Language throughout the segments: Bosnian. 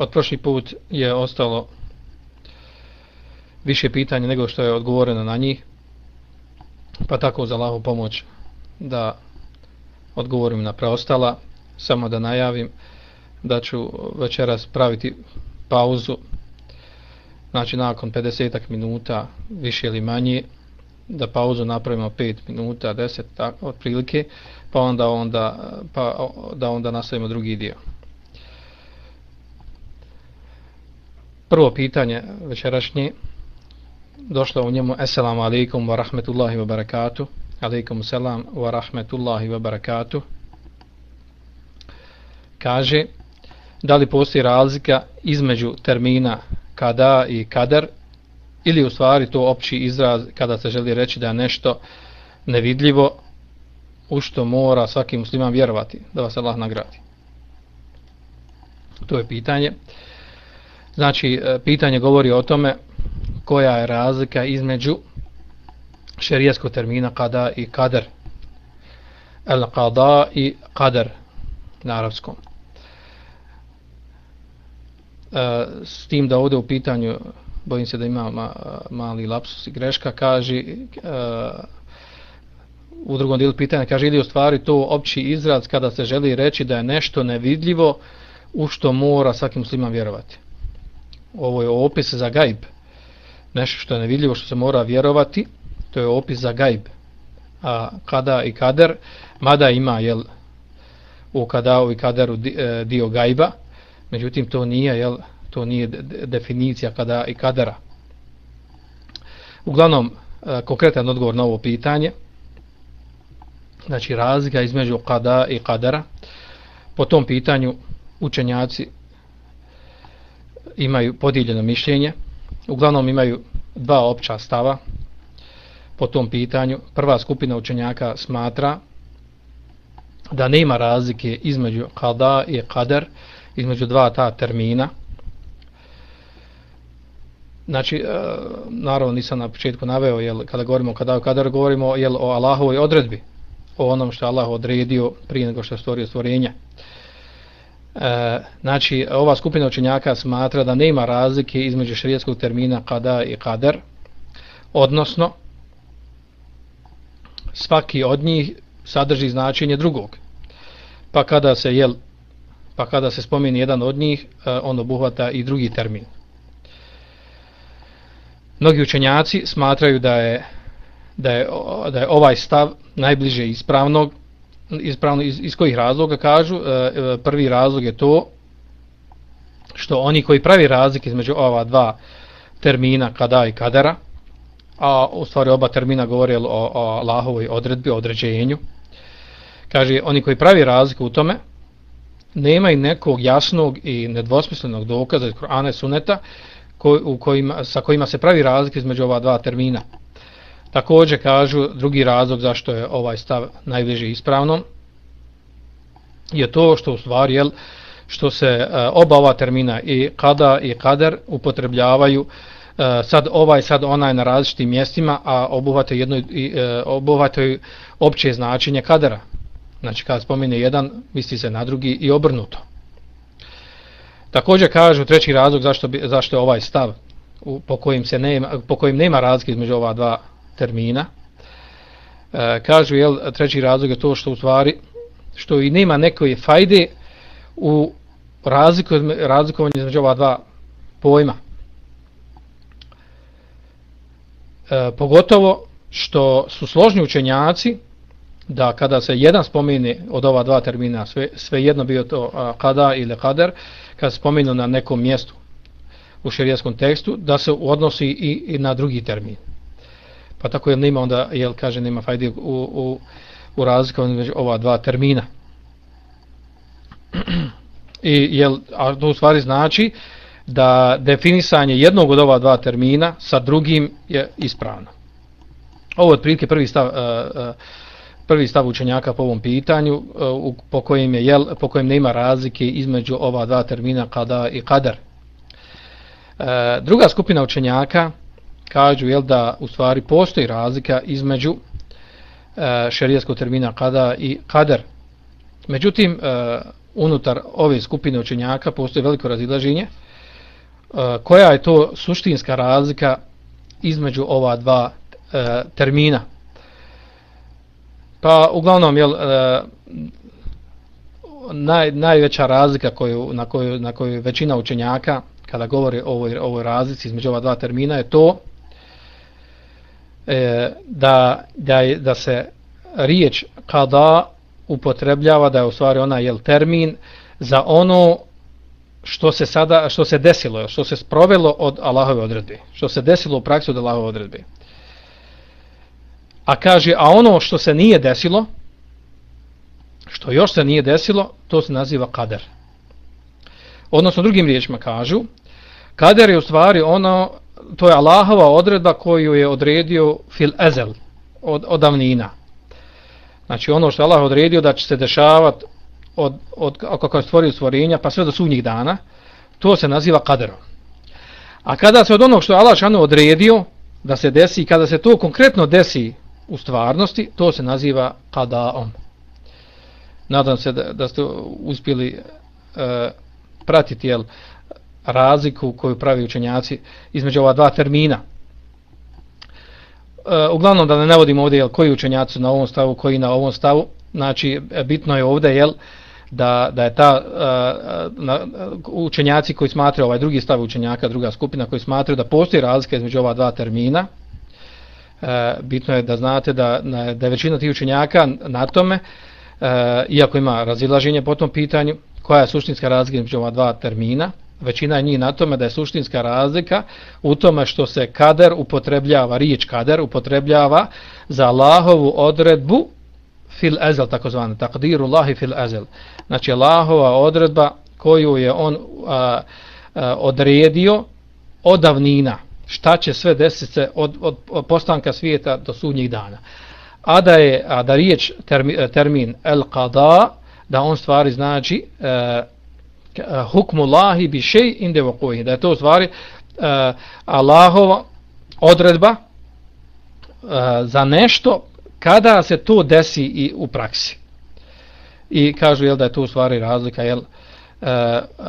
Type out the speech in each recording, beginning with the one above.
Od prošli put je ostalo više pitanja nego što je odgovoreno na njih pa tako za lahu pomoć da odgovorim na preostala. Samo da najavim da ću večeras praviti pauzu. Znači nakon 50 minuta više ili manje da pauzu napravimo 5 minuta 10 tako otprilike pa onda onda pa da onda nastavimo drugi dio. Prvo pitanje večerašnje. Došlo u njemu Assalamu alaikum wa rahmetullahi wa barakatuh. Alaikum salam wa rahmetullahi wa barakatuh. Kaže da li postoji razlika između termina kada i kadar ili u stvari to opći izraz kada se želi reći da je nešto nevidljivo u što mora svaki musliman vjerovati da vas Allah nagradi? To je pitanje. Znači, e, pitanje govori o tome koja je razlika između šerijskog termina kada i kader. El kada i kader na arabskom. E, s tim da ovdje u pitanju, bojim se da ima ma, mali lapsus i greška, kaže e, u drugom dijelu pitanja, kaže ili u stvari to opći izraz kada se želi reći da je nešto nevidljivo u što mora svaki musliman vjerovati ovo je opis za gajb. Nešto što je nevidljivo što se mora vjerovati to je opis za gajb. A kada i kader mada ima jel u kada i kaderu e, dio gajba međutim to nije jel to nije definicija kada i kadera. Uglavnom e, konkretan odgovor na ovo pitanje znači razlika između kada i kadera. Po tom pitanju učenjaci imaju podijeljeno mišljenje. Uglavnom imaju dva opća stava po tom pitanju. Prva skupina učenjaka smatra da nema razlike između kada i kader, između dva ta termina. Znači, e, naravno nisam na početku naveo, jel, kada govorimo o kada i kader, govorimo jel, o Allahovoj odredbi, o onom što Allah odredio prije nego što je stvorio stvorenje. E, E, znači, ova skupina učenjaka smatra da nema razlike između šarijetskog termina kada i kader, odnosno svaki od njih sadrži značenje drugog. Pa kada se jel, pa kada se spomeni jedan od njih, e, on obuhvata i drugi termin. Mnogi učenjaci smatraju da je, da je, da je ovaj stav najbliže ispravnog, ispravno iz, iz kojih razloga kažu e, e, prvi razlog je to što oni koji pravi razlike između ova dva termina kada i kadara a u stvari oba termina govore o, o Allahovoj odredbi, o određenju kaže oni koji pravi razliku u tome nema i nekog jasnog i nedvosmislenog dokaza iz Kur'ana i Suneta koj, u kojima, sa kojima se pravi razlike između ova dva termina. Također kažu drugi razlog zašto je ovaj stav najbliži ispravnom je to što u stvari jel, što se e, oba ova termina i kada i kader upotrebljavaju e, sad ovaj sad onaj na različitim mjestima a obuhvate jedno i e, obuhvataju opće značenje kadera. Znači kad spomine jedan misli se na drugi i obrnuto. Također kažu treći razlog zašto bi, zašto je ovaj stav u, po kojim se nema po kojim nema razlike između ova dva termina. E, kažu, jel, treći razlog je to što u stvari, što i nema nekoj fajde u razliku, razlikovanju između ova dva pojma. E, pogotovo što su složni učenjaci da kada se jedan spomene od ova dva termina, sve, sve jedno bio to a, kada ili kader, kada se spomenu na nekom mjestu u šerijskom tekstu, da se odnosi i, i na drugi termin. Pa tako je nema onda, jel kaže, nema fajde u, u, u razlikovanju među ova dva termina. I jel, a to u stvari znači da definisanje jednog od ova dva termina sa drugim je ispravno. Ovo je otprilike prvi stav, uh, uh, prvi stav učenjaka po ovom pitanju, uh, po, kojem je, jel, po kojem nema razlike između ova dva termina kada i kadar. Uh, druga skupina učenjaka kažu jel, da u stvari postoji razlika između uh, šerijskog termina kada i kader. Međutim, e, unutar ove skupine učenjaka postoji veliko razilaženje e, koja je to suštinska razlika između ova dva termina. Pa uglavnom jel naj, najveća razlika koju, na, koju, na koju većina učenjaka kada govori o ovoj, ovoj razlici između ova dva termina je to e, da, da, da se riječ kada upotrebljava da je u stvari ona jel termin za ono što se sada što se desilo, što se sprovelo od Allahove odredbe, što se desilo u praksi od Allahove odredbe. A kaže, a ono što se nije desilo, što još se nije desilo, to se naziva kader. Odnosno, drugim riječima kažu, kader je u stvari ono, to je Allahova odredba koju je odredio fil ezel, od, od davnina. Znači ono što je Allah odredio da će se dešavati od, od, od kako je stvorio stvorenja pa sve do sudnjih dana, to se naziva kaderom. A kada se od onog što je Allah šanu odredio da se desi, kada se to konkretno desi u stvarnosti, to se naziva kadaom. Nadam se da, da ste uspjeli e, pratiti jel, razliku koju pravi učenjaci između ova dva termina. E, uglavnom da ne navodimo ovdje jel, koji učenjaci na ovom stavu, koji na ovom stavu, znači bitno je ovdje jel, da, da je ta uh, na, učenjaci koji smatraju ovaj drugi stav učenjaka, druga skupina koji smatraju da postoji razlika između ova dva termina, uh, bitno je da znate da, da je većina tih učenjaka na tome, uh, iako ima razilaženje po tom pitanju, koja je suštinska razlika između ova dva termina, većina njih na tome da je suštinska razlika u tome što se kader upotrebljava, riječ kader upotrebljava za Allahovu odredbu fil ezel, takozvane, takdiru Allahi fil ezel. Znači, Allahova odredba koju je on a, a, odredio od davnina, šta će sve desiti se od, od, od postanka svijeta do sudnjih dana. A da je a da riječ termi, termin el qada, da on stvari znači e, hukmu Allahi bi šej inde vokuhi. Da je to u stvari uh, Allahova odredba uh, za nešto kada se to desi i u praksi. I kažu jel, da je to u stvari razlika. Jel, uh, uh,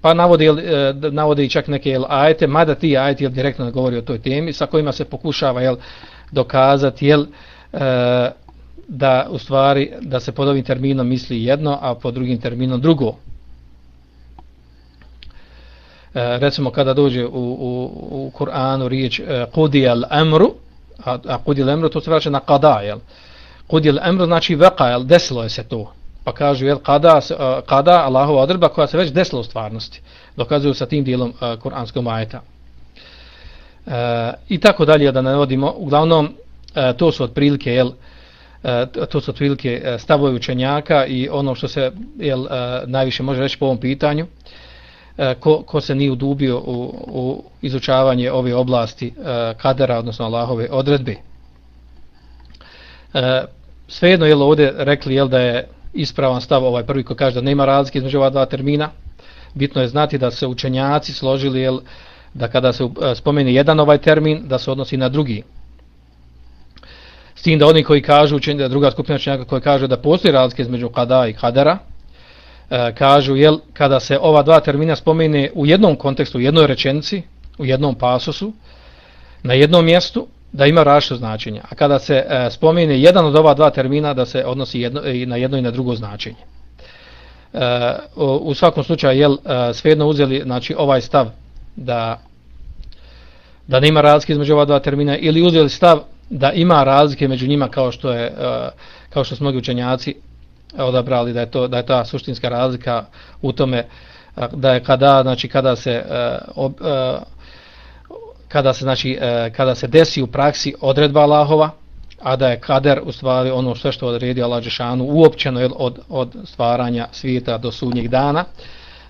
pa navode, jel, uh, navode i čak neke jel, ajete, mada ti ajete jel, direktno govori o toj temi, sa kojima se pokušava jel, dokazati jel, uh, da u stvari da se pod ovim terminom misli jedno, a pod drugim terminom drugo. E, recimo kada dođe u, u, u Kur'anu riječ e, amru a, a amru to se vraća na qada jel? Qudijal amru znači veqa jel? Desilo je se to. Pa kažu jel qada, kada e, qada Allahova odredba koja se već desila u stvarnosti dokazuju sa tim dijelom uh, kuranskog majeta uh, i tako dalje da navodimo. Uglavnom uh, to su otprilike jel uh, to su otprilike stavovi učenjaka i ono što se jel, uh, najviše može reći po ovom pitanju. E, ko, ko se nije udubio u, u izučavanje ove oblasti e, kadera, odnosno Allahove odredbe. E, svejedno je ovdje rekli jel, da je ispravan stav ovaj prvi ko kaže da nema razlike između ova dva termina. Bitno je znati da se učenjaci složili jel, da kada se e, spomeni jedan ovaj termin, da se odnosi na drugi. S tim da oni koji kažu, da druga skupina učenjaka koji kaže da postoji razlike između kada i kadera, E, kažu jel kada se ova dva termina spomene u jednom kontekstu, u jednoj rečenici, u jednom pasosu, na jednom mjestu, da ima različito značenje. A kada se e, spomene jedan od ova dva termina, da se odnosi jedno, i na jedno i na drugo značenje. E, u, svakom slučaju, jel, e, svejedno uzeli znači, ovaj stav da da nema razlike između ova dva termina ili uzeli stav da ima razlike među njima kao što je e, kao što su mnogi učenjaci odabrali da je to da je ta suštinska razlika u tome da je kada znači kada se e, ob, e, kada se znači e, kada se desi u praksi odredba Allahova a da je kader u stvari ono sve što odredi Allah džeshanu uopćeno od od stvaranja svijeta do sudnjeg dana.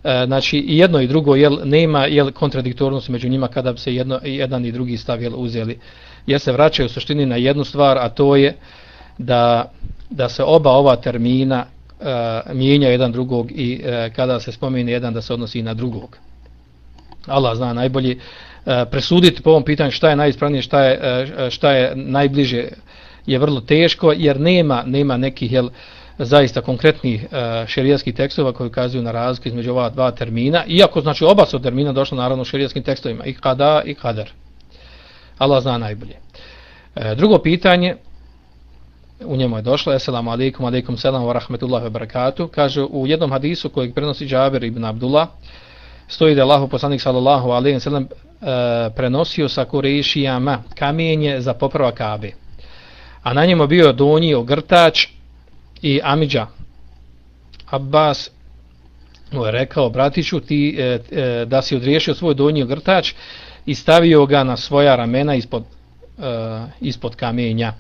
E, znači i jedno i drugo jel nema jel kontradiktornost među njima kada bi se jedno jedan i drugi stav jel uzeli. Jer se vraćaju u suštini na jednu stvar a to je da da se oba ova termina e, mijenja jedan drugog i e, kada se spomene jedan da se odnosi na drugog Allah zna najbolje e, presuditi po ovom pitanju šta je najispravnije šta je e, šta je najbliže je vrlo teško jer nema nema nekih jel zaista konkretnih e, uh, šerijskih tekstova koji ukazuju na razliku između ova dva termina, iako znači oba su termina došla naravno u šerijskim tekstovima, i kada i kader. Allah zna najbolje. E, drugo pitanje, u njemu je došlo, Esselamu alaikum, alaikum selam, wa rahmetullahi wa barakatuh, kaže u jednom hadisu kojeg prenosi Džaber ibn Abdullah, stoji da je Allahu poslanik sallallahu alaihi wa sallam e, prenosio sa kurešijama kamenje za poprava kabe. A na njemu bio donji ogrtač i Amidža. Abbas mu je rekao bratiću ti e, e, da si odriješio svoj donji ogrtač i stavio ga na svoja ramena ispod, e, ispod kamenja.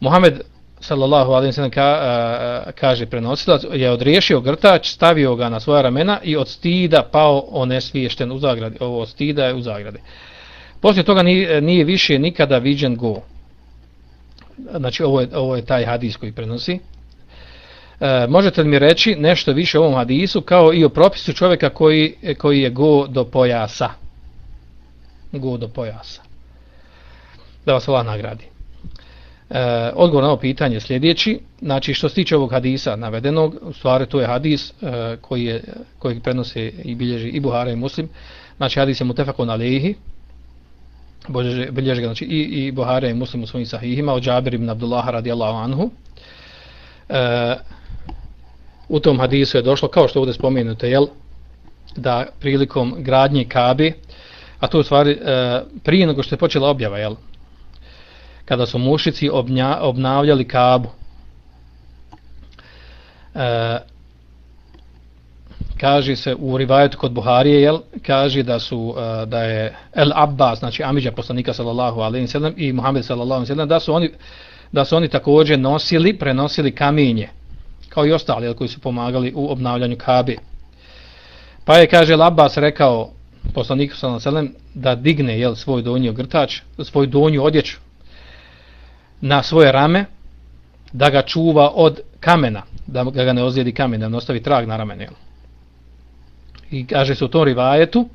Muhammed sallallahu alaihi sallam ka, a, kaže prenosilac je odriješio grtač stavio ga na svoja ramena i od stida pao onesviješten u zagradi ovo od stida je u zagradi poslije toga nije, nije više nikada viđen go znači ovo je, ovo je taj hadis koji prenosi E, možete li mi reći nešto više o ovom hadisu kao i o propisu čovjeka koji, koji je go do pojasa? Go do pojasa. Da vas Allah nagradi. E, odgovor na ovo pitanje sljedeći. Znači što se tiče ovog hadisa navedenog, u stvari to je hadis e, koji, je, koji prenose i bilježi i Buhara i Muslim. Znači hadis je mutefakon alehi. Bilježi ga znači, i, i Buhara i Muslim u svojim sahihima od Džabir ibn Abdullaha radijallahu anhu. E, u tom hadisu je došlo, kao što ovdje spomenuto, jel, da prilikom gradnje Kabe, a to u stvari e, prije nego što je počela objava, jel, kada su mušici obnja, obnavljali Kabu, e, kaže se u rivajetu kod Buharije, jel, kaže da su, e, da je El Abbas, znači Amidža poslanika sallallahu alejhi ve sellem i Muhammed sallallahu alejhi ve sellem da su oni, da su oni također nosili, prenosili kamenje, kao i ostali koji su pomagali u obnavljanju Kabe. Pa je, kaže, Labas rekao poslaniku sallallahu alejhi ve sellem da digne jel, svoj donji ogrtač, svoj donju odjeću na svoje rame, da ga čuva od kamena, da ga ne ozlijedi kamen, da ne ostavi trag na ramene. I kaže se u tom rivajetu,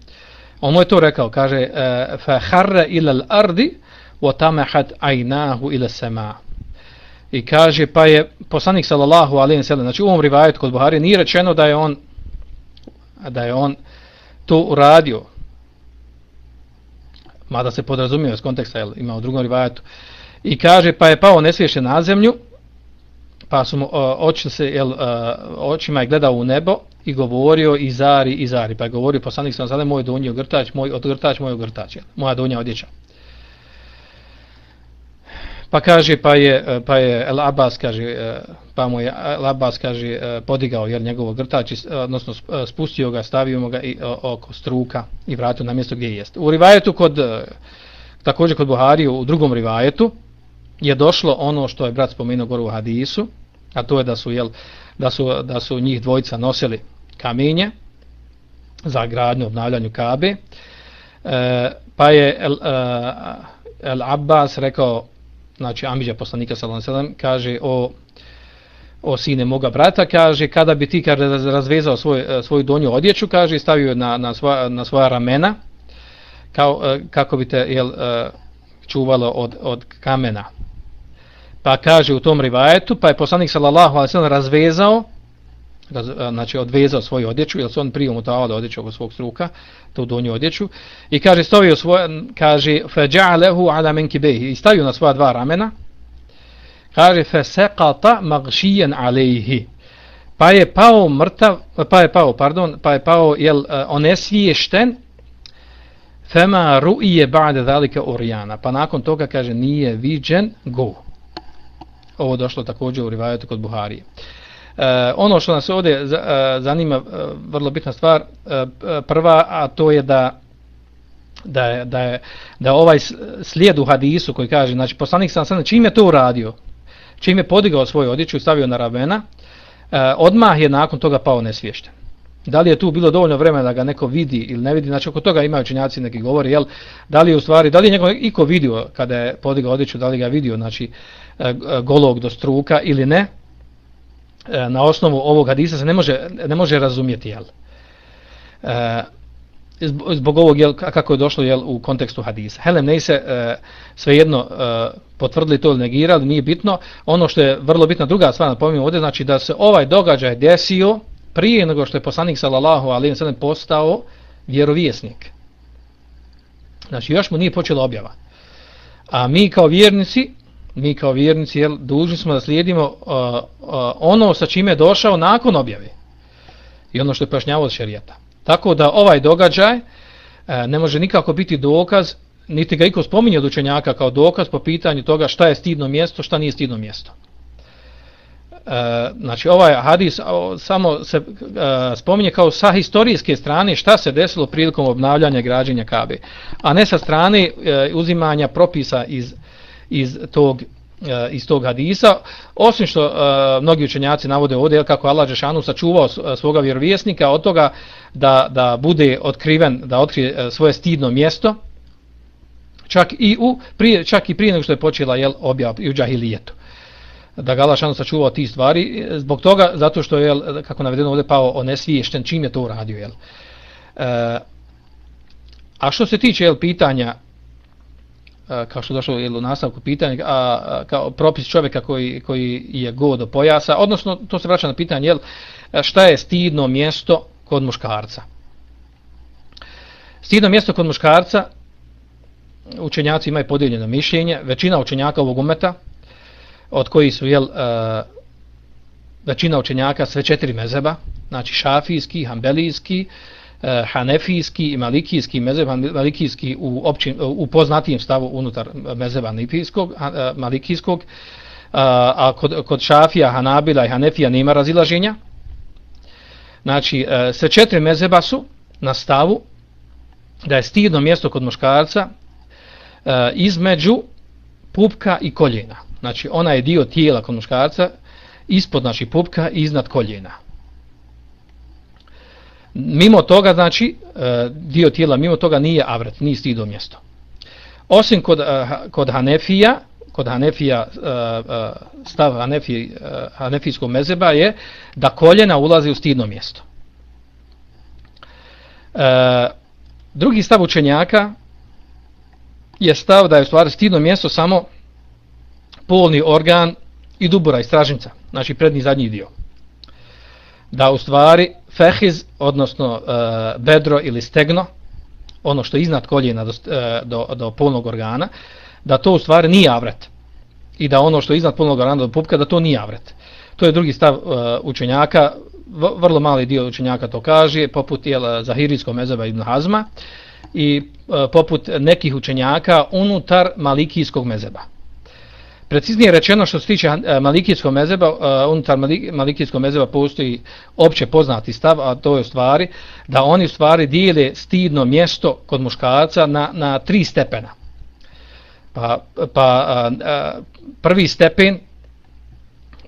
on mu je to rekao, kaže, e, fa harra ila al-ardi, wa tamahat aynahu ila samaa I kaže, pa je poslanik sallallahu alejhi ve sellem, znači u ovom rivajetu kod Buhari nije rečeno da je on da je on to uradio. Mada se podrazumijeva iz konteksta, jel, ima u drugom rivajetu. I kaže, pa je pao nesvješen na zemlju, pa su mu oči se, jel, e, očima je gledao u nebo i govorio i zari, i zari. Pa je govorio poslanik sam alejhi moj donji ogrtač, moj odgrtač, moj ogrtač, jel, moja donja odjeća. Pa kaže pa je e, pa je El Abbas kaže e, pa mu je El Abbas kaže podigao jer njegov grtač odnosno spustio ga stavio ga i oko struka i vratio na mjesto gdje jest. U rivajetu kod također kod Buhari u drugom rivajetu je došlo ono što je brat spomenuo gore u hadisu, a to je da su jel da su da su njih dvojica nosili kamenje za gradnju obnavljanju Kabe. E, pa je El, e, El Abbas rekao znači Amidža poslanika sallallahu alejhi kaže o o sine moga brata kaže kada bi ti kaže razvezao svoj e, svoju donju odjeću kaže stavio na na svoja na svoja ramena kao e, kako bi te jel čuvalo od od kamena pa kaže u tom rivajetu pa je poslanik sallallahu alejhi ve sellem razvezao raz, znači odvezao svoju odjeću jer se on prije da odjeću oko svog struka tu donju odjeću i kaže stavio svoj kaže faja'alahu ala minkibihi i stavio na svoja dva ramena kaže fa saqata maghshiyan alayhi pa je pao mrtav pa je pao pardon pa je pao jel e, onesviješten fema ru'ije ba'da zalika urjana pa nakon toga kaže nije viđen go ovo došlo također u rivajetu kod Buharije E, ono što nas ovdje e, zanima, e, vrlo bitna stvar, e, prva, a to je da da je, da je, da je ovaj slijed u hadisu koji kaže, znači poslanik sam sam, čim je to uradio, čim je podigao svoju odjeću i stavio na ramena, uh, odmah je nakon toga pao nesvješten. Da li je tu bilo dovoljno vremena da ga neko vidi ili ne vidi? Znači, oko toga imaju činjaci neki govori, jel? Da li je u stvari, da li je njegov iko vidio kada je podigao odjeću, da li ga vidio, znači, E, e, golog do struka ili ne? E, na osnovu ovog hadisa se ne može, ne može razumjeti, jel? E, zbog ovog jel, kako je došlo jel, u kontekstu hadisa. Helem ne se e, svejedno e, potvrdili to ili negirali, nije bitno. Ono što je vrlo bitna druga stvar, napominjem ovdje, znači da se ovaj događaj desio prije nego što je poslanik sallallahu alejhi ve sellem postao vjerovjesnik. Znači još mu nije počela objava. A mi kao vjernici, mi kao vjernici jel, dužni smo da slijedimo uh, uh, ono sa čime je došao nakon objave. I ono što je pojašnjavao šerijata. Tako da ovaj događaj e, ne može nikako biti dokaz, niti ga iko spominje od učenjaka kao dokaz po pitanju toga šta je stidno mjesto, šta nije stidno mjesto. E, znači ovaj hadis o, samo se e, spominje kao sa historijske strane šta se desilo prilikom obnavljanja građenja Kabe, a ne sa strane e, uzimanja propisa iz, iz tog eh, iz tog hadisa, osim što uh, mnogi učenjaci navode ovdje kako Allah Žešanu sačuvao eh, svoga vjerovjesnika od toga da, da bude otkriven, da otkrije svoje stidno mjesto, čak i, u, prije, čak i prije nego što je počela jel, objav i u džahilijetu. Da ga Allah Žešanu sačuvao ti stvari, zbog toga, zato što je, jel, kako navedeno ovdje, pao onesviješten čim je to uradio. Jel. Uh, a što se tiče jel, pitanja kao što došlo je u nastavku pitanja, a, a, kao propis čovjeka koji, koji je go do pojasa, odnosno to se vraća na pitanje, jel, šta je stidno mjesto kod muškarca? Stidno mjesto kod muškarca, učenjaci imaju podijeljeno mišljenje, većina učenjaka ovog umeta, od koji su, jel, a, većina učenjaka sve četiri mezeba, znači šafijski, hambelijski, uh, Eh, hanefijski i malikijski mezeb, malikijski u, općin, u poznatijem stavu unutar mezeba hanefijskog, eh, malikijskog, eh, a kod, kod šafija, hanabila i hanefija nema razilaženja. Znači, sve četiri mezeba su na stavu da je stidno mjesto kod muškarca između pupka i koljena. Znači, ona je dio tijela kod muškarca ispod naših pupka i iznad koljena mimo toga, znači, e, dio tijela, mimo toga nije avret, nije stido mjesto. Osim kod, e, kod Hanefija, kod Hanefija, e, stav Hanefi, Hanefijskog mezeba je da koljena ulazi u stidno mjesto. Drugi stav učenjaka je stav da je u stvari stidno mjesto samo polni organ i dubura i stražnica, znači prednji zadnji dio. Da u stvari fehiz, odnosno e, bedro ili stegno, ono što je iznad koljena do, e, do, do polnog organa, da to u stvari nije avret. I da ono što je iznad polnog organa do pupka, da to nije avret. To je drugi stav e, učenjaka, vrlo mali dio učenjaka to kaže, poput jel, Zahirijskog mezeba Ibn Hazma i e, poput nekih učenjaka unutar Malikijskog mezeba. Preciznije rečeno što se tiče eh, malikijskog mezeba, eh, unutar malikijskog mezeba postoji opće poznati stav, a to je u stvari da oni u stvari dijele stidno mjesto kod muškarca na, na tri stepena. Pa, pa eh, prvi stepen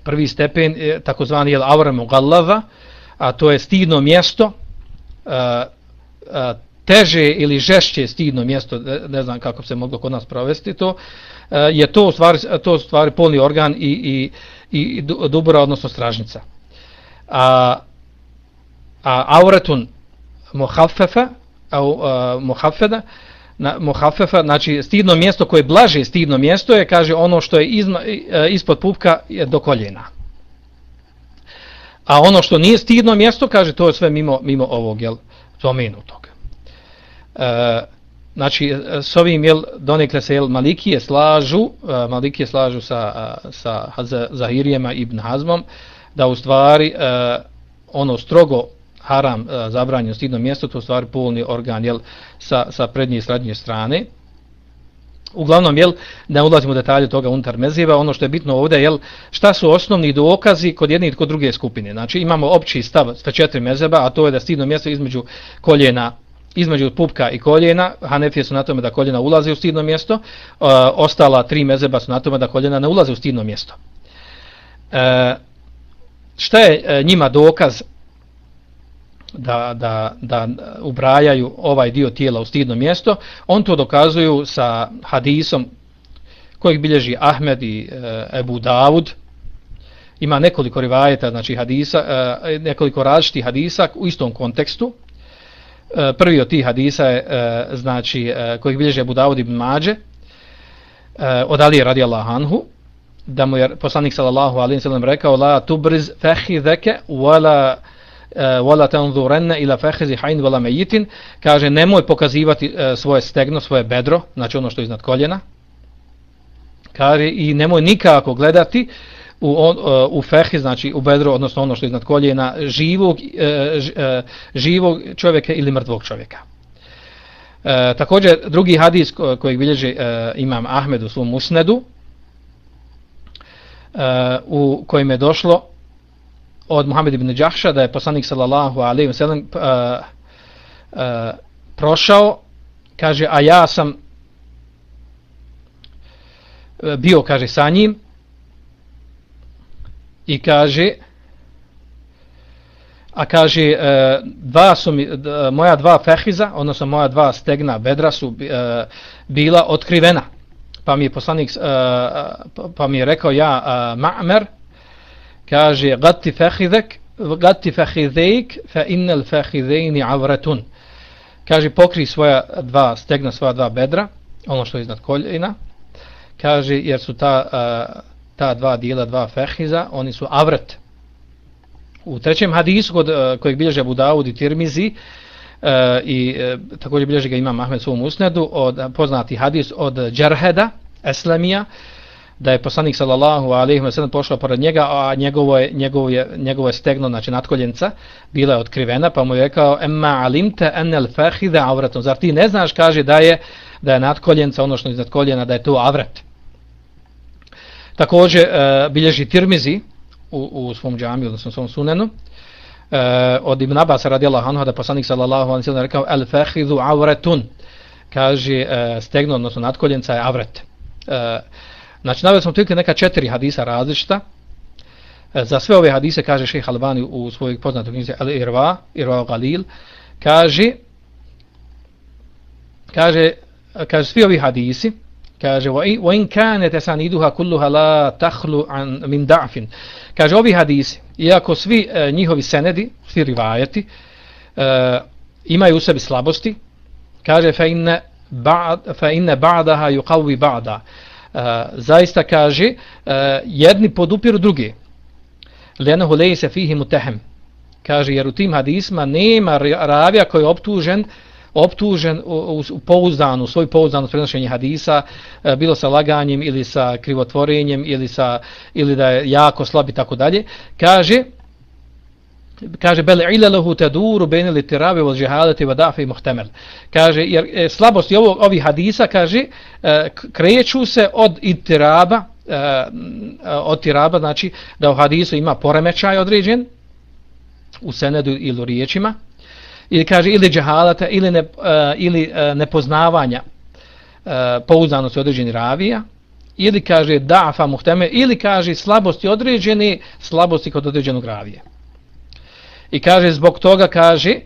prvi stepen je takozvani jel avremu gallava, a to je stidno mjesto teže ili žešće stidno mjesto, ne znam kako se moglo kod nas provesti to, eh, je to u stvari, to u stvari polni organ i, i, i dubura, odnosno stražnica. A, a auretun muhaffefa, au, eh, a, muhaffeda, na, muhaffefa, znači stidno mjesto koje je blaže stidno mjesto je, kaže, ono što je izma, eh, ispod pupka je do koljena. A ono što nije stidno mjesto, kaže, to je sve mimo, mimo ovog, jel, spomenutog. E, znači e, s ovim jel donekle se jel Malikije slažu e, Malikije slažu sa e, sa Zahirijema ibn Hazmom da u stvari e, ono strogo haram e, zabranjeno stidno mjesto to u stvari polni organ jel sa sa prednje i srednje strane Uglavnom, jel, ne ulazimo u detalje toga unutar meziva, ono što je bitno ovdje, jel, šta su osnovni dokazi kod jedne i kod druge skupine. Znači, imamo opći stav sa četiri mezeba, a to je da stidno mjesto između koljena između pupka i koljena, Hanefije su na tome da koljena ulaze u stidno mjesto, e, ostala tri mezeba su na tome da koljena ne ulaze u stidno mjesto. E, šta je e, njima dokaz da, da, da ubrajaju ovaj dio tijela u stidno mjesto, on to dokazuju sa hadisom kojeg bilježi Ahmed i e, Ebu Davud, ima nekoliko rivajeta, znači hadisa, e, nekoliko različitih hadisa u istom kontekstu. E, prvi od tih hadisa je, e, znači, e, kojeg bilježe Ebu Davud ibn Mađe, od Ali radijallahu anhu, da mu je poslanik sallallahu alaihi sallam rekao la tubriz fehidheke wala wala tanzuranna ila fakhizi hayn wala mayitin kaže nemoj pokazivati svoje stegno svoje bedro znači ono što je iznad koljena. Kaže i nemoj nikako gledati u on, e, u fehi znači u bedru, odnosno ono što je iznad koljena živog e, e, živog čovjeka ili mrtvog čovjeka. E, također drugi hadis kojeg bilježi e, imam Ahmed u svom musnedu e, u kojem je došlo od Muhammed ibn Đahša da je poslanik sallallahu alejhi ve sellem prošao kaže a ja sam bio kaže sa njim i kaže a kaže e, dva su mi, e, moja dva fehiza odnosno moja dva stegna bedra su e, bila otkrivena. Pa mi je poslanik pa mi je rekao ja Ma'mer kaže gatti fehizek gatti fakhidhik fa innal fakhidain avratun. Kaže pokri svoja dva stegna svoja dva bedra ono što je iznad koljena. Kaže jer su ta uh, ta dva dijela dva fehiza, oni su avret. u trećem hadisu kod eh, kojeg bilježe Abu Dawud i Tirmizi e, i e, također bilježe ga ima Ahmed svom usnedu od poznati hadis od Džerheda, Eslamija da je poslanik sallallahu alejhi ve sellem pošao pored njega a njegovo je njegovo je njegovo je stegno znači natkoljenca bila je otkrivena pa mu je rekao emma alimta an al fakhidha awratun zar ti ne znaš kaže da je da je natkoljenca ono što je iznad koljena da je to avrat Također e, bilježi Tirmizi u, u svom džamiju odnosno svom sunenu uh, od Ibn Abbas radijallahu anhu da poslanik sallallahu alejhi ve sellem rekao al fakhidhu awratun kaže e, stegno odnosno natkoljenca je avret. uh, e, Znači, navio smo otprilike neka četiri hadisa različita. E, za sve ove hadise kaže šejh Albani u svojoj poznatoj knjizi El Irva, Irva Galil, kaže kaže kaže svi ovi hadisi kaže wa in سَنِدُهَا asaniduha kulluha la مِنْ an min da'fin. Kaže ovi hadisi iako svi e, njihovi senedi svi rivajeti e, imaju u sebi slabosti kaže fa بَعْدَهَا ba'd fa inna ba'daha yuqawi e, zaista kaže e, jedni podupiru drugi. Lenahu lejse fihi mutehem kaže jer u tim hadisma nema ravija koji je optužen optužen u, u, pouzdanu, svoj pouzdanu prenošenje hadisa, e, bilo sa laganjem ili sa krivotvorenjem ili, sa, ili da je jako slab i tako dalje, kaže kaže bel ilalahu taduru bain al-ittirabi wal jahalati wa da'fi muhtamal kaže jer e, slabosti ovog ovih hadisa kaže e, kreću se od itiraba e, od tiraba znači da u hadisu ima poremećaj određen u senedu ili u riječima ili kaže ili jahalata ili ne, e, ili e, nepoznavanja e, pouzdanosti određenih ravija ili kaže da'fa muhteme ili kaže slabosti određene slabosti kod određenog ravija. I kaže zbog toga kaže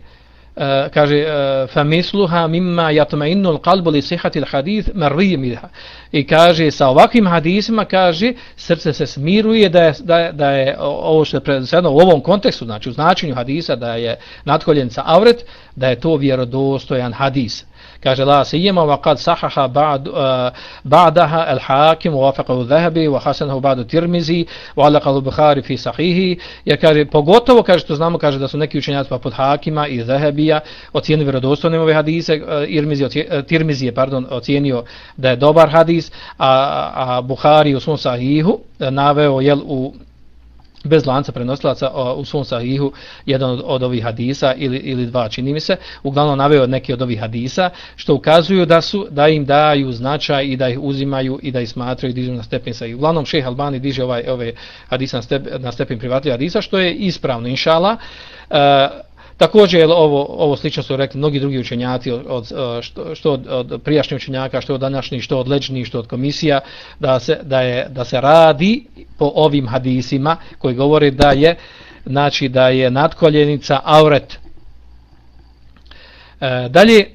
uh, kaže eh, fa misluha mimma yatma'innu al-qalbu li sihhati al-hadith marwi minha. I kaže sa ovakvim hadisima kaže srce se smiruje da je, da je, da je ovo što je predsjedno u ovom kontekstu, znači u značenju hadisa da je nadkoljenca avret, da je to vjerodostojan hadis kaže la sijema wa kad sahaha ba'd uh, ba'daha al-hakim wa wafaqahu dhahabi wa hasanahu ba'd tirmizi wa alaqahu bukhari fi sahihi. Ja kaže pogotovo kaže što znamo kaže da su neki učenjaci pod hakima i dhahabija ocijenili vjerodostojnim ove hadise uh, irmizi uh, eh, tirmizi je pardon ocijenio da je dobar hadis a, a buhari u svom sahihu naveo jel u bez lanca prenosilaca u svom sahihu jedan od, od ovih hadisa ili, ili dva čini mi se. Uglavnom naveo neki od ovih hadisa što ukazuju da su da im daju značaj i da ih uzimaju i da ih smatraju i dižu na stepen sa i uglavnom šejh Albani diže ovaj ove hadisa na stepen, na stepen privatli hadisa što je ispravno inšala uh, e, Također je ovo, ovo slično su rekli mnogi drugi učenjaci od, eh, što, što od, od prijašnjih učenjaka, što od današnjih, što od leđnih, što od komisija, da se, da, je, da se radi po ovim hadisima koji govore da je znači da je nadkoljenica auret. E, dalje, e,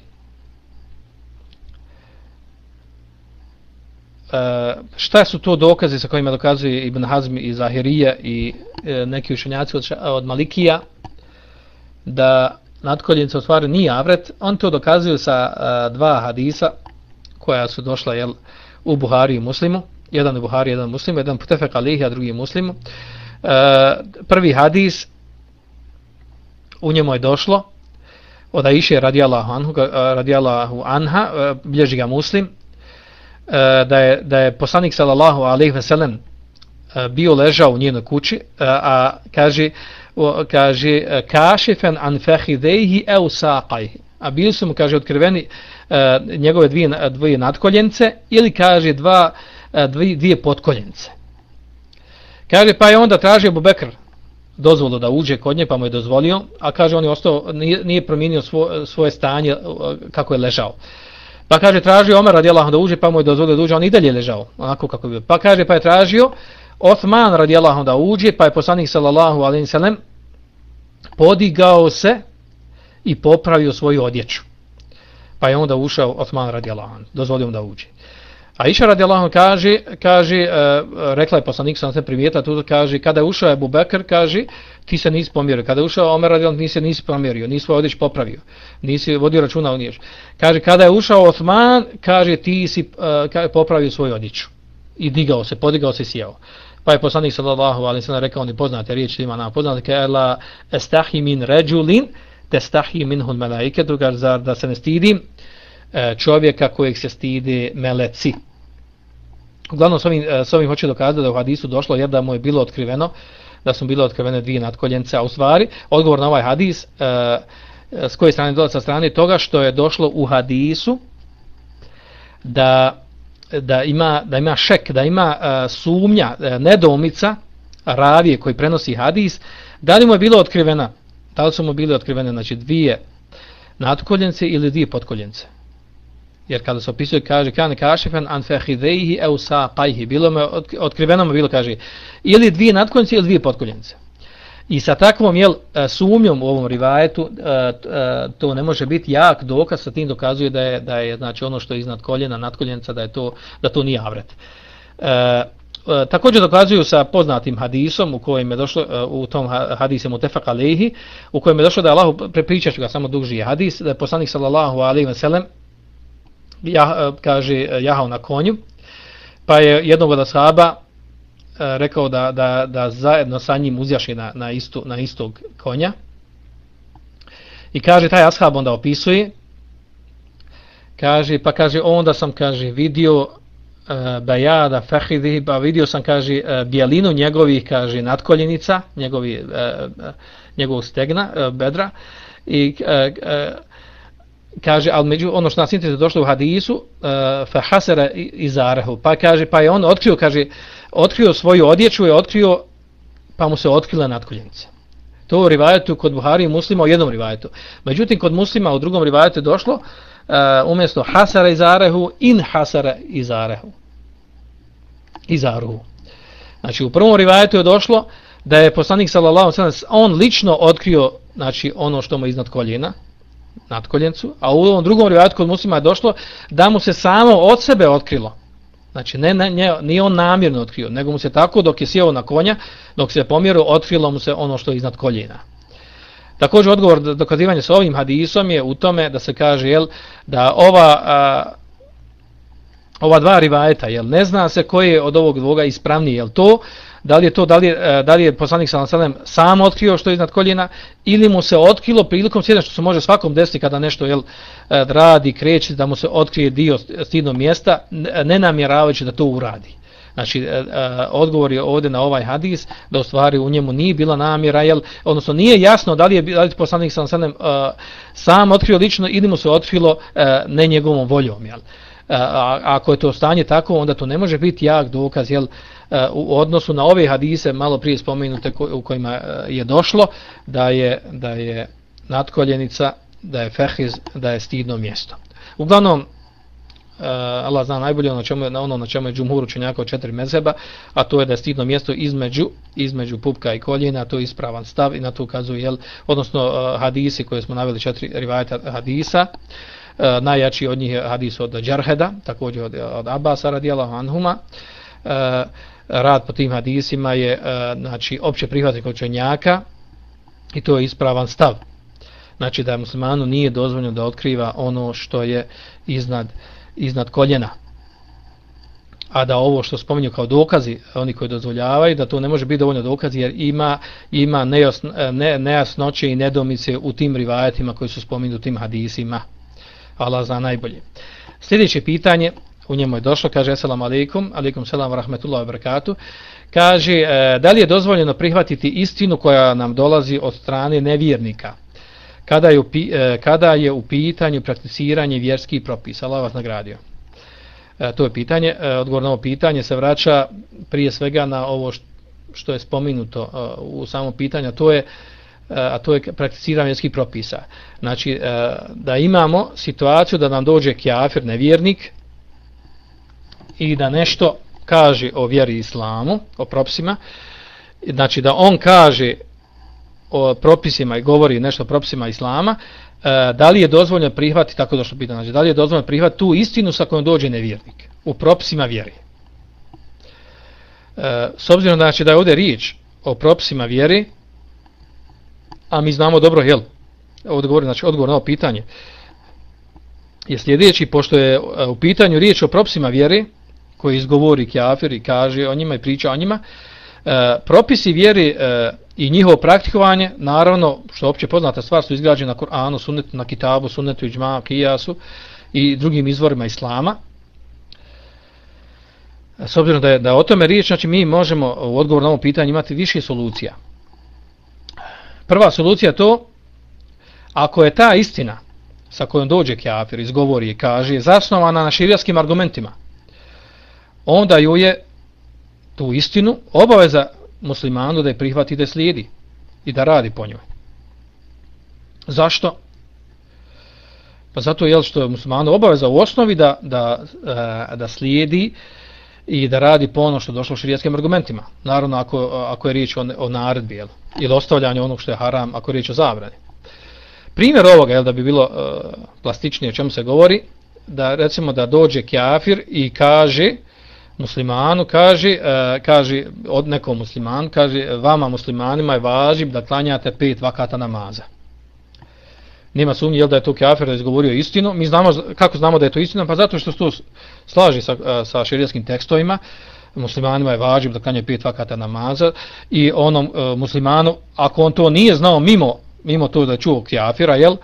šta su to dokaze sa kojima dokazuje Ibn Hazmi i Zahirija i e, neki učenjaci od, od Malikija? Da nadkoljenica u stvari nije avret, on to dokazuju sa a, dva hadisa koja su došla jel, u Buhari i Muslimu, jedan u Buhari, jedan u Muslimu, jedan putefek alihi, a drugi u Muslimu. E, prvi hadis, u njemu je došlo, od Aisha radijallahu anhu e, radijallahu anha e, bilježi ga muslim da je da je poslanik sallallahu alejhi ve sellem bio ležao u njenoj kući a kaže kaže e, kashifen an fakhidayhi aw saqayhi a bili su mu kaže otkriveni e, njegove dvije dvije nadkoljence ili kaže dva e, dvije, dvije potkoljence kaže pa je onda tražio Bubekr dozvolu da uđe kod nje, pa mu je dozvolio, a kaže on je ostao, nije, nije promijenio svo, svoje stanje kako je ležao. Pa kaže, tražio Omer radijallahu da uđe, pa mu je dozvolio da uđe, on i dalje ležao, onako kako je bio. Pa kaže, pa je tražio Osman radijallahu da uđe, pa je poslanik sallallahu alaihi sallam podigao se i popravio svoju odjeću. Pa je onda ušao Osman radijallahu dozvolio mu da uđe. A iša radi kaže, kaže e, rekla je poslanik sam se primijetla, tu kaže, kada je ušao Ebu Bekr, kaže, ti se nisi pomjerio. Kada je ušao Omer radi Allah, nisi se nisi pomjerio, nisi svoj odjeć popravio, nisi vodio računa o nješ. Kaže, kada je ušao Osman, kaže, ti si e, popravio svoju odjeću. I digao se, podigao se i sjeo. Pa je poslanik sallallahu alaihi sallam rekao, oni poznate riječi, ima nam poznate, kaže, la estahi min ređulin, te stahi min hun melaike, druga, da se ne stidim, e, čovjeka kojeg se stidi meleci. Uglavnom, s ovim, e, s ovim hoću dokazati da u hadisu došlo jer da mu je bilo otkriveno, da su bile otkrivene dvije nadkoljence, a u stvari, odgovor na ovaj hadis, e, e s koje strane dolazi sa strane toga što je došlo u hadisu da, da, ima, da ima šek, da ima uh, sumnja, e, uh, nedomica, ravije koji prenosi hadis, da li mu je bilo otkrivena, da li su mu bile otkrivene znači, dvije nadkoljence ili dvije potkoljence jer kada se opisuje kaže kan kašifen an fakhidhihi au saqayhi bilo mu otkriveno mu bilo kaže ili dvije nadkoljence ili dvije potkoljence i sa takvom jel e, sumnjom u ovom rivajetu e, e, to ne može biti jak dokaz sa tim dokazuje da je da je znači ono što je iznad koljena nadkoljenca da je to da to nije avret. E, također dokazuju sa poznatim hadisom u kojem je došlo u tom hadisu mutafaq alehi u kojem je došlo da Allah prepričaću ga samo duži hadis da je poslanik sallallahu alejhi ve sellem ja, kaže jahao na konju, pa je jednog od ashaba E, rekao da, da, da zajedno sa njim uzjaši na, na, istu, na istog konja. I kaže, taj ashab onda opisuje, kaže, pa kaže, onda sam, kaže, vidio uh, bajada, fahidi, pa vidio sam, kaže, uh, bijelinu njegovih, kaže, nadkoljenica, njegovi, uh, njegovog stegna, uh, bedra, i uh, uh, kaže al među ono što nas interesuje došlo u hadisu uh, fa izarehu pa kaže pa je on otkrio kaže otkrio svoju odjeću je otkrio pa mu se otkrila natkoljenica. to u rivajetu kod Buhari i Muslima u jednom rivajetu međutim kod Muslima u drugom rivajetu došlo uh, umjesto hasara izarehu in hasara izarehu izaruhu znači u prvom rivajetu je došlo da je poslanik sallallahu sallam, on lično otkrio znači ono što mu iznad koljena nadkoljencu, a u ovom drugom rivajatu kod muslima je došlo da mu se samo od sebe otkrilo. Znači, ne, ne, nije on namjerno otkrio, nego mu se tako dok je sjeo na konja, dok se je pomjerio, otkrilo mu se ono što je iznad koljena. Također odgovor dokazivanja sa ovim hadisom je u tome da se kaže jel, da ova, a, ova dva rivajeta, jel, ne zna se koji je od ovog dvoga ispravniji, jel to, da li je to da li je, e, da li je poslanik sallallahu alejhi ve sellem sam otkrio što je iznad koljena ili mu se otkrilo prilikom sjedenja što se može svakom desiti kada nešto jel radi kreće da mu se otkrije dio stidnog mjesta ne namjeravajući da to uradi. Znači e, e, odgovor je ovdje na ovaj hadis da u stvari u njemu nije bila namjera jel odnosno nije jasno da li je da li je poslanik sam, sam, e, sam otkrio lično ili mu se otkrilo ne njegovom voljom jel. A, ako je to stanje tako onda to ne može biti jak dokaz jel u odnosu na ove hadise malo prije spomenute u kojima je došlo da je da je natkoljenica da je fehiz da je stidno mjesto. Uglavnom eh, Allah zna najbolje ono, čemu, na ono na čemu je džumhur učenjaka od četiri mezheba, a to je da je stidno mjesto između, između pupka i koljena, to je ispravan stav i na to ukazuje, jel, odnosno uh, hadisi koje smo naveli četiri rivajta hadisa, uh, najjači od njih je hadis od Džarheda, također od, od Abasa radijallahu anhuma, uh, rad po tim hadisima je uh, znači opće prihvatnik učenjaka i to je ispravan stav znači da muslimanu nije dozvoljeno da otkriva ono što je iznad, iznad koljena. A da ovo što spominju kao dokazi, oni koji dozvoljavaju, da to ne može biti dovoljno dokazi jer ima, ima nejasno, e, ne, nejasnoće i nedomice u tim rivajetima koji su spominju u tim hadisima. Allah zna najbolje. Sljedeće pitanje, u njemu je došlo, kaže Assalamu alaikum, alaikum salam wa rahmetullahi wa barakatuh, kaže, e, da li je dozvoljeno prihvatiti istinu koja nam dolazi od strane nevjernika? Kada je, u, e, kada je u pitanju prakticiranje vjerskih propisa. Allah vas nagradio. E, to je pitanje. E, odgovor na ovo pitanje se vraća prije svega na ovo što je spominuto e, u samom pitanju, to je e, a to je prakticiranje vjerskih propisa. Znači, e, da imamo situaciju da nam dođe kjafir, nevjernik, i da nešto kaže o vjeri islamu, o propisima, znači da on kaže o propisima i govori nešto o propisima islama, e, da li je dozvoljeno prihvatiti, tako da što pita, znači, da li je dozvoljeno prihvatiti tu istinu sa kojom dođe nevjernik u propisima vjeri. E, s obzirom znači, da je ovdje riječ o propisima vjeri, a mi znamo dobro, jel, odgovor, znači, odgovor na ovo pitanje, je sljedeći, pošto je e, u pitanju riječ o propisima vjeri, koji izgovori kjafir i kaže o njima i priča o njima, e, propisi vjeri e, i njihovo praktikovanje, naravno, što je opće poznata stvar, su izgrađene na Koranu, sunnetu, na Kitabu, sunnetu, iđma, kijasu i drugim izvorima Islama. S obzirom da je, da je o tome riječ, znači mi možemo u odgovor na ovo pitanje imati više solucija. Prva solucija to, ako je ta istina sa kojom dođe kjafir, izgovori i kaže, je zasnovana na širijaskim argumentima, onda ju je tu istinu obaveza muslimanu da je prihvati da slijedi i da radi po njoj. Zašto? Pa zato je što je muslimanu obaveza u osnovi da, da, e, da slijedi i da radi po ono što je došlo u širijetskim argumentima. Naravno ako, ako je riječ o, o naredbi jel? ili ostavljanju onog što je haram, ako je riječ o zabrani. Primjer ovoga, jel, da bi bilo e, plastičnije o čemu se govori, da recimo da dođe kjafir i kaže muslimanu kaže e, kaže od nekom musliman kaže vama muslimanima je važib da klanjate pet vakata namaza. Nema sumnje jel da je to kafir da je izgovorio istinu? Mi znamo kako znamo da je to istina? Pa zato što se to slaže sa, e, sa šerijskim tekstovima. Muslimanima je važib da klanja pet vakata namaza i onom e, muslimanu ako on to nije znao mimo mimo to da čuo kafira jel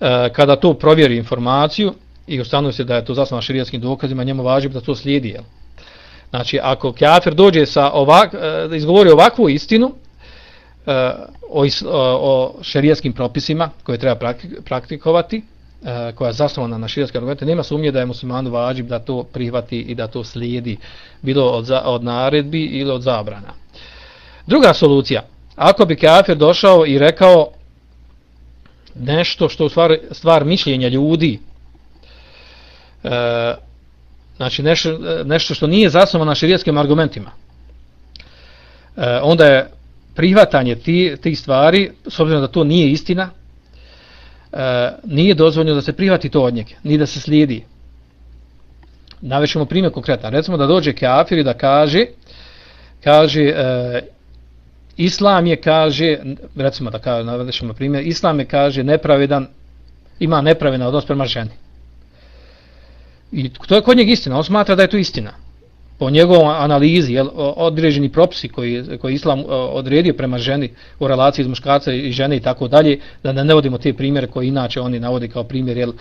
e, kada to provjeri informaciju i ustanovi se da je to zasnovano šerijskim dokazima njemu važib da to slijedi jel. Znači, ako kafir dođe sa ovak, e, izgovori ovakvu istinu e, o, o šerijskim propisima koje treba praktikovati, e, koja je zasnovana na širijaske argumente, nema sumnje da je muslimanu vađib da to prihvati i da to slijedi, bilo od, od naredbi ili od zabrana. Druga solucija, ako bi kafir došao i rekao nešto što je stvar, stvar mišljenja ljudi, e, znači nešto, nešto što nije zasnovano na širijetskim argumentima, e, onda je prihvatanje ti, tih stvari, s obzirom da to nije istina, e, nije dozvoljeno da se prihvati to od njega, ni da se slijedi. Navećemo primjer konkretan. Recimo da dođe kafir i da kaže, kaže, e, Islam je, kaže, recimo da kaže, navećemo primjer, Islam je, kaže, nepravedan, ima nepravedan odnos prema ženi. I to je kod njeg istina, on smatra da je to istina. Po njegovom analizi, jel, određeni propisi koji, koji Islam odredio prema ženi u relaciji iz muškarca i žene i tako dalje, da ne navodimo te primjere koji inače oni navodi kao primjer jel,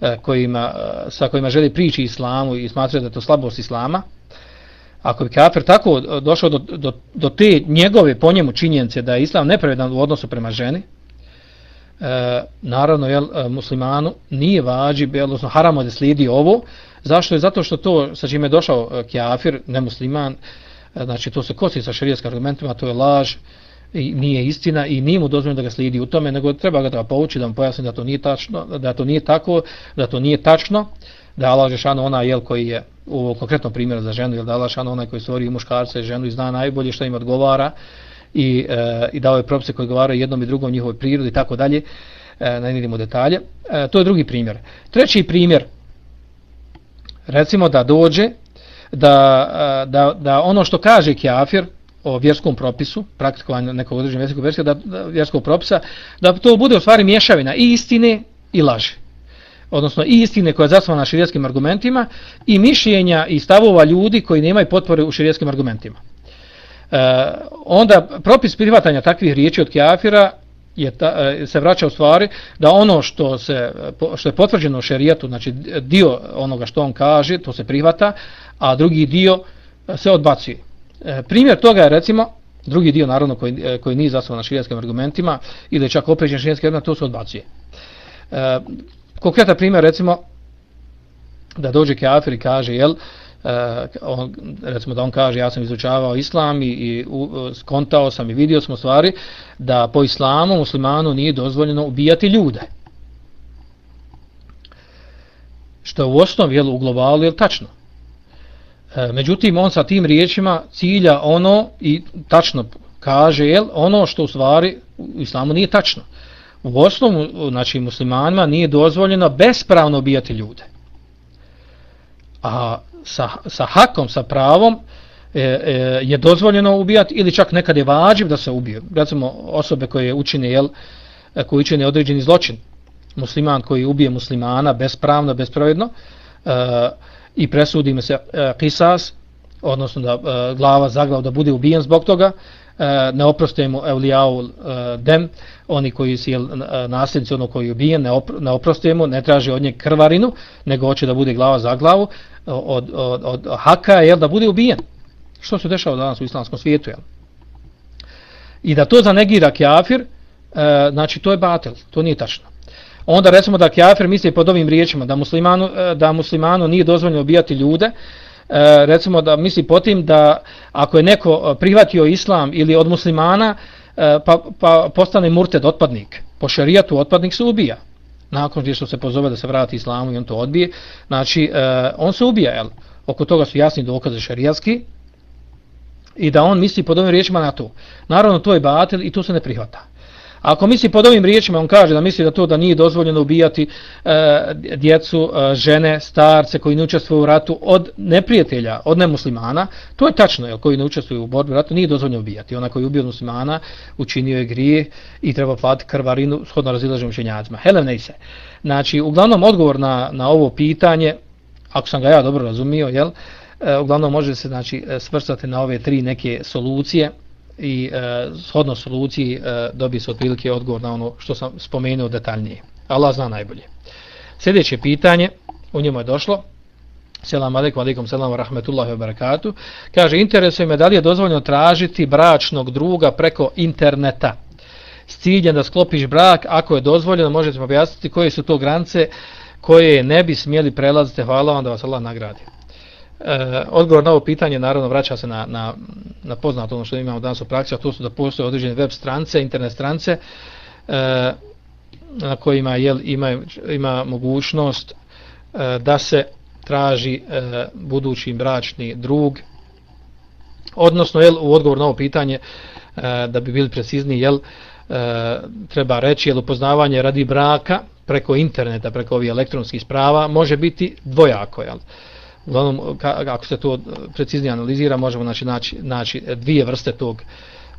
e, kojima, e, sa kojima želi prići islamu i smatraju da je to slabost islama. Ako bi kafir tako došao do, do, do te njegove po njemu činjenice da je islam nepravedan u odnosu prema ženi, e, naravno jel, e, muslimanu nije vađi, odnosno haramo da slijedi ovo. Zašto je? Zato što to sa čime je došao e, kjafir, nemusliman, e, znači to se kosi sa šarijetskim argumentima, to je laž, i nije istina i nije mu dozvoljeno da ga slijedi u tome, nego treba ga da pouči da mu pojasni da to nije tačno, da to nije tako, da to nije tačno, da Allah Žešano ona jel koji je u konkretnom primjeru za ženu, jel da Allah Žešano onaj koji stvori muškarca i ženu i zna najbolje što im odgovara i, e, i dao je propise koji govaraju jednom i drugom njihovoj prirodi i tako dalje, e, ne vidimo detalje. E, to je drugi primjer. Treći primjer, recimo da dođe, da, e, da, da ono što kaže kjafir, o vjerskom propisu, praktikovanju nekog određenog vjerskog, vjerskog, da, da, vjerskog propisa, da to bude u stvari mješavina i istine i laži. Odnosno i istine koja je zasnovana širijetskim argumentima i mišljenja i stavova ljudi koji nemaju potpore u širijetskim argumentima. E, onda propis prihvatanja takvih riječi od kjafira je ta, eh, se vraća u stvari da ono što se što je potvrđeno u šerijatu, znači dio onoga što on kaže, to se prihvata, a drugi dio eh, se odbacuje. Primjer toga je recimo drugi dio naravno koji, koji nije zasnovan na šerijatskim argumentima ili čak opređen širijskim argumentima, to se odbacuje. E, konkretan primjer recimo da dođe kafir i kaže jel, e, on, recimo da on kaže ja sam izučavao islam i, i u, skontao sam i vidio smo stvari da po islamu muslimanu nije dozvoljeno ubijati ljude. Što je u osnovi jel, u globalu je tačno. E, međutim, on sa tim riječima cilja ono i tačno kaže jel, ono što u stvari u islamu nije tačno. U osnovu, znači muslimanima, nije dozvoljeno bespravno ubijati ljude. A sa, sa hakom, sa pravom, e, e, je dozvoljeno ubijati ili čak nekad je vađiv da se ubije. Recimo osobe koje učine, jel, e, koji učine određeni zločin, musliman koji ubije muslimana bespravno, bespravedno, e, i presudi mu se e, kisas, odnosno da e, glava za glavu da bude ubijen zbog toga, E, ne oproste mu e, dem, oni koji su e, nasljednici ono koji je ubijen, ne, oprostujemo, ne oproste mu, ne traži od njeg krvarinu, nego hoće da bude glava za glavu, od, od, od haka je da bude ubijen. Što se dešava danas u islamskom svijetu, jel? I da to zanegira kjafir, e, znači to je batel, to nije tačno onda recimo da kafir misli pod ovim riječima da muslimanu, da muslimanu nije dozvoljeno ubijati ljude, e, recimo da misli po tim da ako je neko e, prihvatio islam ili od muslimana, e, pa, pa postane murted, otpadnik. Po šerijatu otpadnik se ubija. Nakon što se pozove da se vrati islamu i on to odbije, znači e, on se ubija, jel? Oko toga su jasni dokaze šerijatski i da on misli pod ovim riječima na to. Naravno, to je batil i to se ne prihvata. Ako misli pod ovim riječima, on kaže da misli da to da nije dozvoljeno ubijati e, djecu, e, žene, starce koji ne učestvuju u ratu od neprijatelja, od nemuslimana, to je tačno, jer koji ne učestvuju u borbi u ratu, nije dozvoljeno ubijati. Ona koji je ubio muslimana, učinio je grije i treba platiti krvarinu shodno razilaženim učenjacima. Helem ne se. Znači, uglavnom odgovor na, na ovo pitanje, ako sam ga ja dobro razumio, jel, e, uglavnom može se znači, e, svrstati na ove tri neke solucije, i e, shodno soluciji e, dobi se otprilike odgovor na ono što sam spomenuo detaljnije. Allah zna najbolje. Sljedeće pitanje, u njemu je došlo, Selam alaikum, alaikum, selam, rahmetullahi wa barakatuh. Kaže, interesuje me da li je dozvoljno tražiti bračnog druga preko interneta s ciljem da sklopiš brak, ako je dozvoljeno, možete objasniti koje su to granice koje ne bi smjeli prelaziti. Hvala vam da vas Allah nagradi. E, odgovor na ovo pitanje naravno vraća se na, na, na poznato ono što imamo danas u praksi, a to su da postoje određene web strance, internet strance, e, na kojima jel, ima, ima mogućnost e, da se traži e, budući bračni drug, odnosno jel, u odgovor na ovo pitanje, e, da bi bili precizni, jel, e, treba reći, jel, upoznavanje radi braka preko interneta, preko ovih elektronskih sprava, može biti dvojako, jel, uglavnom, ako se to preciznije analizira, možemo znači, naći, naći dvije vrste tog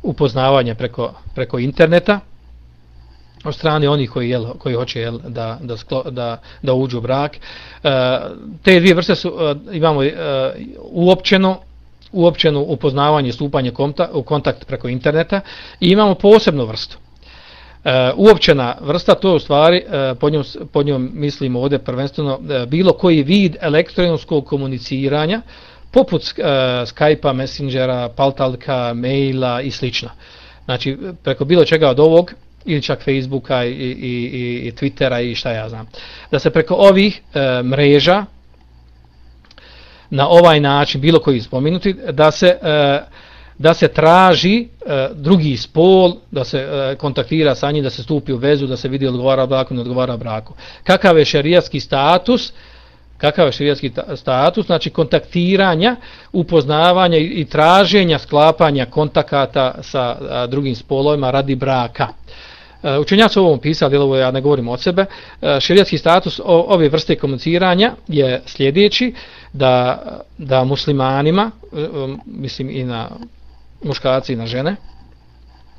upoznavanja preko, preko interneta od strane onih koji, jel, koji hoće jel, da, da, sklo, da, da uđu u brak. E, te dvije vrste su, e, imamo e, uopćeno, uopćeno upoznavanje i stupanje konta, u kontakt preko interneta i imamo posebnu vrstu. Uh, uopćena vrsta, to je u stvari, e, uh, pod, njom, pod njom mislimo ovdje prvenstveno, e, bilo koji vid elektronskog komuniciranja, poput uh, Skype-a, Messengera, Paltalka, maila i slično. Znači, preko bilo čega od ovog, ili čak Facebooka i, i, i, i Twittera i šta ja znam. Da se preko ovih mreža, na ovaj način, bilo koji spominuti, da se e, da se traži e, drugi spol, da se e, kontaktira sa njim, da se stupi u vezu, da se vidi odgovara braku, ne odgovara braku. Kakav je šerijatski status? Kakav je šerijatski status? Znači kontaktiranja, upoznavanja i, i traženja, sklapanja kontakata sa a, drugim spolovima radi braka. E, učenjaci ovom pisali, ovo ja ne govorim od sebe, e, šerijatski status o, ove vrste komuniciranja je sljedeći, da, da muslimanima, e, e mislim i na muškarci i na žene,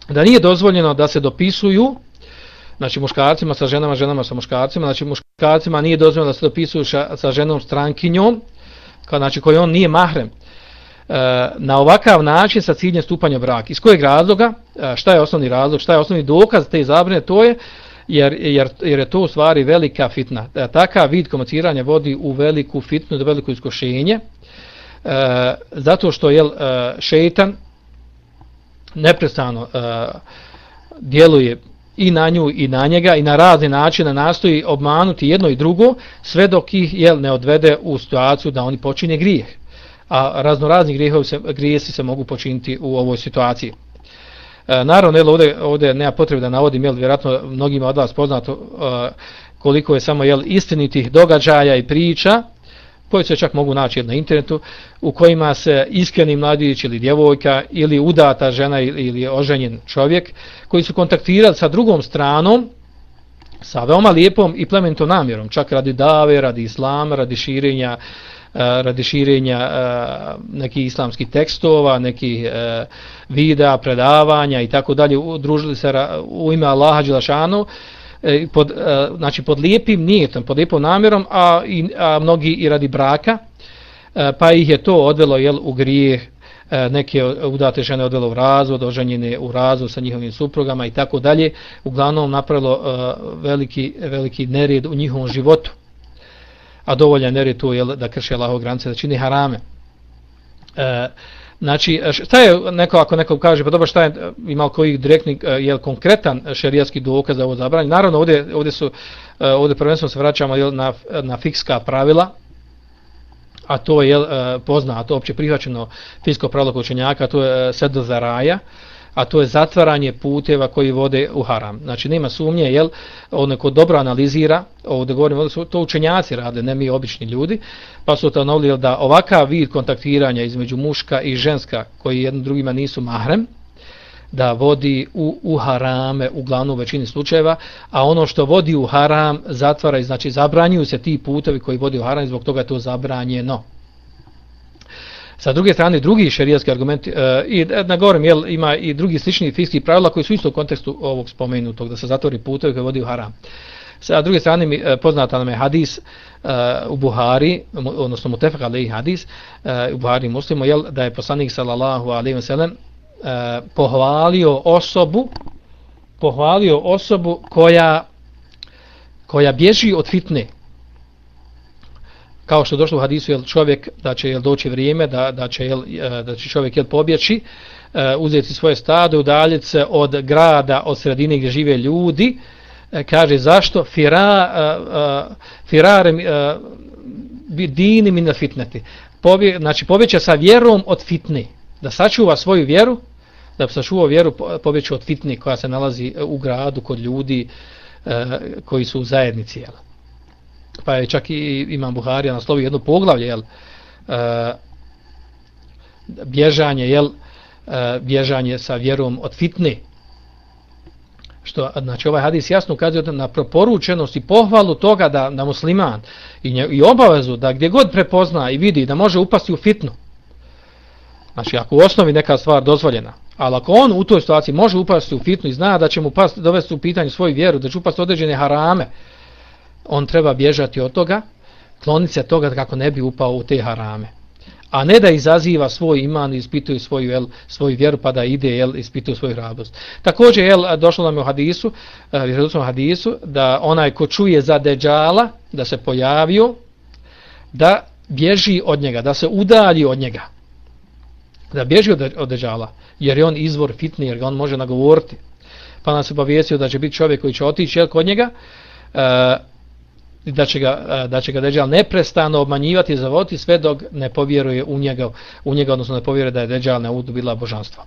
da nije dozvoljeno da se dopisuju, znači muškarcima sa ženama, ženama sa muškarcima, znači muškarcima nije dozvoljeno da se dopisuju ša, sa ženom strankinjom, kao, znači koji on nije mahrem, e, na ovakav način sa ciljem stupanja braka. Iz kojeg razloga, e, šta je osnovni razlog, šta je osnovni dokaz te zabrine, to je jer, jer, jer je to u stvari velika fitna. E, takav vid komuniciranja vodi u veliku fitnu, do veliko iskušenje, e, zato što je e, šeitan neprestano uh, djeluje i na nju i na njega i na razne načine nastoji obmanuti jedno i drugo sve dok ih jel, ne odvede u situaciju da oni počine grijeh. A raznorazni grijehovi se, grijesi se mogu počiniti u ovoj situaciji. E, naravno, jel, ovdje, ovdje nema potrebe da navodim, jel, vjerojatno mnogima od vas poznato e, koliko je samo jel, istinitih događaja i priča, koje se čak mogu naći na internetu, u kojima se iskreni mladić ili djevojka ili udata žena ili oženjen čovjek, koji su kontaktirali sa drugom stranom, sa veoma lijepom i plementom namjerom, čak radi dave, radi islama, radi širenja, eh, radi širenja eh, nekih islamskih tekstova, nekih eh, videa, predavanja i tako dalje, udružili se u ime Allaha Đelašanu, E, pod, e, znači pod lijepim nijetom, pod lijepom namjerom, a, i, a mnogi i radi braka, e, pa ih je to odvelo jel, u grijeh, e, neke udate žene odvelo u razvod, oženjene u razvod sa njihovim suprugama i tako dalje, uglavnom napravilo e, veliki, veliki nered u njihovom životu. A dovoljan nered tu je da krše Allahov granice, da čini harame. E, Znači, šta je neko, ako neko kaže, pa dobro, šta je, ima koji direktni, jel, je konkretan šerijatski dokaz za ovo zabranje? Naravno, ovdje, ovdje su, e, ovdje prvenstveno se vraćamo jel, na, na fikska pravila, a to je jel, e, poznato, opće prihvaćeno fiksko pravilo kočenjaka, to je e, sedo za raja, a to je zatvaranje puteva koji vode u haram. Znači nema sumnje, jel, ono ko dobro analizira, ovdje govorimo, to učenjaci rade, ne mi obični ljudi, pa su to da ovakav vid kontaktiranja između muška i ženska, koji jedno drugima nisu mahrem, da vodi u, u harame uglavnom u većini slučajeva, a ono što vodi u haram zatvara i znači zabranjuju se ti putevi koji vodi u haram i zbog toga je to zabranjeno. Sa druge strane, drugi šerijatski argument, e, i na govorim, jel, ima i drugi slični fikski pravila koji su isto u kontekstu ovog spomenutog, da se zatvori putevi koji vodi u haram. Sa druge strane, mi, e, poznata nam je hadis uh, u Buhari, odnosno Mutefak alaihi hadis, uh, u Buhari muslimo, jel, da je poslanik sallallahu alaihi wasallam uh, pohvalio osobu, pohvalio osobu koja, koja bježi od fitne, kao što je došlo u hadisu jel čovjek da će jel doći vrijeme da da će jel e, da će čovjek jel pobjeći e, uzeti svoje stado udaljiti se od grada od sredine gdje žive ljudi. E, kaže zašto? Fira firare bi dini min fitneti. Pobje znači pobjeća sa vjerom od fitne. Da sačuva svoju vjeru da bi sačuvao vjeru pobjeće od fitne koja se nalazi u gradu kod ljudi koji su u zajednici jel pa je čak i imam Buharija naslovi jedno poglavlje, jel, uh, bježanje, jel, e, bježanje sa vjerom od fitne. Što, znači, ovaj hadis jasno ukazuje na proporučenost i pohvalu toga da, da musliman i, nje, i obavezu da gdje god prepozna i vidi da može upasti u fitnu, znači, ako u osnovi neka stvar dozvoljena, ali ako on u toj situaciji može upasti u fitnu i zna da će mu past, dovesti u pitanje svoju vjeru, da će upasti određene harame, on treba bježati od toga, kloniti se toga kako ne bi upao u te harame. A ne da izaziva svoj iman i ispituje svoju, jel, svoju vjeru pa da ide jel, ispituje svoju hrabrost. Također jel, došlo nam u hadisu, uh, hadisu da onaj ko čuje za deđala da se pojavio, da bježi od njega, da se udalji od njega. Da bježi od, od deđala, jer je on izvor fitni, jer ga on može nagovoriti. Pa nas je obavijestio da će biti čovjek koji će otići jel, kod njega, uh, da će ga, da će ga Deđal neprestano obmanjivati i zavoditi sve dok ne povjeruje u njega, u njega odnosno ne povjeruje da je Deđal ne božanstva.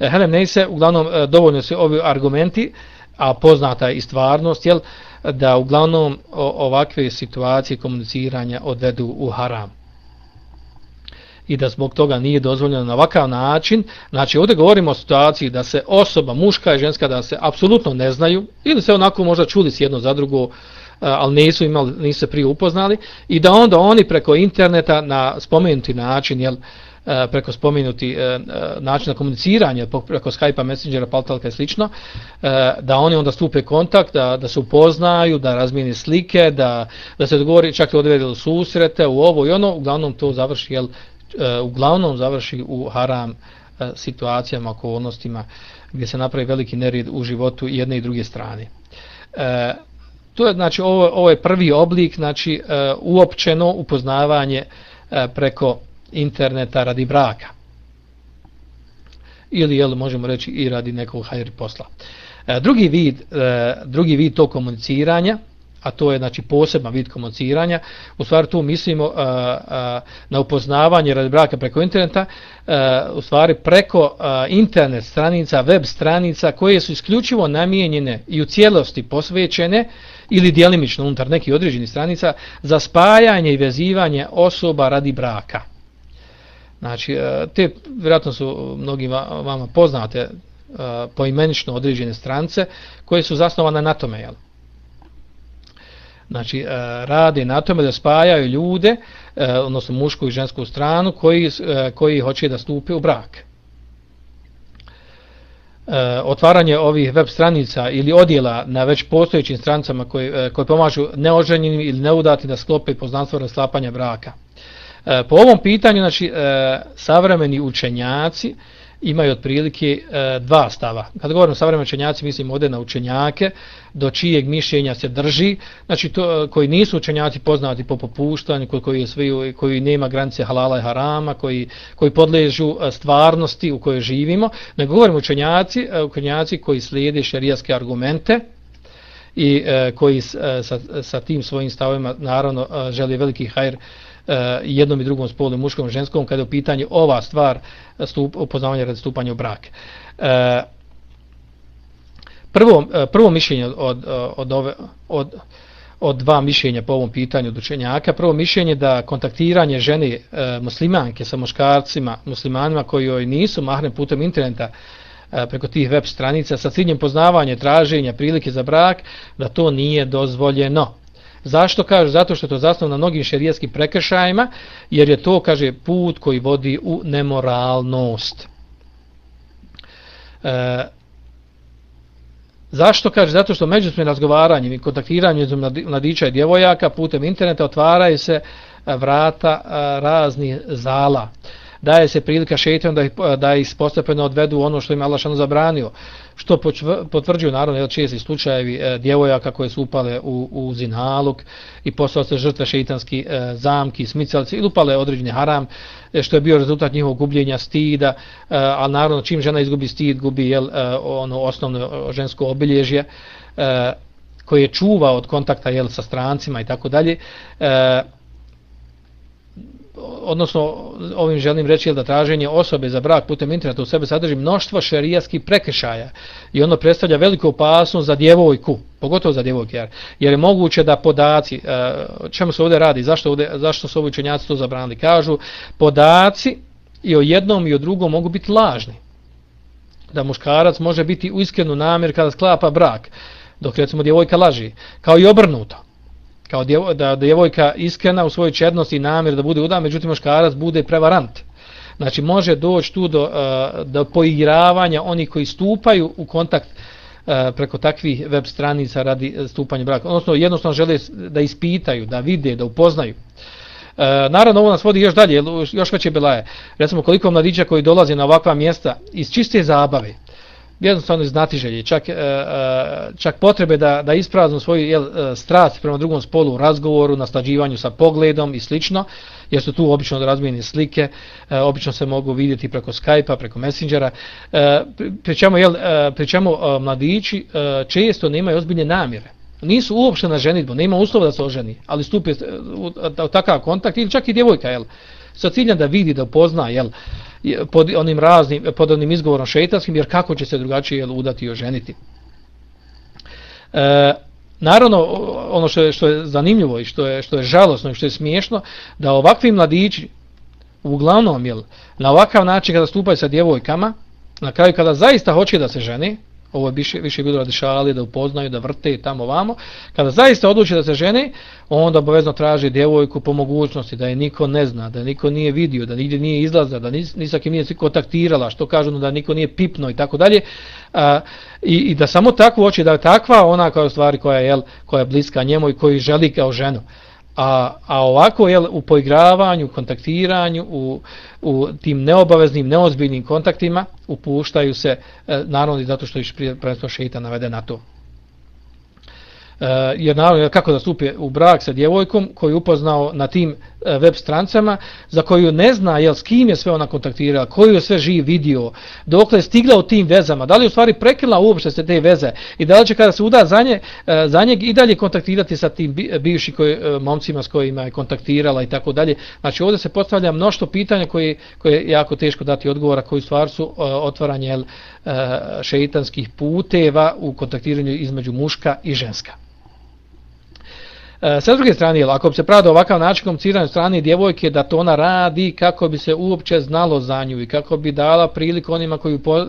E, Helem Neise, uglavnom, e, dovoljno su ovi argumenti, a poznata je i stvarnost, jel, da uglavnom ovakve situacije komuniciranja odvedu u haram i da zbog toga nije dozvoljeno na ovakav način. Znači, ovdje govorimo o situaciji da se osoba, muška i ženska, da se apsolutno ne znaju ili se onako možda čuli s jedno za drugo, Eh, ali nisu, imali, nisu se prije upoznali i da onda oni preko interneta na spomenuti način, jel, eh, preko spomenuti eh, načina komuniciranja preko Skype-a, Messengera, Paltalka i slično, da oni onda stupe kontakt, da, da se upoznaju, da razmijeni slike, da, da se dogovori čak i odvedu susrete u ovo i ono, uglavnom to završi jel, uglavnom završi u haram situacijama, okolnostima gdje se napravi veliki nered u životu jedne i druge strane. E, to je znači ovo, ovo je prvi oblik znači e, uopćeno upoznavanje e, preko interneta radi braka. Ili jel možemo reći i radi nekog hajri posla. E, drugi vid drugi vid to komuniciranja a to je znači poseban vid komuniciranja. U stvari tu mislimo a, a, na upoznavanje radi braka preko interneta, a, u stvari preko a, internet stranica, web stranica koje su isključivo namijenjene i u cijelosti posvećene ili dijelimično unutar nekih određenih stranica za spajanje i vezivanje osoba radi braka. Znači, e, te vjerojatno su mnogi vama poznate e, poimenično određene strance koje su zasnovane na tome, jel? znači e, rade na tome da spajaju ljude, odnosno mušku i žensku stranu koji, koji hoće da stupe u brak. E, otvaranje ovih web stranica ili odjela na već postojećim stranicama koji, e, koji pomažu neoženjenim ili neudatim da sklope poznanstvo raslapanja braka. E, po ovom pitanju, znači, savremeni učenjaci, imaju otprilike e, dva stava. Kad govorimo o savremenim učenjaci, mislim ovdje na učenjake, do čijeg mišljenja se drži, znači to, e, koji nisu učenjaci poznati po popuštanju, koji, koji, svi, koji nema granice halala i harama, koji, koji podležu e, stvarnosti u kojoj živimo, nego govorimo učenjaci, e, učenjaci koji slijede šarijaske argumente, i e, koji s, sa, sa tim svojim stavima naravno želi veliki hajr E, jednom i drugom spolu, muškom i ženskom, kada je u pitanju ova stvar stup, upoznavanja radi stupanja u brak. Uh, prvo, uh, prvo mišljenje od, od, ove, od, od dva mišljenja po ovom pitanju dučenjaka. Prvo mišljenje da kontaktiranje žene muslimanke sa muškarcima, muslimanima koji joj nisu mahrem putem interneta preko tih web stranica sa ciljem poznavanja, traženja, prilike za brak, da to nije dozvoljeno. Zašto kaže? Zato što je to zasnovno na mnogim šerijetskim prekršajima, jer je to, kaže, put koji vodi u nemoralnost. E, zašto kaže? Zato što međusobnim razgovaranjem i kontaktiranjem mladića i djevojaka putem interneta otvaraju se e, vrata e, raznih zala daje se prilika šeitan da ih, da ih postepeno odvedu ono što im Allah šano zabranio. Što potvrđuju naravno česti slučajevi e, djevojaka koje su upale u, u zinaluk i postao se žrtve šeitanski e, zamki, smicalci ili upale određeni haram e, što je bio rezultat njihovog gubljenja stida, e, a naravno čim žena izgubi stid, gubi jel, e, ono osnovno žensko obilježje e, koje čuva od kontakta jel, sa strancima i tako dalje. E, Odnosno ovim želim reći da traženje osobe za brak putem interneta u sebe sadrži mnoštvo šerijatskih prekršaja i ono predstavlja veliku opasnost za djevojku, pogotovo za djevojke, jer, jer je moguće da podaci, e, čemu se ovdje radi, zašto, ovdje, zašto su ovi učenjaci to zabranili, kažu podaci i o jednom i o drugom mogu biti lažni. Da muškarac može biti u iskrenu namjer kada sklapa brak, dok recimo djevojka laži, kao i obrnuto kao djevo, da djevojka iskrena u svojoj čednosti i namjer da bude udan, međutim muškarac bude prevarant. Znači može doći tu do, e, do poigravanja oni koji stupaju u kontakt e, preko takvih web stranica radi stupanja braka. Odnosno jednostavno žele da ispitaju, da vide, da upoznaju. E, naravno ovo nas vodi još dalje, još veće belaje. Recimo koliko mladića koji dolazi na ovakva mjesta iz čiste zabave, jednostavno iz znatiželje, čak, e, e, čak potrebe da, da ispraznu svoju jel, e, strast prema drugom spolu u razgovoru, nastađivanju sa pogledom i slično, jer su tu obično razmijene slike, obično se mogu vidjeti preko Skype-a, preko Messengera, pričamo, jel, pričamo mladići često nemaju ozbiljne namjere. Nisu uopšte na ženitbu, nema uslova da se oženi, ali stupi u, u takav kontakt ili čak i djevojka, jel? Sa ciljem da vidi, da upozna, jel? Pod onim raznim, pod onim izgovorom šeitanskim, jer kako će se drugačije udati i oženiti. E, naravno, ono što je, što je zanimljivo i što je, što je žalosno i što je smiješno, da ovakvi mladići, uglavnom, jel, na ovakav način kada stupaju sa djevojkama, na kraju kada zaista hoće da se ženi, ovo je više, više bilo radi šali, da upoznaju, da vrte i tamo vamo, kada zaista odluči da se ženi, onda obavezno traži djevojku po mogućnosti, da je niko ne zna, da niko nije vidio, da nigdje nije izlaza, da nis, nisakim nije kontaktirala, što kažu da niko nije pipno i tako dalje, i, i da samo tako hoće da je takva ona koja je stvari koja je, jel, koja je bliska njemu i koji želi kao ženu. A, a ovako je u poigravanju, kontaktiranju, u, u tim neobaveznim, neozbiljnim kontaktima upuštaju se, e, naravno i zato što je prvenstvo šeita navede na to. E, jer naravno kako da stupi u brak sa djevojkom koju upoznao na tim E, web strancama za koju ne zna jel, s kim je sve ona kontaktirala, koju je sve živ vidio, dok je stigla u tim vezama, da li u stvari prekrila uopšte se te veze i da li će kada se uda za, nje, e, za njeg i dalje kontaktirati sa tim bivšim koji, e, momcima s kojima je kontaktirala i tako dalje. Znači ovdje se postavlja mnošto pitanja koje, koje je jako teško dati odgovora koji stvar su otvaranje jel, šeitanskih puteva u kontaktiranju između muška i ženska. E, sa druge strane, ako bi se pravda ovakav način komuniciranje strane djevojke da to ona radi kako bi se uopće znalo za nju i kako bi dala priliku onima koji, upo,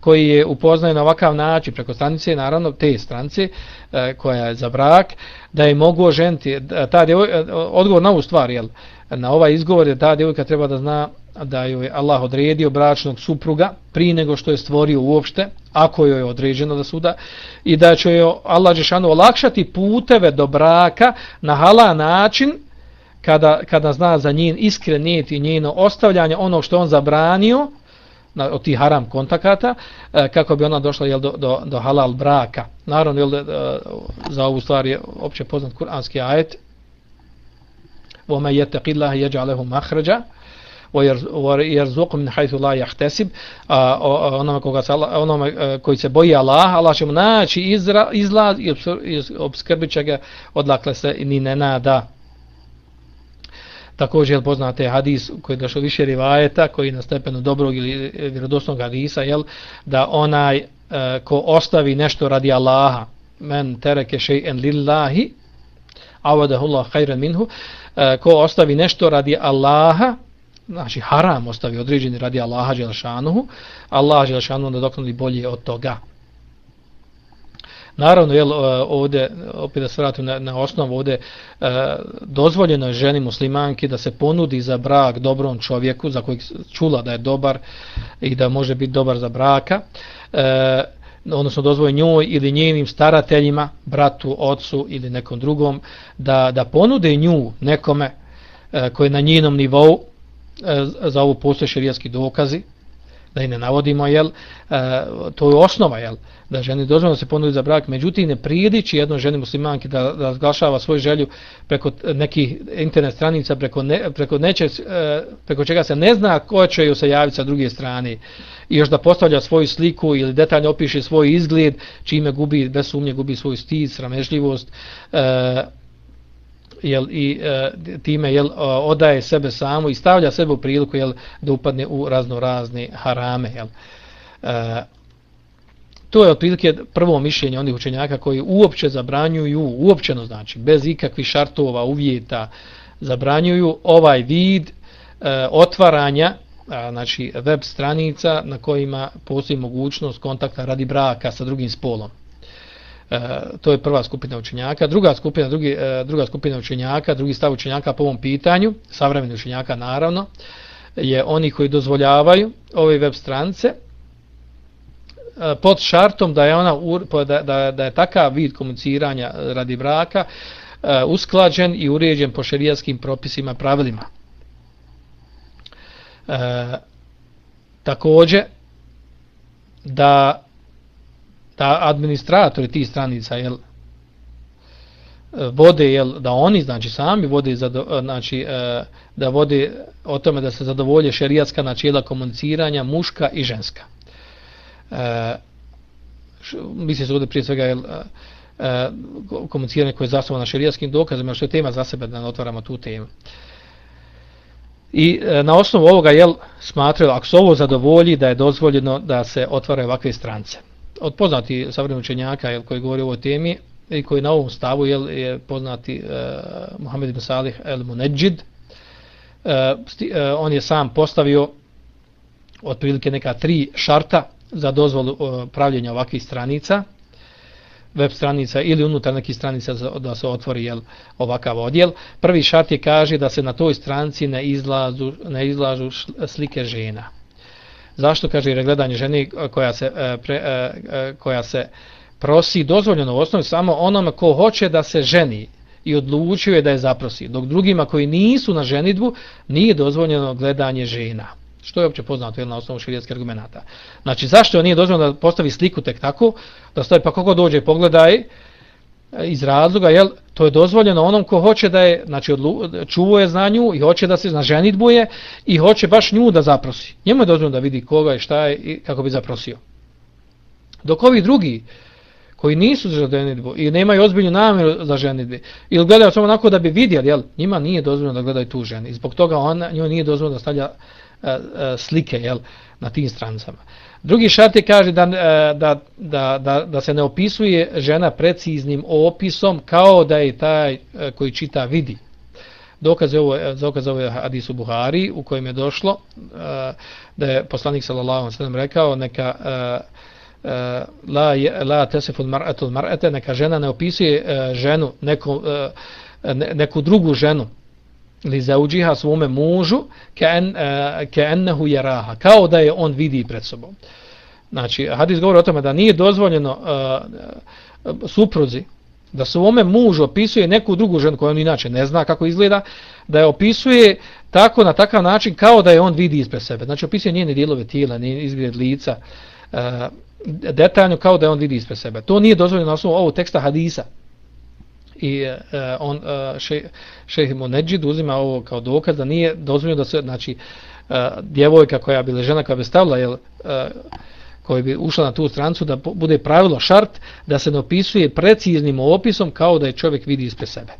koji je upoznaju na ovakav način preko stranice, naravno te stranice e, koja je za brak, da je mogu oženiti. E, ta djevoj, e, odgovor na ovu stvar, jel, na ovaj izgovor je ta djevojka treba da zna da joj je Allah odredio bračnog supruga prije nego što je stvorio uopšte, ako joj je određeno da suda, i da će joj Allah Žešanu olakšati puteve do braka na hala način kada, kada zna za njen iskren i njeno ostavljanje ono što on zabranio na, od tih haram kontakata e, kako bi ona došla jel, do, do, do halal braka. Naravno, jel, e, za ovu stvar je opće poznat kuranski ajet وَمَا يَتَقِ اللَّهِ يَجْعَلَهُ مَحْرَجًا وَيَرْزُقُ مِنْ حَيْثُ لَا يَحْتَسِبْ onome, koga se, onome e, koji se boji Allah, Allah će mu naći izra, izlaz i obskrbit će ga odlakle se ni ne nada. Također je poznate hadis koji je došao više rivajeta, koji na stepenu dobrog ili vjerodosnog hadisa, jel, da onaj e, ko ostavi nešto radi Allaha, men tereke še'en lillahi, avadahullah hajran minhu, e, ko ostavi nešto radi Allaha, znači haram ostavi određeni radi Allaha Đelšanuhu, Allah Đelšanuhu da doknuli bolje od toga. Naravno, jel, e, ovdje, opet da se vratim na, na osnovu, ovdje e, dozvoljeno je ženi muslimanki da se ponudi za brak dobrom čovjeku, za kojeg čula da je dobar i da može biti dobar za braka, e, odnosno dozvoljeno njoj ili njenim starateljima, bratu, ocu ili nekom drugom, da, da ponude nju nekome e, koji je na njenom nivou, E, za ovo postoje šerijatski dokazi, da i ne navodimo, jel, e, to je osnova, jel, da ženi dozvoljeno se ponudi za brak, međutim ne prijedići jednoj ženi muslimanki da, razglašava svoju želju preko nekih internet stranica, preko, ne, preko, neće, e, preko čega se ne zna ko će ju se javiti sa druge strane. I još da postavlja svoju sliku ili detaljno opiše svoj izgled, čime gubi, bez sumnje gubi svoju stid, sramežljivost, jel, i e, time jel, odaje sebe samo i stavlja sebe u priliku jel, da upadne u razno razne harame. Jel. E, to je otprilike prvo mišljenje onih učenjaka koji uopće zabranjuju, uopćeno znači, bez ikakvih šartova, uvjeta, zabranjuju ovaj vid e, otvaranja a, znači web stranica na kojima postoji mogućnost kontakta radi braka sa drugim spolom. E, to je prva skupina učenjaka. Druga skupina, drugi, e, druga skupina učenjaka, drugi stav učenjaka po ovom pitanju, savremeni učenjaka naravno, je oni koji dozvoljavaju ove web strance eh, pod šartom da je ona da, da, da je takav vid komuniciranja radi braka usklađen i uređen po šerijatskim propisima pravilima. E, također da da administratori tih stranica jel, e, vode jel, da oni znači sami vode za e, znači e, da vode o tome da se zadovolje šerijatska načela komuniciranja muška i ženska. E, misli se ovdje prije svega jel, e, komuniciranje koje je zasnovano na šerijatskim dokazima, što je tema za sebe da ne otvaramo tu temu. I e, na osnovu ovoga jel, smatraju, ako se ovo zadovolji, da je dozvoljeno da se otvore ovakve strance. Od poznati savremenog učenjaka jel, koji govori o ovoj temi i koji na ovom stavu jel, je poznati uh, Muhammed ibn Salih el Muneđid. uh, e, sti, e, on je sam postavio otprilike neka tri šarta za dozvolu uh, pravljenja ovakvih stranica, web stranica ili unutar nekih stranica da se otvori jel, ovakav odjel. Prvi šart je kaže da se na toj stranici ne izlažu, ne izlažu slike žena. Zašto kaže jer gledanje žene koja se, e, pre, e, e, koja se prosi dozvoljeno u osnovi samo onome ko hoće da se ženi i odlučio je da je zaprosi. Dok drugima koji nisu na ženidbu nije dozvoljeno gledanje žena. Što je uopće poznato na osnovu širijetskih argumenta. Znači, zašto nije dozvoljeno da postavi sliku tek tako, da stoji pa kako dođe i pogledaj iz razloga, jel, to je dozvoljeno onom ko hoće da je, znači, odlu, čuvuje za nju i hoće da se na ženitbuje i hoće baš nju da zaprosi. Njemu je dozvoljeno da vidi koga je, šta je i kako bi zaprosio. Dok ovi drugi, koji nisu za ženitbu i nemaju ozbiljnu namjeru za ženitbe ili gledaju samo onako da bi vidjeli, jel, njima nije dozvoljeno da gledaju tu ženu. I zbog toga ona, njoj nije dozvoljeno da stavlja E, e, slike jel, na tim strancama. Drugi šart je kaže da, e, da, da, da, da se ne opisuje žena preciznim opisom kao da je taj e, koji čita vidi. Dokaz je ovo, e, dokaz ovo je hadis u Buhari u kojem je došlo da je poslanik sallallahu alejhi ve sellem rekao neka la la tasiful mar'atu mar'ata neka žena ne opisuje ženu neku neku drugu ženu li zauđiha svome mužu ke, uh, ke ennehu jeraha, kao da je on vidi pred sobom. Znači, hadis govori o tome da nije dozvoljeno uh, supruzi da svome mužu opisuje neku drugu ženu koju on inače ne zna kako izgleda, da je opisuje tako na takav način kao da je on vidi ispred sebe. Znači, opisuje njene dijelove tijela, njene izgled lica, uh, detaljno kao da je on vidi ispred sebe. To nije dozvoljeno na osnovu ovog teksta hadisa i e, on e, uh, še, šejh Muneđid uzima ovo kao dokaz da nije dozvoljeno da se znači e, djevojka koja bi žena koja bi stavila jel e, koja bi ušla na tu strancu da bude pravilo šart da se ne opisuje preciznim opisom kao da je čovjek vidi ispred sebe.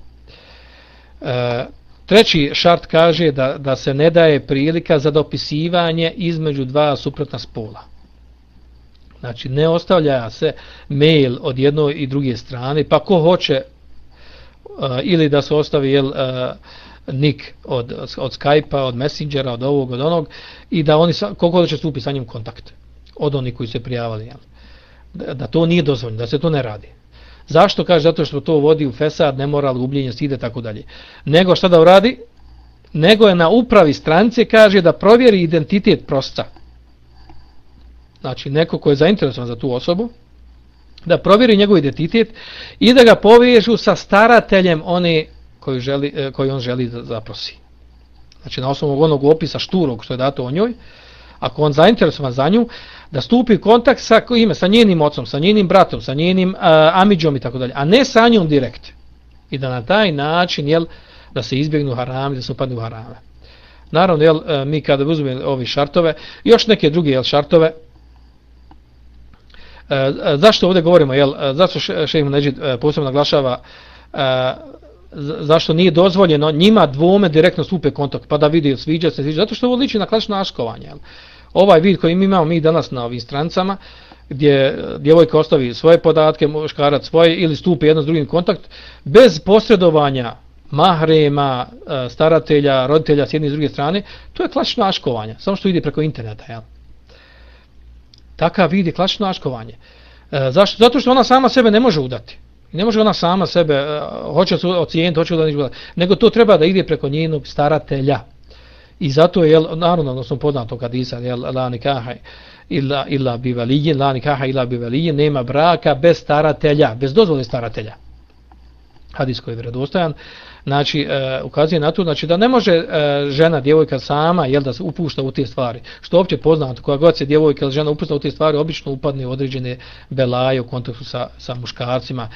E, treći šart kaže da, da se ne daje prilika za dopisivanje između dva suprotna spola. Znači, ne ostavlja se mail od jedne i druge strane, pa ko hoće Eh, ili da se ostavi jel, eh, uh, nik od, od Skype-a, od Messengera, od ovog, od onog, i da oni, koliko da će stupiti sa njim kontakt od onih koji se prijavali, jel? Da, da to nije dozvoljeno, da se to ne radi. Zašto kaže? Zato što to vodi u fesad, nemoral, gubljenje, stide, tako dalje. Nego šta da uradi? Nego je na upravi stranice, kaže da provjeri identitet prosta. Znači, neko ko je zainteresovan za tu osobu, da provjeri njegov identitet i da ga povežu sa starateljem one koji, želi, e, koju koji on želi da zaprosi. Znači na osnovu onog opisa šturog što je dato o njoj, ako on zainteresovan za nju, da stupi u kontakt sa ime, sa njenim ocom, sa njenim bratom, sa njenim uh, amidžom i tako dalje, a ne sa njom direkt. I da na taj način, jel, da se izbjegnu harami, da se upadnu u harame. Naravno, jel, e, mi kada uzmemo ovi šartove, još neke druge jel, šartove, Eh, eh, zašto ovdje govorimo, jel, eh, zašto šejh Neđid posebno naglašava zašto nije dozvoljeno njima dvome direktno stupe kontakt pa da vidi sviđa se, sviđa, zato što ovo liči na klasično aškovanje. Jel. Ovaj vid koji mi imamo mi danas na ovim strancama, gdje djevojka ostavi svoje podatke, muškarac svoje ili stupi jedno s drugim kontakt, bez posredovanja mahrema, staratelja, roditelja s jedne i s druge strane, to je klasično aškovanje, samo što ide preko interneta. Jel takav vid je klasično aškovanje. E, zašto? Zato što ona sama sebe ne može udati. Ne može ona sama sebe, e, hoće se ocijeniti, hoće da ništa nego to treba da ide preko njenog staratelja. I zato je, naravno, odnosno poznato kad isa, jel, la nikaha illa, illa bivalijin, la nikaha illa bivalijin, nema braka bez staratelja, bez dozvole staratelja. Hadis koji je vredostajan znači uh, ukazuje na to znači da ne može e, žena djevojka sama jel da se upušta u te stvari. Što opće poznato koja god se djevojka ili žena upušta u te stvari obično upadne u određene belaje u kontaktu sa, sa muškarcima.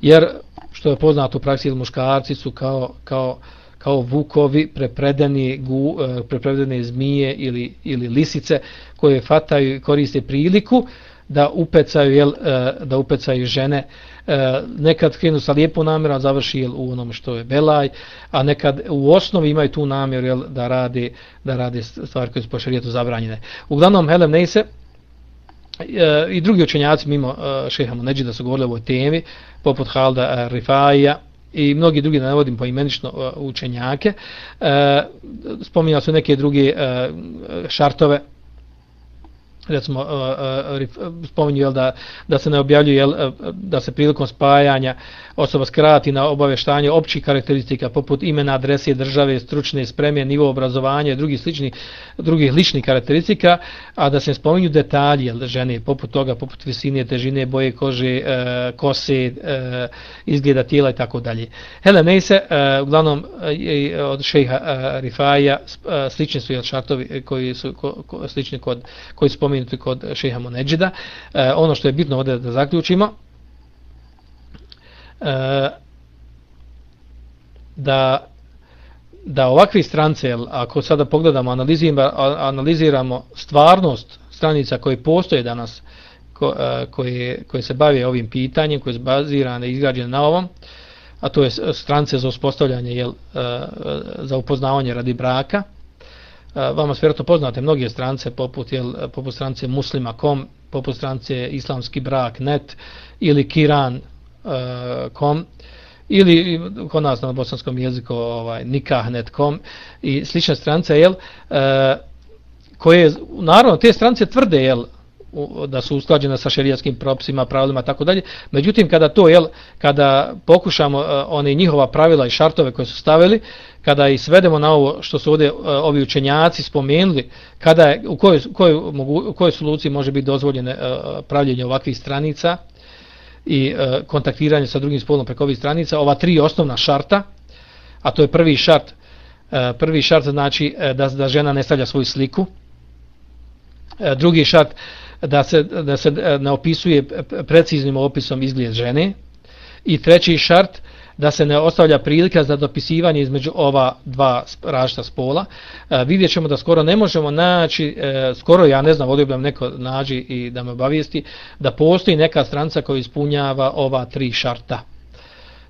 Jer što je poznato u praksi muškarci su kao, kao, kao vukovi prepredeni gu, e, prepredene zmije ili, ili lisice koje fataju koriste priliku da upecaju jel, e, da upecaju žene. E, nekad krenu sa lijepom namjerom a završi jel, u onom što je belaj a nekad u osnovi imaju tu namjeru jel, da radi da radi stvari koje su po šarijetu zabranjene. Uglavnom Helem Neise e, i drugi učenjaci mimo šeha Muneđida su govorili o ovoj temi poput Halda Rifaija i mnogi drugi da navodim po imenično učenjake. Spominjali su neke druge šartove recimo uh, uh, spominju jel, da, da se ne objavljuje jel, uh, da se prilikom spajanja osoba skrati na obaveštanje općih karakteristika poput imena, adrese, države, stručne spreme, nivo obrazovanja i drugih sličnih drugih ličnih karakteristika, a da se spominju detalji jel, žene poput toga, poput visine, težine, boje kože, kose, izgleda tijela i tako dalje. Hele, Neise, uglavnom uh, od šeha uh, Rifaja slični su jel, šartovi koji su ko, ko, slični kod koji spominju spomenuti kod šeha Moneđida. E, ono što je bitno ovdje da zaključimo, e, da, da ovakvi strance, ako sada pogledamo, analiziramo, analiziramo stvarnost stranica koje postoje danas, ko, e, koje, koje se bave ovim pitanjem, koje su bazirane i izgrađene na ovom, a to je strance za uspostavljanje, jel, e, za upoznavanje radi braka, vama su vjerojatno poznate mnoge strance poput, jel, poput strance muslima.com, poput strance islamski brak net ili kiran.com e, ili kod nas na bosanskom jeziku ovaj, nikah.net.com i slične strance jel, e, koje, naravno, te strance tvrde jel, da su usklađena sa šerijatskim propisima, pravilima tako dalje. Međutim kada to jel kada pokušamo uh, one njihova pravila i šartove koje su stavili, kada ih svedemo na ovo što su ovdje uh, ovi učenjaci spomenuli, kada je u kojoj kojoj mogu kojoj soluciji može biti dozvoljene uh, pravljenje ovakvih stranica i uh, kontaktiranje sa drugim spolom preko ovih stranica, ova tri osnovna šarta, a to je prvi šart uh, prvi šart znači uh, da da žena ne stavlja svoju sliku. Uh, drugi šart da se, da se e, ne opisuje preciznim opisom izgled žene i treći šart da se ne ostavlja prilika za dopisivanje između ova dva različita spola. E, vidjet ćemo da skoro ne možemo naći, e, skoro ja ne znam, vodio bi neko nađi i da me obavijesti, da postoji neka stranca koja ispunjava ova tri šarta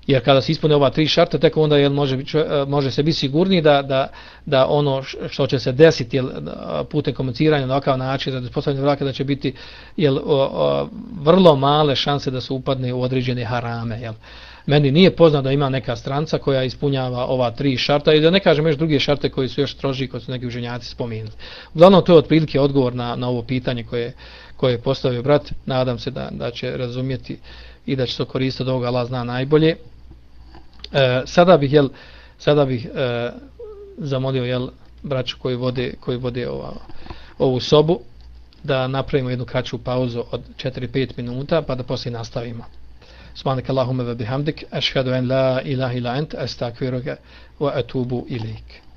jer kada se ispune ova tri šarta, tek onda jel, može, e, može se biti sigurni da, da, da ono što će se desiti jel, e, putem komuniciranja na ovakav način, da postavljanje vraka, da će biti jel, o, o, vrlo male šanse da se upadne u određene harame. Jel. Meni nije poznato da ima neka stranca koja ispunjava ova tri šarta i da ne kažem još druge šarte koji su još stroži, koji su neki uženjaci spomenuli. Uglavnom, to je otprilike odgovor na, na ovo pitanje koje, koje je postavio brat. Nadam se da, da će razumjeti i da će se koristiti od ovoga, Allah zna najbolje. E, sada bih jel sada bih e, zamolio jel braću koji vode koji vode ova, ovu sobu da napravimo jednu kraću pauzu od 4-5 minuta pa da poslije nastavimo. Subhanak Allahumma wa bihamdik ashhadu an la ilaha illa ant astaghfiruka wa atubu ilaik.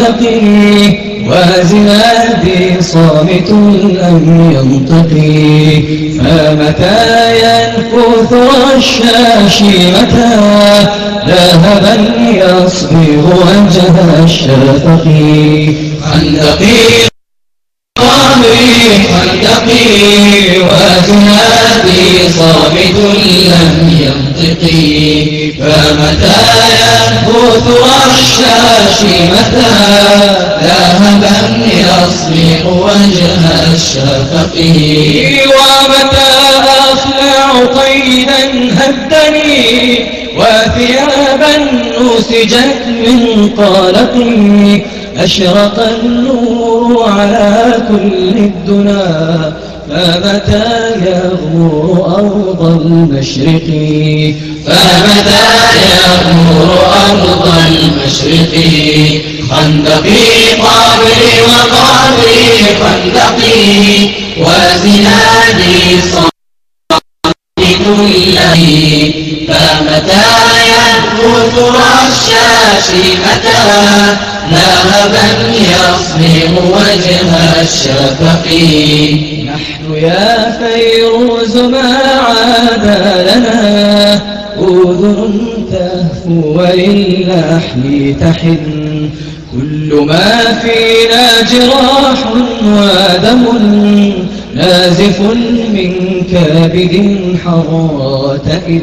ينتقي صامت لم ينطقي فمتى ينفث الشاشي؟ متى ذهبا يصبغ وجه الشفقي. عن دقيق خندقي وجهادي صامت لم ينطقي فمتى ينبث الشاش متى ذهبا يصبح وجه الشفق ومتى أخلع قيدا هدني وثيابا نسجت من قلقي أشرق النور على كل الدنا فمتى يغمر أرض المشرق؟ فمتى يغمر أرض المشرق؟ خندقي قابري وقابري خندقي وزنادي صادق الله فمتى ينفث الشاش متى ذهبا يصبغ وجه الشفق. نحن يا فيروز ما عاد لنا أذن تهفو وللحم تحن. كل ما فينا جراح ودم نازف من كبد حراتئ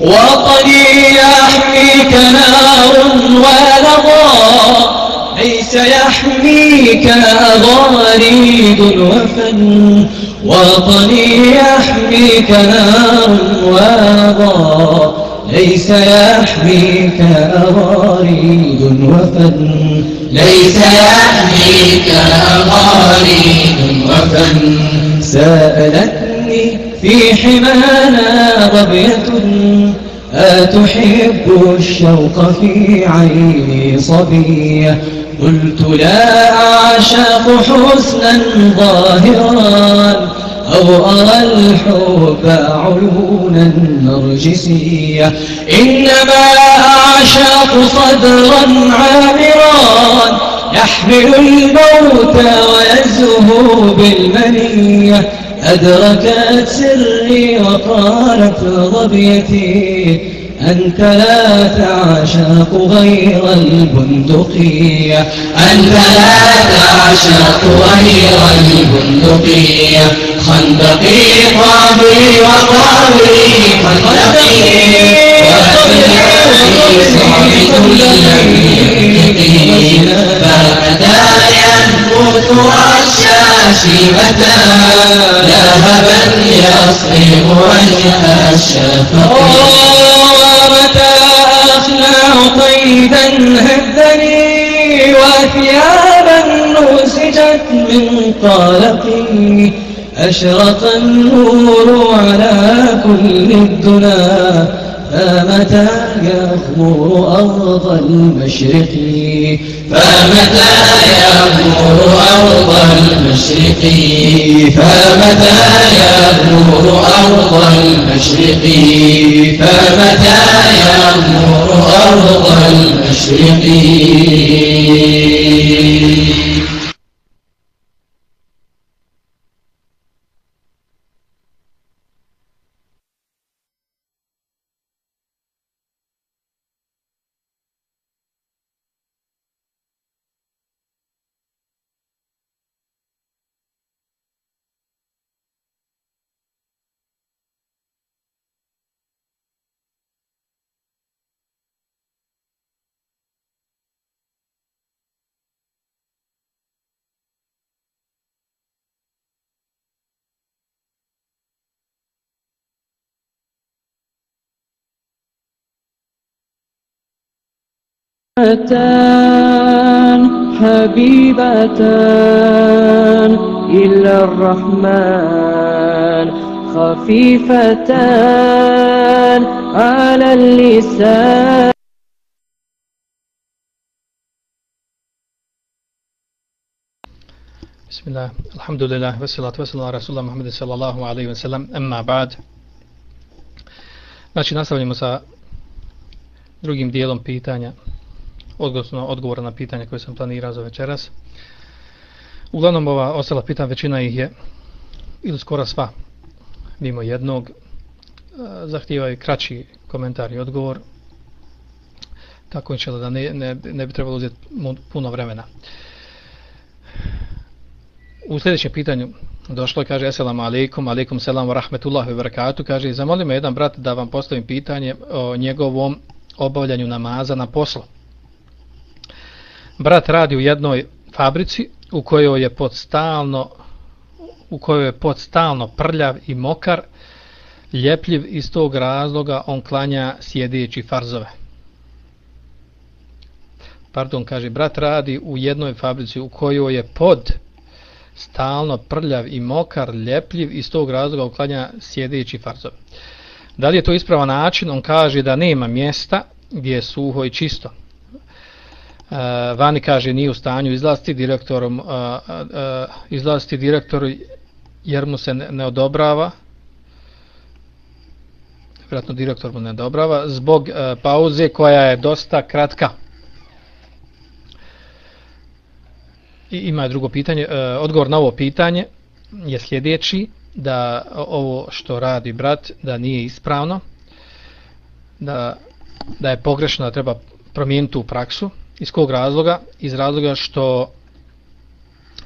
وطني يحميك نار ولظى ليس يحميك غريد وفن وطني يحميك نار ولظى ليس يحميك غريد وفن ليس يحميك غريد وفن سألتني في حمانا ظبية أتحب الشوق في عيني صبية؟ قلت لا أعشق حسنا ظاهرا. أو أرى الحب عيونا نرجسية إنما أعشق صدرا عامرا. يحمل الموت ويزهو بالمنية. أدركت سري وقالت ضبيتي أنت لا تعشق غير البندقية. أنت لا تعشق غير البندقية. خندقي قابري وقابري خندقي وأبني في صعب كل ذهبا يصرم وجه الشفقين أخلع قيدا هدني وثيابا نسجت من قلقي أشرق النور على كل الدنا. فمتى يغمر أرض المشرق؟ فمتى يغمر أرض المشرق؟ فمتى يغمر أرض المشرق؟ فمتى يغمر أرض المشرق؟ حبيبتان إلى الرحمن خفيفتان على اللسان. بسم الله الحمد لله والصلاة والسلام على رسول الله محمد صلى الله عليه وسلم. أما بعد Znači, nastavljamo sa drugim dijelom pitanja. Odnosno odgovora na pitanja koje sam planirao za večeras. Uglavnom ova ostala pitanja, većina ih je, ili skoro sva, mimo jednog, e, zahtijevaju kraći komentar i odgovor, tako će da ne, ne, ne bi trebalo uzeti puno vremena. u sljedećem pitanju došlo je, kaže, assalamu alaikum, alaikum selam wa rahmetullahi wa barakatuh, kaže, zamoli me jedan brat da vam postavim pitanje o njegovom obavljanju namaza na poslu. Brat radi u jednoj fabrici u kojoj je podstalno u kojoj je podstalno prljav i mokar, ljepljiv iz tog razloga on klanja sjedeći farzove. Pardon, kaže, brat radi u jednoj fabrici u kojoj je pod stalno prljav i mokar, ljepljiv iz tog razloga uklanja sjedeći farzove. Da li je to ispravan način? On kaže da nema mjesta gdje je suho i čisto. Uh, vani kaže nije u stanju izlasti direktorom eh, eh, uh, uh, izlasti direktoru jer mu se ne, ne odobrava. Vjerojatno direktor mu ne odobrava zbog uh, pauze koja je dosta kratka. I ima drugo pitanje uh, odgovor na ovo pitanje je sljedeći da ovo što radi brat da nije ispravno da, da je pogrešno da treba promijeniti u praksu iz kog razloga? iz razloga što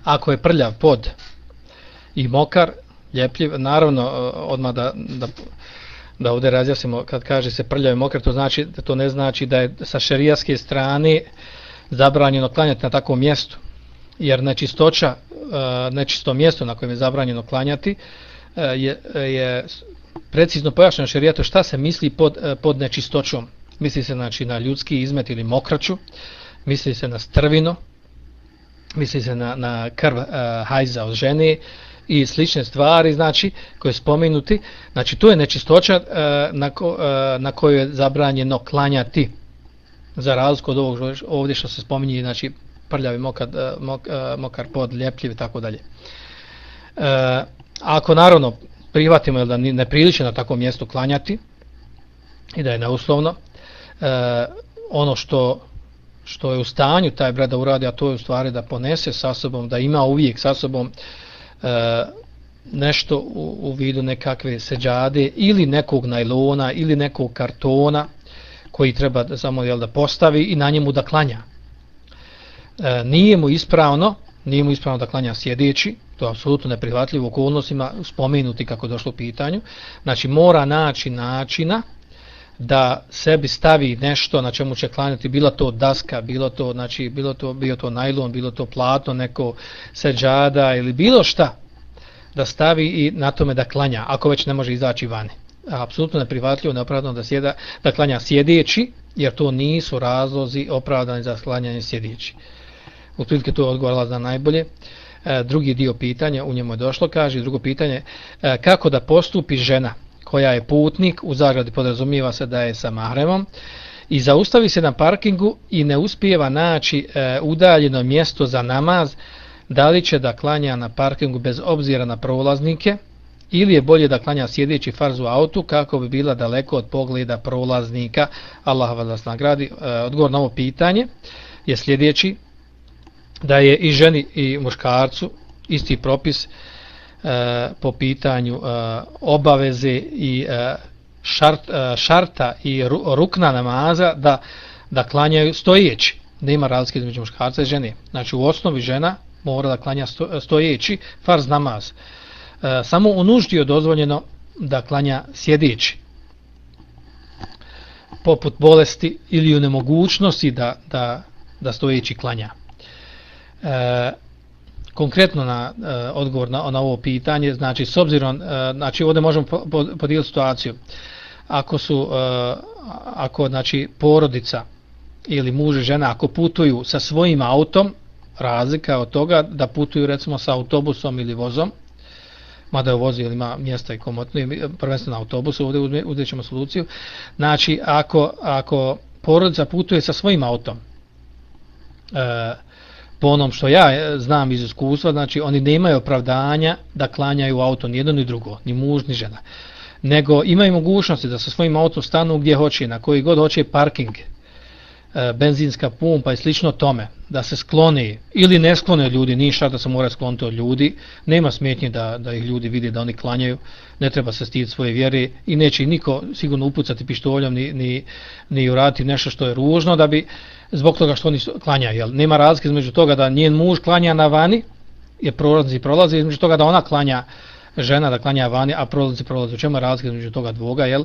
ako je prljav pod i mokar, ljepljiv, naravno e, odmah da, da, da ovdje razjasnimo kad kaže se prljav i mokar, to znači da to ne znači da je sa šerijaske strane zabranjeno klanjati na takvom mjestu, jer nečistoća, e, nečisto mjesto na kojem je zabranjeno klanjati e, je, je precizno pojašnjeno šerijato šta se misli pod, pod nečistoćom. Misli se znači na ljudski izmet ili mokraću, misli se na strvino, misli se na, na krv uh, hajza od žene i slične stvari, znači, koje spomenuti. Znači, to je nečistoća uh, na, ko, uh, na kojoj je zabranjeno klanjati za razliku od ovog ovdje što se spominje, znači, prljavi mokar, uh, mok, uh, mokar pod, ljepljiv i tako dalje. Uh, ako naravno prihvatimo da ne priliče na takvom mjestu klanjati i da je neuslovno, uh, ono što što je u stanju taj brat da uradi, a to je u stvari da ponese sa sobom, da ima uvijek sa sobom e, nešto u, u vidu nekakve seđade ili nekog najlona ili nekog kartona koji treba da, samo jel, da postavi i na njemu da klanja. E, nije mu ispravno, nije mu ispravno da klanja sjedeći, to je apsolutno neprihvatljivo u okolnostima spomenuti kako došlo u pitanju. Znači mora naći načina da sebi stavi nešto na čemu će klanjati, bilo to daska, bilo to, znači, bilo to, bio to najlon, bilo to plato, neko seđada ili bilo šta, da stavi i na tome da klanja, ako već ne može izaći vani. Apsolutno neprivatljivo, neopravdano da, sjeda, da klanja sjedeći, jer to nisu razlozi opravdani za klanjanje sjedeći. U prilike to je odgovorila za najbolje. E, drugi dio pitanja, u njemu je došlo, kaže, drugo pitanje, e, kako da postupi žena, koja je putnik, u zagradi podrazumijeva se da je sa mahremom, i zaustavi se na parkingu i ne uspijeva naći e, udaljeno mjesto za namaz, da li će da klanja na parkingu bez obzira na prolaznike, ili je bolje da klanja sjedeći farz u autu kako bi bila daleko od pogleda prolaznika. Allah vas nagradi. E, odgovor na ovo pitanje je sljedeći, da je i ženi i muškarcu isti propis, E, po pitanju e, obaveze i e, šart, šarta i rukna namaza da, da klanjaju stojeći. Da ima razlike između muškarca i žene. Znači u osnovi žena mora da klanja sto, stojeći farz namaz. Samo u nuždi je dozvoljeno da klanja sjedeći poput bolesti ili u nemogućnosti da, da, da stojeći klanja. E, konkretno na e, odgovor na, na ovo pitanje, znači s obzirom, e, znači ovdje možemo podijeliti situaciju. Ako su, e, ako znači porodica ili muž i žena, ako putuju sa svojim autom, razlika od toga da putuju recimo sa autobusom ili vozom, mada je vozi ili ima mjesta i komotno, prvenstveno na autobusu, ovdje uzet ćemo soluciju. Znači, ako, ako porodica putuje sa svojim autom, e, po onom što ja e, znam iz iskustva, znači oni nemaju opravdanja da klanjaju auto ni jedno ni drugo, ni muž ni žena. Nego imaju mogućnosti da sa svojim autom stanu gdje hoće, na koji god hoće parking, E, benzinska pumpa i slično tome, da se skloni ili ne sklone ljudi, ništa da se mora skloniti od ljudi, nema smetnje da, da ih ljudi vidi da oni klanjaju, ne treba se stiti svoje vjere i neće niko sigurno upucati pištoljom ni, ni, ni uraditi nešto što je ružno da bi, zbog toga što oni klanjaju. Jel? Nema razlike između toga da njen muž klanja na vani je prolazi prolazi između toga da ona klanja žena da klanja vani, a prolazi prolazi. U čemu je razlika između toga dvoga, jel?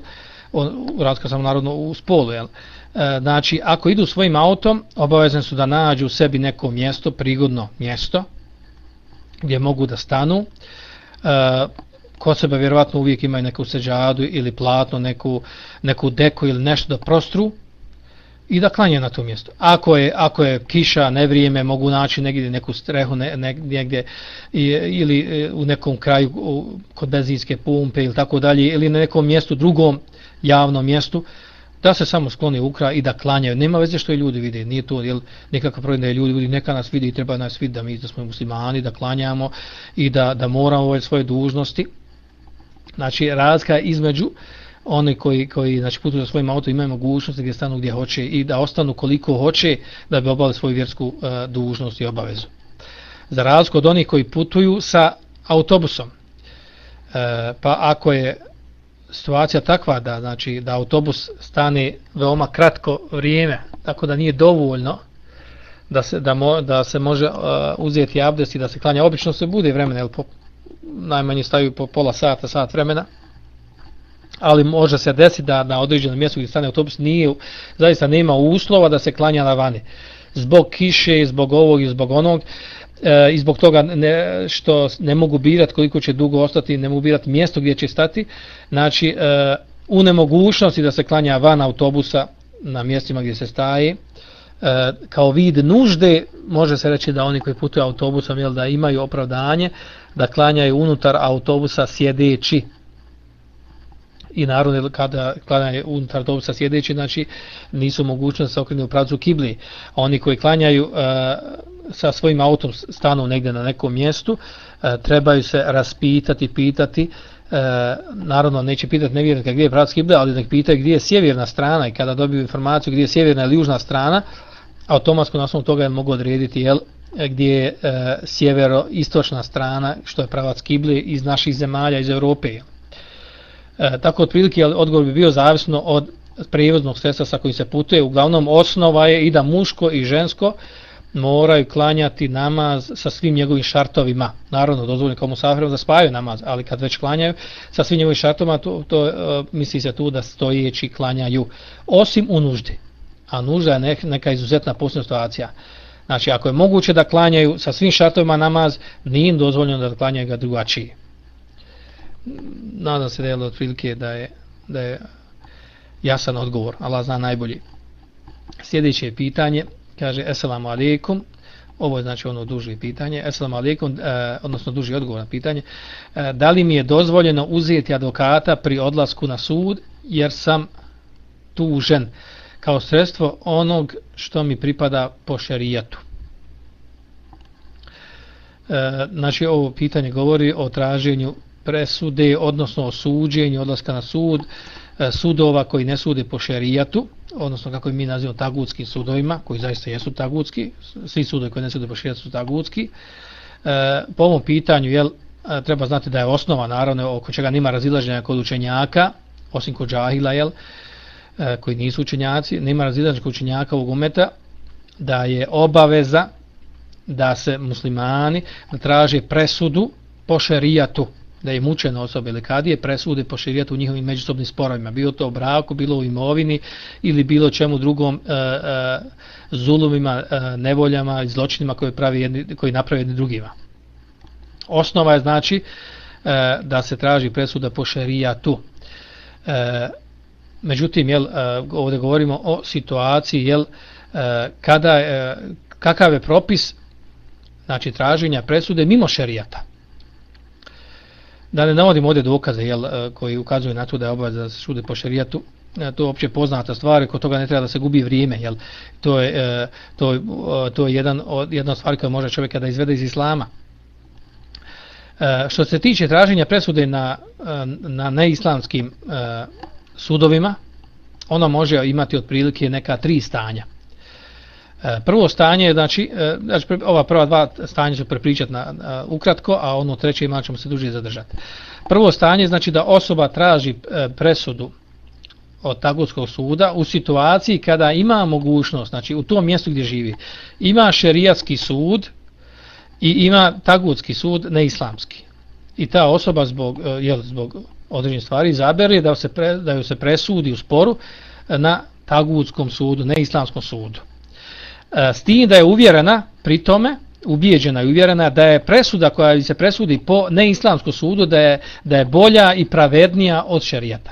On, razlika samo narodno u spolu, jel? Uh, E, znači, ako idu svojim autom, obavezani su da nađu u sebi neko mjesto, prigodno mjesto, gdje mogu da stanu. E, kod sebe vjerovatno uvijek imaju neku seđadu ili platno, neku, neku deku ili nešto da prostru i da klanje na to mjesto. Ako je, ako je kiša, nevrijeme, mogu naći negdje neku strehu ne, ne, negdje i, ili e, u nekom kraju u, kod benzinske pumpe ili tako dalje ili na nekom mjestu, drugom javnom mjestu, da se samo skloni ukra i da klanjaju. Nema veze što i ljudi vide, nije to jel, nekakav problem da je ljudi vidi, neka nas vidi i treba nas vidi da mi da smo muslimani, da klanjamo i da, da moramo ove svoje dužnosti. Znači, razlika između oni koji, koji znači, putuju za svojim autom imaju mogućnost gdje stanu gdje hoće i da ostanu koliko hoće da bi obavili svoju vjersku uh, dužnost i obavezu. Za razliku od onih koji putuju sa autobusom, uh, pa ako je situacija takva da znači da autobus stane veoma kratko vrijeme, tako da nije dovoljno da se da, mo, da se može uh, uzeti abdest i da se klanja obično se bude vremena jel po najmanje staju po pola sata, sat vremena ali može se desiti da na određenom mjestu gdje stane autobus nije, zaista nema uslova da se klanja na vani. Zbog kiše, zbog ovog i zbog onog, e, i zbog toga ne, što ne mogu birati koliko će dugo ostati, ne mogu birati mjesto gdje će stati, znači e, u nemogućnosti da se klanja van autobusa na mjestima gdje se staje, e, kao vid nužde, može se reći da oni koji putuju autobusom, jel, da imaju opravdanje, da klanjaju unutar autobusa sjedeći, i naravno kada klanjaju unutar autobusa sjedeći, znači nisu mogućnosti da se okrenu u pravcu kibli. Oni koji klanjaju e, sa svojim autom stanu negdje na nekom mjestu, e, trebaju se raspitati, pitati, e, naravno neće pitati nevjernika gdje je pravac kibla, ali nek pitaju gdje je sjeverna strana i kada dobiju informaciju gdje je sjeverna ili južna strana, automatsko na osnovu toga je mogu odrediti jel, gdje je uh, sjevero-istočna strana, što je pravac kible iz naših zemalja, iz Europe. Jel. E, tako otprilike odgovor bi bio zavisno od prevoznog sredstva sa kojim se putuje. Uglavnom osnova je i da muško i žensko moraju klanjati namaz sa svim njegovim šartovima. Naravno, dozvoljeno kao musafirom da spavaju namaz, ali kad već klanjaju sa svim njegovim šartovima, to, to uh, misli se tu da stojeći klanjaju. Osim u nuždi. A nužda je ne, neka izuzetna posljedna situacija. Znači, ako je moguće da klanjaju sa svim šartovima namaz, nije im dozvoljeno da klanjaju ga drugačije. nadam se da je otprilike da je, da je jasan odgovor, Allah zna najbolji. Sljedeće pitanje, kaže Assalamu alaikum, ovo je znači ono duže pitanje, Assalamu alaikum, eh, odnosno duži odgovor na pitanje, eh, da li mi je dozvoljeno uzeti advokata pri odlasku na sud, jer sam tužen kao sredstvo onog što mi pripada po šerijatu. E, znači ovo pitanje govori o traženju presude, odnosno o suđenju, odlaska na sud, e, E, sudova koji ne sude po šerijatu, odnosno kako mi nazivamo tagutskim sudovima, koji zaista jesu tagutski, svi sudovi koji ne sude po šerijatu su tagutski. E, po ovom pitanju, jel, e, treba znati da je osnova, naravno, oko čega nima razilaženja kod učenjaka, osim kod džahila, jel, e, koji nisu učenjaci, nima razilaženja kod učenjaka ovog umeta, da je obaveza da se muslimani traže presudu po šerijatu, da je mučena osoba ili kadije presude po širijetu u njihovim međusobnim sporovima. Bilo to u braku, bilo u imovini ili bilo čemu drugom e, e, zulumima, e, nevoljama i zločinima koje, pravi jedni, koji naprave jedni drugima. Osnova je znači e, da se traži presuda po šerijatu. E, međutim, jel, e, ovdje govorimo o situaciji jel, e, kada, e, kakav je propis znači traženja presude mimo šerijata da ne navodim ovdje dokaze jel, e, koji ukazuju na to da je obaveza da se sude po šerijatu, e, to je opće poznata stvar, kod toga ne treba da se gubi vrijeme, jel, to je, e, to, to je jedan, jedna stvar koja može čovjeka da izvede iz islama. Što se tiče traženja presude na, na neislamskim sudovima, ono može imati otprilike neka tri stanja. E, prvo stanje, znači, e, znači ova prva dva stanja ću prepričati na, na, ukratko, a ono treće ima ćemo se duže zadržati. Prvo stanje znači da osoba traži e, presudu od tagutskog suda u situaciji kada ima mogućnost, znači u tom mjestu gdje živi, ima šerijatski sud i ima tagutski sud neislamski. I ta osoba zbog, jel, zbog određenih stvari zabere da se, pre, da ju se presudi u sporu na tagutskom sudu, neislamskom sudu. E, s tim da je uvjerena pri tome, ubijeđena i uvjerena da je presuda koja se presudi po neislamskom sudu da je, da je bolja i pravednija od šerijata.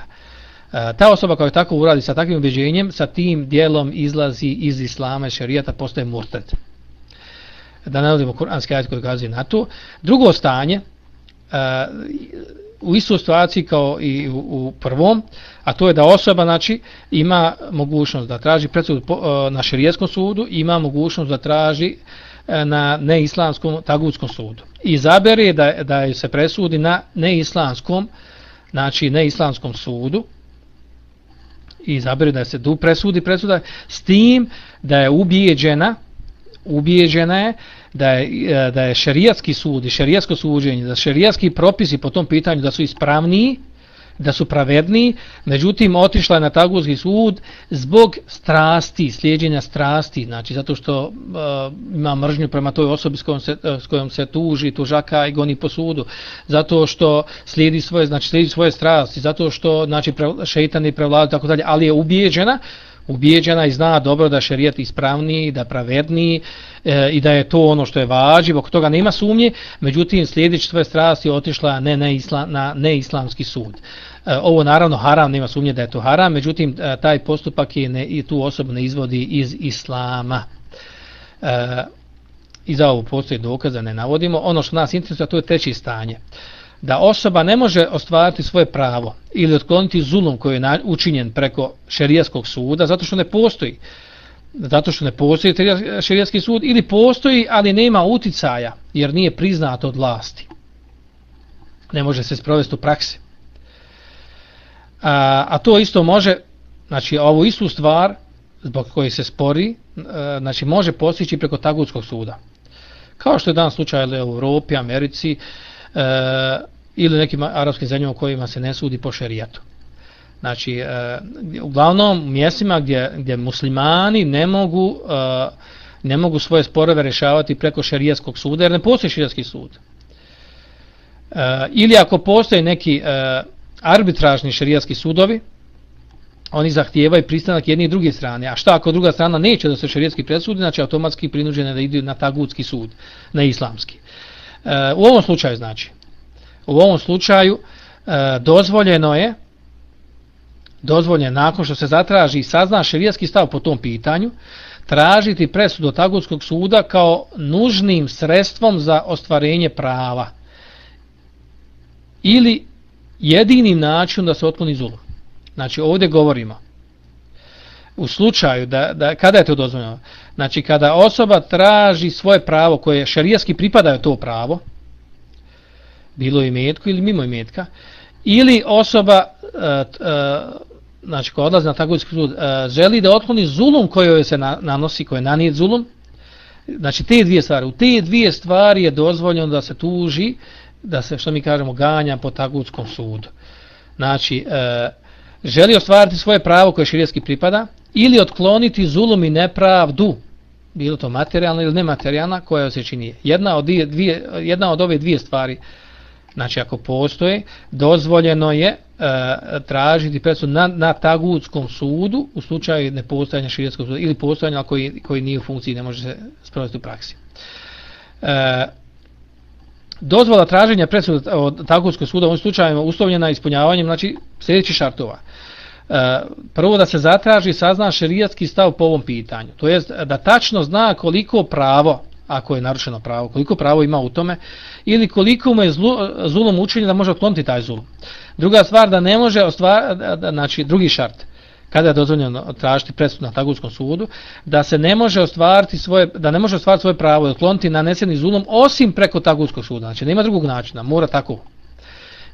E, ta osoba koja tako uradi sa takvim ubeđenjem, sa tim dijelom izlazi iz islama i šerijata, postaje murted. Da ne odimo kuranski ajit koji kazuje na to. Drugo stanje, e, u istoj situaciji kao i u, u prvom, a to je da osoba znači, ima mogućnost da traži presudu e, na šerijetskom sudu, ima mogućnost da traži e, na neislamskom tagutskom sudu. I zabere da, da se presudi na neislamskom, znači neislamskom sudu, i izabere da se du presudi presuda s tim da je ubijeđena ubijeđena je da je, e, da je šerijatski sud i šerijatsko suđenje, da šerijatski propisi po tom pitanju da su ispravniji da su pravedni, međutim otišla je na Taguzski sud zbog strasti, slijedjenja strasti, znači zato što uh, ima mržnju prema toj osobi s kojom se, e, s kojom se tuži, tužaka i goni po sudu, zato što slijedi svoje, znači slijedi svoje strasti, zato što znači pre, šeitan je prevladao tako dalje, ali je ubijeđena, ubijeđena i zna dobro da šerijat ispravniji, da pravedniji e, i da je to ono što je vađiv, oko toga nema sumnje, međutim slijedići tvoje strasti otišla ne, ne isla, na neislamski sud. E, ovo naravno haram, nema sumnje da je to haram, međutim e, taj postupak je ne, i tu osobu ne izvodi iz islama. E, I za ovo postoje dokaze, ne navodimo. Ono što nas interesuje, to je treći stanje. Da osoba ne može ostvariti svoje pravo ili otkloniti zulum koji je učinjen preko šerijaskog suda, zato što ne postoji zato što ne postoji šerijatski sud ili postoji, ali nema uticaja jer nije priznato od vlasti. Ne može se sprovesti u praksi. A, a to isto može, znači ovu istu stvar zbog koje se spori, e, znači može postići preko tagutskog suda. Kao što je dan slučaj u Europi, Americi e, ili nekim arapskim zemljama kojima se ne sudi po šerijatu. Znači, e, uglavnom mjestima gdje, gdje muslimani ne mogu, e, ne mogu svoje sporove rješavati preko šerijatskog suda, jer ne postoji šerijatski sud. E, ili ako postoje neki e, arbitražni šerijatski sudovi, oni zahtijevaju pristanak jedne i druge strane. A šta ako druga strana neće da se šerijatski presudi, znači automatski prinuđene da idu na tagutski sud, na islamski. Eh, u ovom slučaju, znači, u ovom slučaju eh, dozvoljeno je, dozvoljeno nakon što se zatraži i sazna šerijski stav po tom pitanju, tražiti presudu od tagutskog suda kao nužnim sredstvom za ostvarenje prava. Ili jedini način da se otkloni zulum. Znači ovdje govorimo u slučaju da, da kada je to dozvoljeno, znači kada osoba traži svoje pravo koje šerijski pripada to pravo, bilo imetku ili mimo imetka, ili osoba e, e, znači koja odlazi na takovički sud, e, želi da otkloni zulum koji se na, nanosi, koji je nanijet zulum, znači te dvije stvari, u te dvije stvari je dozvoljeno da se tuži da se, što mi kažemo, ganja po tagutskom sudu. Znači, e, želi ostvariti svoje pravo koje širijetski pripada ili otkloniti zulum i nepravdu, bilo to materijalna ili nematerijalna, koja se čini. Jedna od, dvije, dvije, jedna od ove dvije stvari, znači ako postoje, dozvoljeno je e, tražiti presud na, na tagutskom sudu u slučaju nepostojanja širijetskog suda ili postojanja koji, koji nije u funkciji, ne može se sprovesti u praksi. E, dozvola traženja presuda od Tagovskog suda u slučaju slučajima uslovljena ispunjavanjem znači sljedećih šartova. E, prvo da se zatraži sazna šerijatski stav po ovom pitanju. To jest da tačno zna koliko pravo, ako je narušeno pravo, koliko pravo ima u tome ili koliko mu je zlu, zulom učinjen da može otkloniti taj zulom. Druga stvar da ne može ostvariti, znači drugi šart, kada je dozvoljeno tražiti presudu na Tagutskom sudu, da se ne može ostvariti svoje, da ne može ostvariti svoje pravo i otkloniti naneseni zulom osim preko Tagutskog suda. Znači, nema drugog načina, mora tako.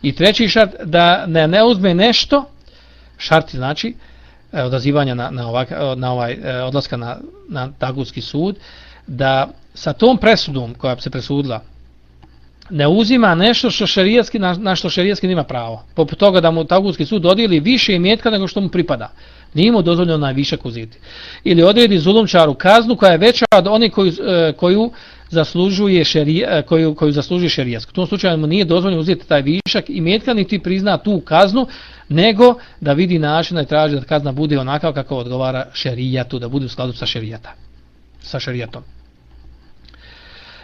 I treći šart, da ne, ne uzme nešto, šarti znači, e, odazivanja na, na, ovak, e, na ovaj e, odlaska na, na Tagutski sud, da sa tom presudom koja se presudila, ne uzima nešto što šerijatski na, na što šerijatski nema pravo. Poput toga da mu Tagutski sud dodijeli više imetka nego što mu pripada. Nije mu dozvoljeno najviše uzeti. Ili odredi zulumčaru kaznu koja je veća od onih e, koju, koju zaslužuje šerija, e, koju, koju zaslužuje šerijasko. U tom slučaju mu nije dozvoljeno uzeti taj višak i metka ti prizna tu kaznu, nego da vidi način i traži da kazna bude onakav kako odgovara šerijatu, da bude u skladu sa šerijata, sa šerijatom.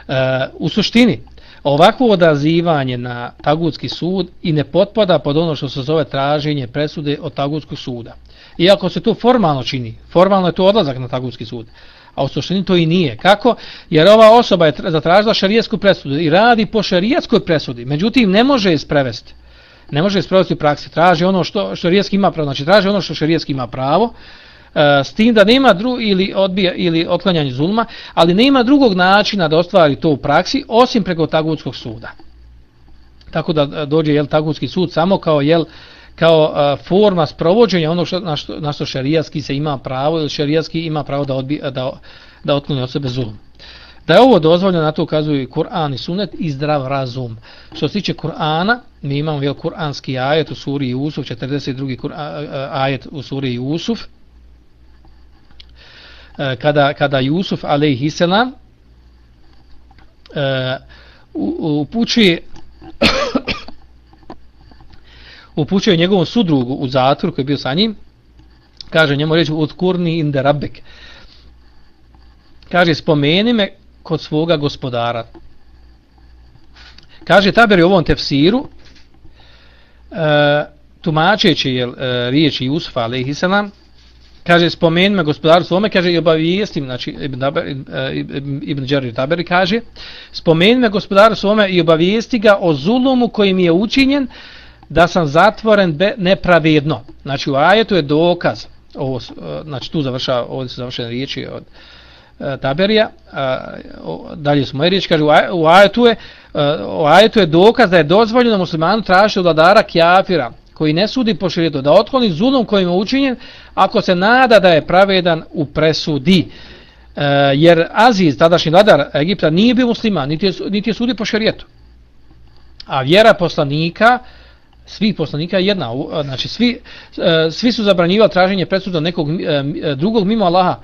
E, u suštini, ovakvo odazivanje na tagutski sud i ne potpada pod ono što se zove traženje presude od tagutskog suda. Iako se to formalno čini, formalno je to odlazak na tagutski sud, a u suštini to i nije. Kako? Jer ova osoba je zatražila šarijetsku presudu i radi po šarijetskoj presudi, međutim ne može je sprevesti. Ne može je sprevesti u praksi. Traži ono što šarijetski ima pravo, znači traži ono što šarijetski ima pravo, e, s tim da nema dru ili odbija ili otklanjanje zulma, ali nema drugog načina da ostvari to u praksi osim preko tagutskog suda. Tako da e, dođe jel tagutski sud samo kao jel kao a, forma sprovođenja onog što na što na što šerijatski se ima pravo ili šerijatski ima pravo da odbi da da otkloni od sebe zulum. Da je ovo dozvoljeno, na to ukazuje Kur'an i Sunnet i zdrav razum. Što se tiče Kur'ana, mi imamo jel Kur'anski ajet u suri Jusuf, 42. Kur, ajet u suri Jusuf, E, kada, kada Jusuf alejhiselam e, upući upućuje njegovom sudrugu u zatvor koji je bio sa njim kaže njemu reći utkurni kurni inde rabbek. Kaže spomeni me kod svoga gospodara. Kaže taber u ovom tefsiru e, tumačeći je, e, riječi Jusufa alaihissalam, kaže spomeni me gospodaru svome kaže i obavijestim znači ibn Daber, e, ibn Đarir Taberi kaže spomeni me gospodaru svome i obavijesti ga o zulumu koji mi je učinjen da sam zatvoren be, nepravedno znači u ajetu je dokaz ovo e, znači tu završava ovdje su završene riječi od e, Taberija uh, dalje su moje riječi kaže u ajetu je uh, u ajetu je dokaz da je dozvoljeno muslimanu tražiti od vladara kjafira koji ne sudi po širijetu, da otkloni zulum kojim je učinjen, ako se nada da je pravedan u presudi. E, jer Aziz, tadašnji vladar Egipta, nije bio musliman, niti je, niti je sudi po širijetu. A vjera poslanika, svih poslanika je jedna. Znači, svi, svi su zabranjivali traženje presuda nekog drugog mimo Allaha.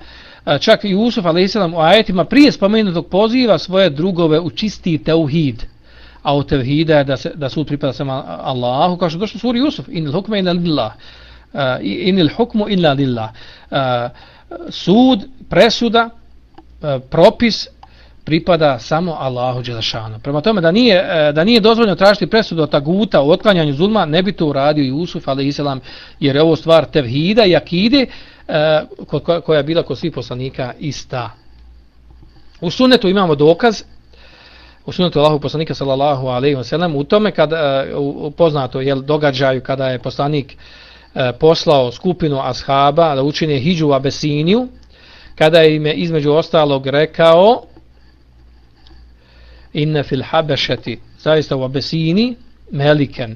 Čak i Usuf, a.s. u ajetima prije spomenutog poziva svoje drugove u čisti teuhid a od tevhida je da, se, da sud pripada samo Allahu, kao što došlo suri Jusuf, inil hukme illa lillah, uh, inil hukmu illa lillah. Uh, sud, presuda, uh, propis pripada samo Allahu Đelešanu. Prema tome da nije, e, da nije dozvoljeno tražiti presudu od taguta u otklanjanju zulma, ne bi to uradio Jusuf, ali islam, jer je ovo stvar tevhida i akide e, koja je bila kod svih poslanika ista. U sunnetu imamo dokaz u sunetu Allahu poslanika sallallahu alejhi ve sellem u tome kad uh, u poznato je događaju kada je poslanik uh, poslao skupinu ashaba da učine hidžu u Abesiniju kada je im je između ostalog rekao inna fil habešeti, zaista u Abesini meliken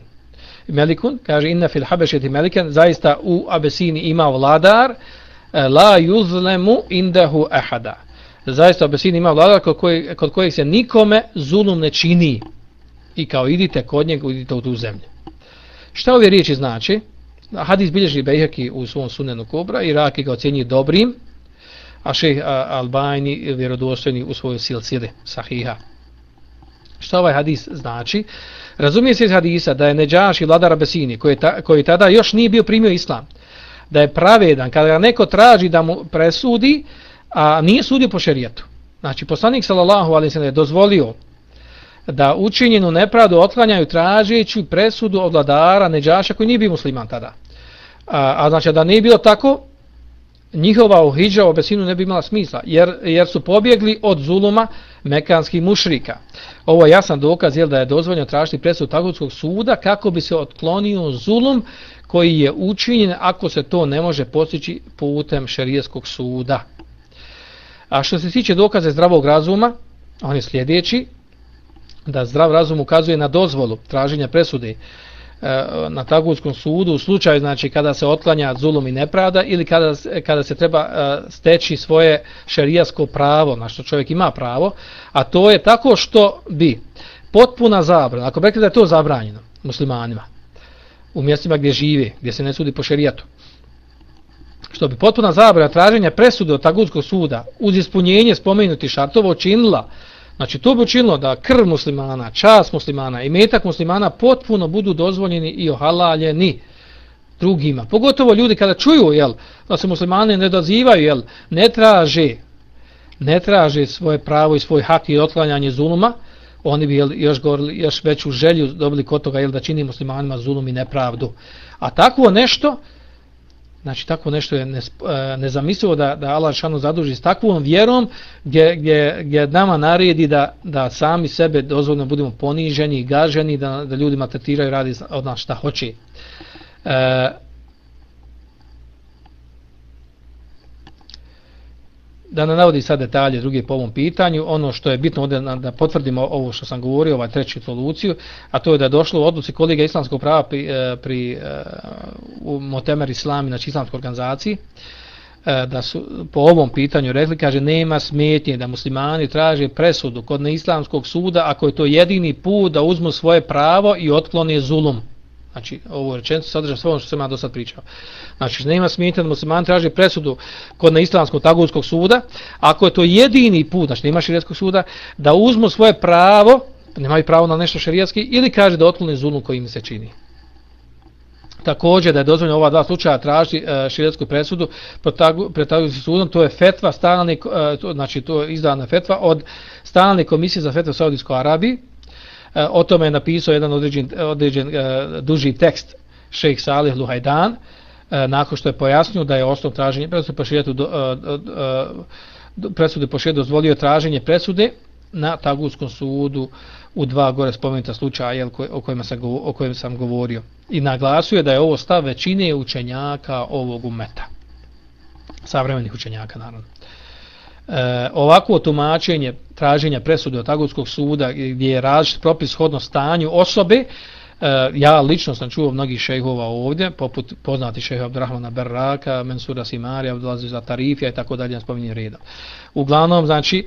melikun kaže inna fil habešeti meliken zaista u Abesini ima vladar eh, la yuzlemu indahu ahada zaista Abesini ima vladar kod, kojeg, kod kojeg se nikome zulum ne čini i kao idite kod njega, idite u tu zemlju. Šta ove riječi znači? Hadis bilježi Bejheki u svom sunenu Kubra i Raki ga ocjenji dobrim, a šeh Albajni vjerodostojni u svojoj silcili sahiha. Šta ovaj hadis znači? Razumije se iz hadisa da je Neđaš i vladar Abesini koji, ta, koji tada još nije bio primio islam, da je pravedan kada neko traži da mu presudi, a nije sudio po šerijetu. Znači, poslanik sallallahu alaihi sallam je dozvolio da učinjenu nepravdu otklanjaju tražeći presudu od vladara Neđaša koji nije bio musliman tada. A, a znači, da nije bilo tako, njihova uhidža u obesinu ne bi imala smisla, jer, jer su pobjegli od zuluma mekanskih mušrika. Ovo je jasan dokaz jel, da je dozvoljeno tražiti presudu Tagutskog suda kako bi se otklonio zulum koji je učinjen ako se to ne može postići putem šerijeskog suda. A što se tiče dokaze zdravog razuma, on je sljedeći, da zdrav razum ukazuje na dozvolu traženja presude E, na tagutskom sudu u slučaju znači kada se otklanja zulum i nepravda ili kada, kada se treba e, steći svoje šerijasko pravo, na što čovjek ima pravo, a to je tako što bi potpuna zabrana, ako rekli da je to zabranjeno muslimanima, u mjestima gdje žive, gdje se ne sudi po šerijatu, što bi potpuna zabrana traženja presude od tagutskog suda uz ispunjenje spomenuti šartova učinila, znači to bi učinilo da krv muslimana, čas muslimana i metak muslimana potpuno budu dozvoljeni i ohalaljeni drugima. Pogotovo ljudi kada čuju jel, da se muslimani ne dozivaju, jel, ne traže ne traže svoje pravo i svoj hak i otklanjanje zuluma, oni bi jel, još, govorili, još veću želju dobili kod toga jel, da čini muslimanima zulum i nepravdu. A takvo nešto, Znači, tako nešto je e, nezamislivo da, da Allah šanu zaduži s takvom vjerom gdje, gdje, gdje nama naredi da, da sami sebe dozvoljno budemo poniženi i gaženi, da, da ljudi tretiraju radi od nas šta hoće. E, da ne navodi sad detalje druge po ovom pitanju, ono što je bitno ovdje da potvrdimo ovo što sam govorio, ovaj treći soluciju, a to je da je došlo u odluci kolega islamskog prava pri, e, pri e, u Motemer Islami, znači islamskoj organizaciji, e, da su po ovom pitanju rekli, kaže, nema smetnje da muslimani traže presudu kod neislamskog suda ako je to jedini put da uzmu svoje pravo i otklone zulum. Znači, ovo rečenicu sadrža sve ono što sam ja do sad pričao. Znači, nema smetnje da musliman traži presudu kod na islamskog tagutskog suda, ako je to jedini put, znači nema širijetskog suda, da uzmu svoje pravo, nemaju pravo na nešto širijetski, ili kaže da otkloni zulum koji im se čini. Također da je dozvoljeno ova dva slučaja traži uh, e, širijetsku presudu pred tagutskog sudom, to je fetva, stalni, e, to, znači to je izdana fetva od stalne komisije za fetva Saudijskoj Arabiji, E, o tome je napisao jedan određen, određen e, duži tekst šejh Salih Luhajdan e, nakon što je pojasnio da je osnov traženje presude po šerijetu presude po šerijetu dozvolio traženje presude na Tagutskom sudu u dva gore spomenuta slučaja o kojima, sam, o kojima sam govorio. I naglasuje da je ovo stav većine učenjaka ovog umeta. Savremenih učenjaka naravno e, ovako tumačenje traženja presude od Tagutskog suda gdje je različit propis hodno stanju osobe, e, ja lično sam čuo mnogih šejhova ovdje, poput poznati šejha Abdurrahmana Berraka, Mensura Simari, Abdulaziza Tarifija i tako dalje, spominjem redom. Uglavnom, znači, e,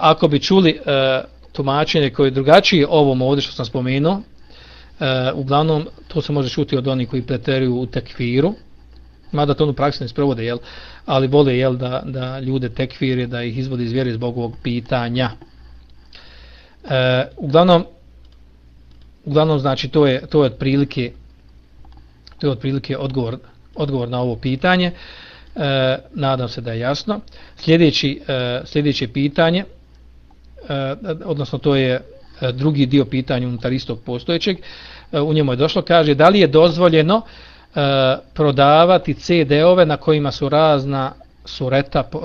ako bi čuli e, tumačenje koje je drugačije ovom ovdje što sam spomenuo, uglavnom, to se može čuti od onih koji preteruju u tekfiru, mada to u praksi ne sprovode, jel? Ali vole jel, da, da ljude tekfire, da ih izvodi iz vjere zbog ovog pitanja. E, uglavnom, uglavnom, znači, to je, to je otprilike, to je otprilike odgovor, odgovor na ovo pitanje. E, nadam se da je jasno. Sljedeći, e, sljedeće pitanje, e, odnosno to je e, drugi dio pitanja unutar istog postojećeg, e, u njemu je došlo, kaže, da li je dozvoljeno e, E, prodavati CD-ove na kojima su razna sureta, e,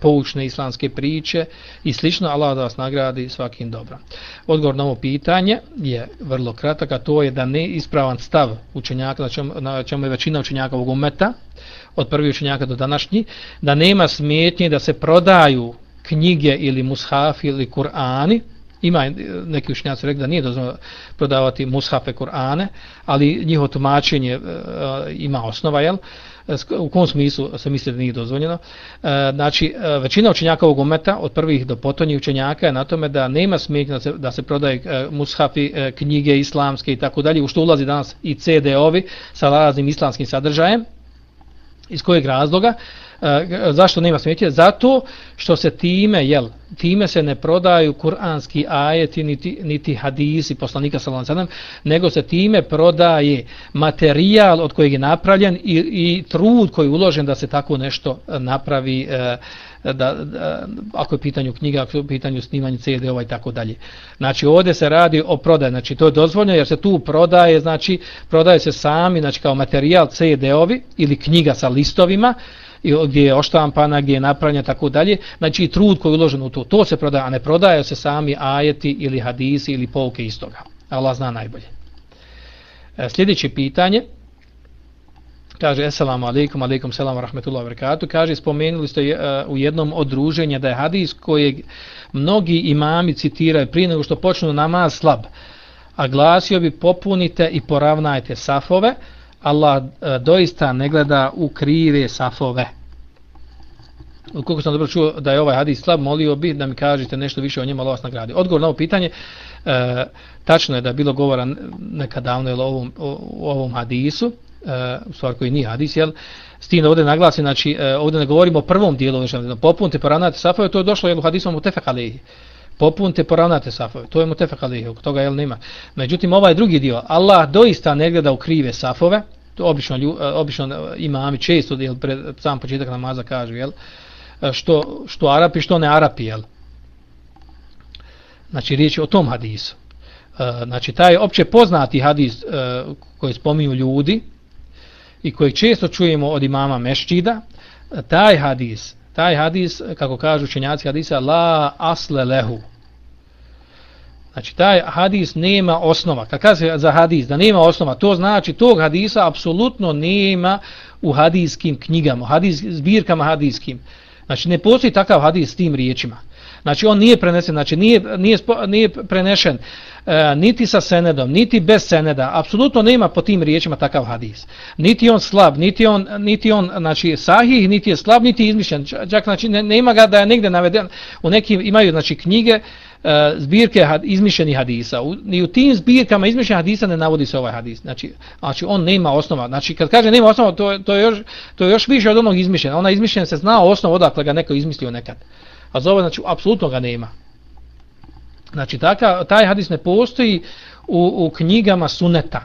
poučne islamske priče i slično, Allah da vas nagradi svakim dobrom. Odgovor na ovo pitanje je vrlo kratak, a to je da ne ispravan stav učenjaka, na čemu, na čemu je većina učenjaka ovog umeta, od prvi učenjaka do današnji, da nema smetnje da se prodaju knjige ili mushafi ili Kur'ani, ima neki učenjaci rekli da nije dozvoljeno prodavati mushafe Kur'ane, ali njihovo tumačenje e, ima osnova, jel? u kom smislu se misli da nije dozvoljeno. E, znači, e, većina učenjaka ovog umeta, od prvih do potonjih učenjaka, je na tome da nema smetnje da se, da se prodaje e, mushafi, knjige islamske i tako dalje, u što ulazi danas i CD-ovi sa raznim islamskim sadržajem. Iz kojeg razloga? E, Eh, zašto nema smetnje? Zato što se time, jel, time se ne prodaju kuranski ajeti niti, niti hadisi poslanika sallallahu alejhi ve sellem, nego se time prodaje materijal od kojeg je napravljen i, i trud koji je uložen da se tako nešto eh, napravi e, da, da, ako je pitanju knjiga, ako je pitanju snimanja CD-ova i tako dalje. Znači ovdje se radi o prodaju, znači to je dozvoljeno jer se tu prodaje, znači prodaje se sami, znači kao materijal CD-ovi ili knjiga sa listovima, i gdje je oštampana, gdje je napravljena, tako dalje. Znači trud koji je uložen u to, to se prodaje, a ne prodaje se sami ajeti ili hadisi ili pouke iz toga. Allah zna najbolje. E, sljedeće pitanje, kaže, assalamu alaikum, alaikum salam, rahmetullahi wa barakatuh, kaže, spomenuli ste uh, u jednom odruženju da je hadis kojeg mnogi imami citiraju prije nego što počnu namaz slab, a glasio bi popunite i poravnajte safove, Allah e, doista ne gleda u krive safove. Koliko sam dobro čuo da je ovaj hadis slab, molio bih da mi kažete nešto više o njemu, Allah vas nagradi. Odgovor na ovo pitanje, e, tačno je da je bilo govora nekad davno o ovom, o, o ovom hadisu, e, u stvar koji nije hadis, jel? S tim da ovdje naglasim, znači, e, ovdje ne govorimo o prvom dijelu, znači, popunite, poravnate safove, to je došlo, jel, u hadisom u tefek alihi. Popunite, poravnate safove, to je mu tefek alihi, toga, jel, nema. Međutim, ovaj drugi dio, Allah doista ne gleda u krive safove, to obično, e, obično e, imami često, jel, pred sam početak namaza kažu, jel, e, što, što Arapi, što ne Arapi, jel. Znači, riječ je o tom hadisu. Znači, taj opće poznati hadis koji spominju ljudi, i koji često čujemo od imama Mešćida, taj hadis, taj hadis, kako kažu učenjaci hadisa, la asle lehu. Znači, taj hadis nema osnova. Kad kaže za hadis da nema osnova, to znači tog hadisa apsolutno nema u hadijskim knjigama, hadis, zbirkama hadijskim. Znači, ne postoji takav hadis s tim riječima. Znači on nije prenesen, znači nije, nije, nije prenešen e, niti sa senedom, niti bez seneda. Apsolutno nema po tim riječima takav hadis. Niti on slab, niti on, niti on znači, sahih, niti je slab, niti izmišljen. Čak znači, ne, nema ga da je negde naveden. U nekim imaju znači, knjige, e, zbirke had, izmišljenih hadisa. U, ni u tim zbirkama izmišljenih hadisa ne navodi se ovaj hadis. Znači, znači on nema osnova. Znači kad kaže nema osnova, to, to, je, još, to je još više od onog izmišljena. Ona izmišljena se zna osnov odakle ga neko izmislio nekad. A za ovo, znači, apsolutno ga nema. Znači, taka, taj hadis ne postoji u, u knjigama suneta.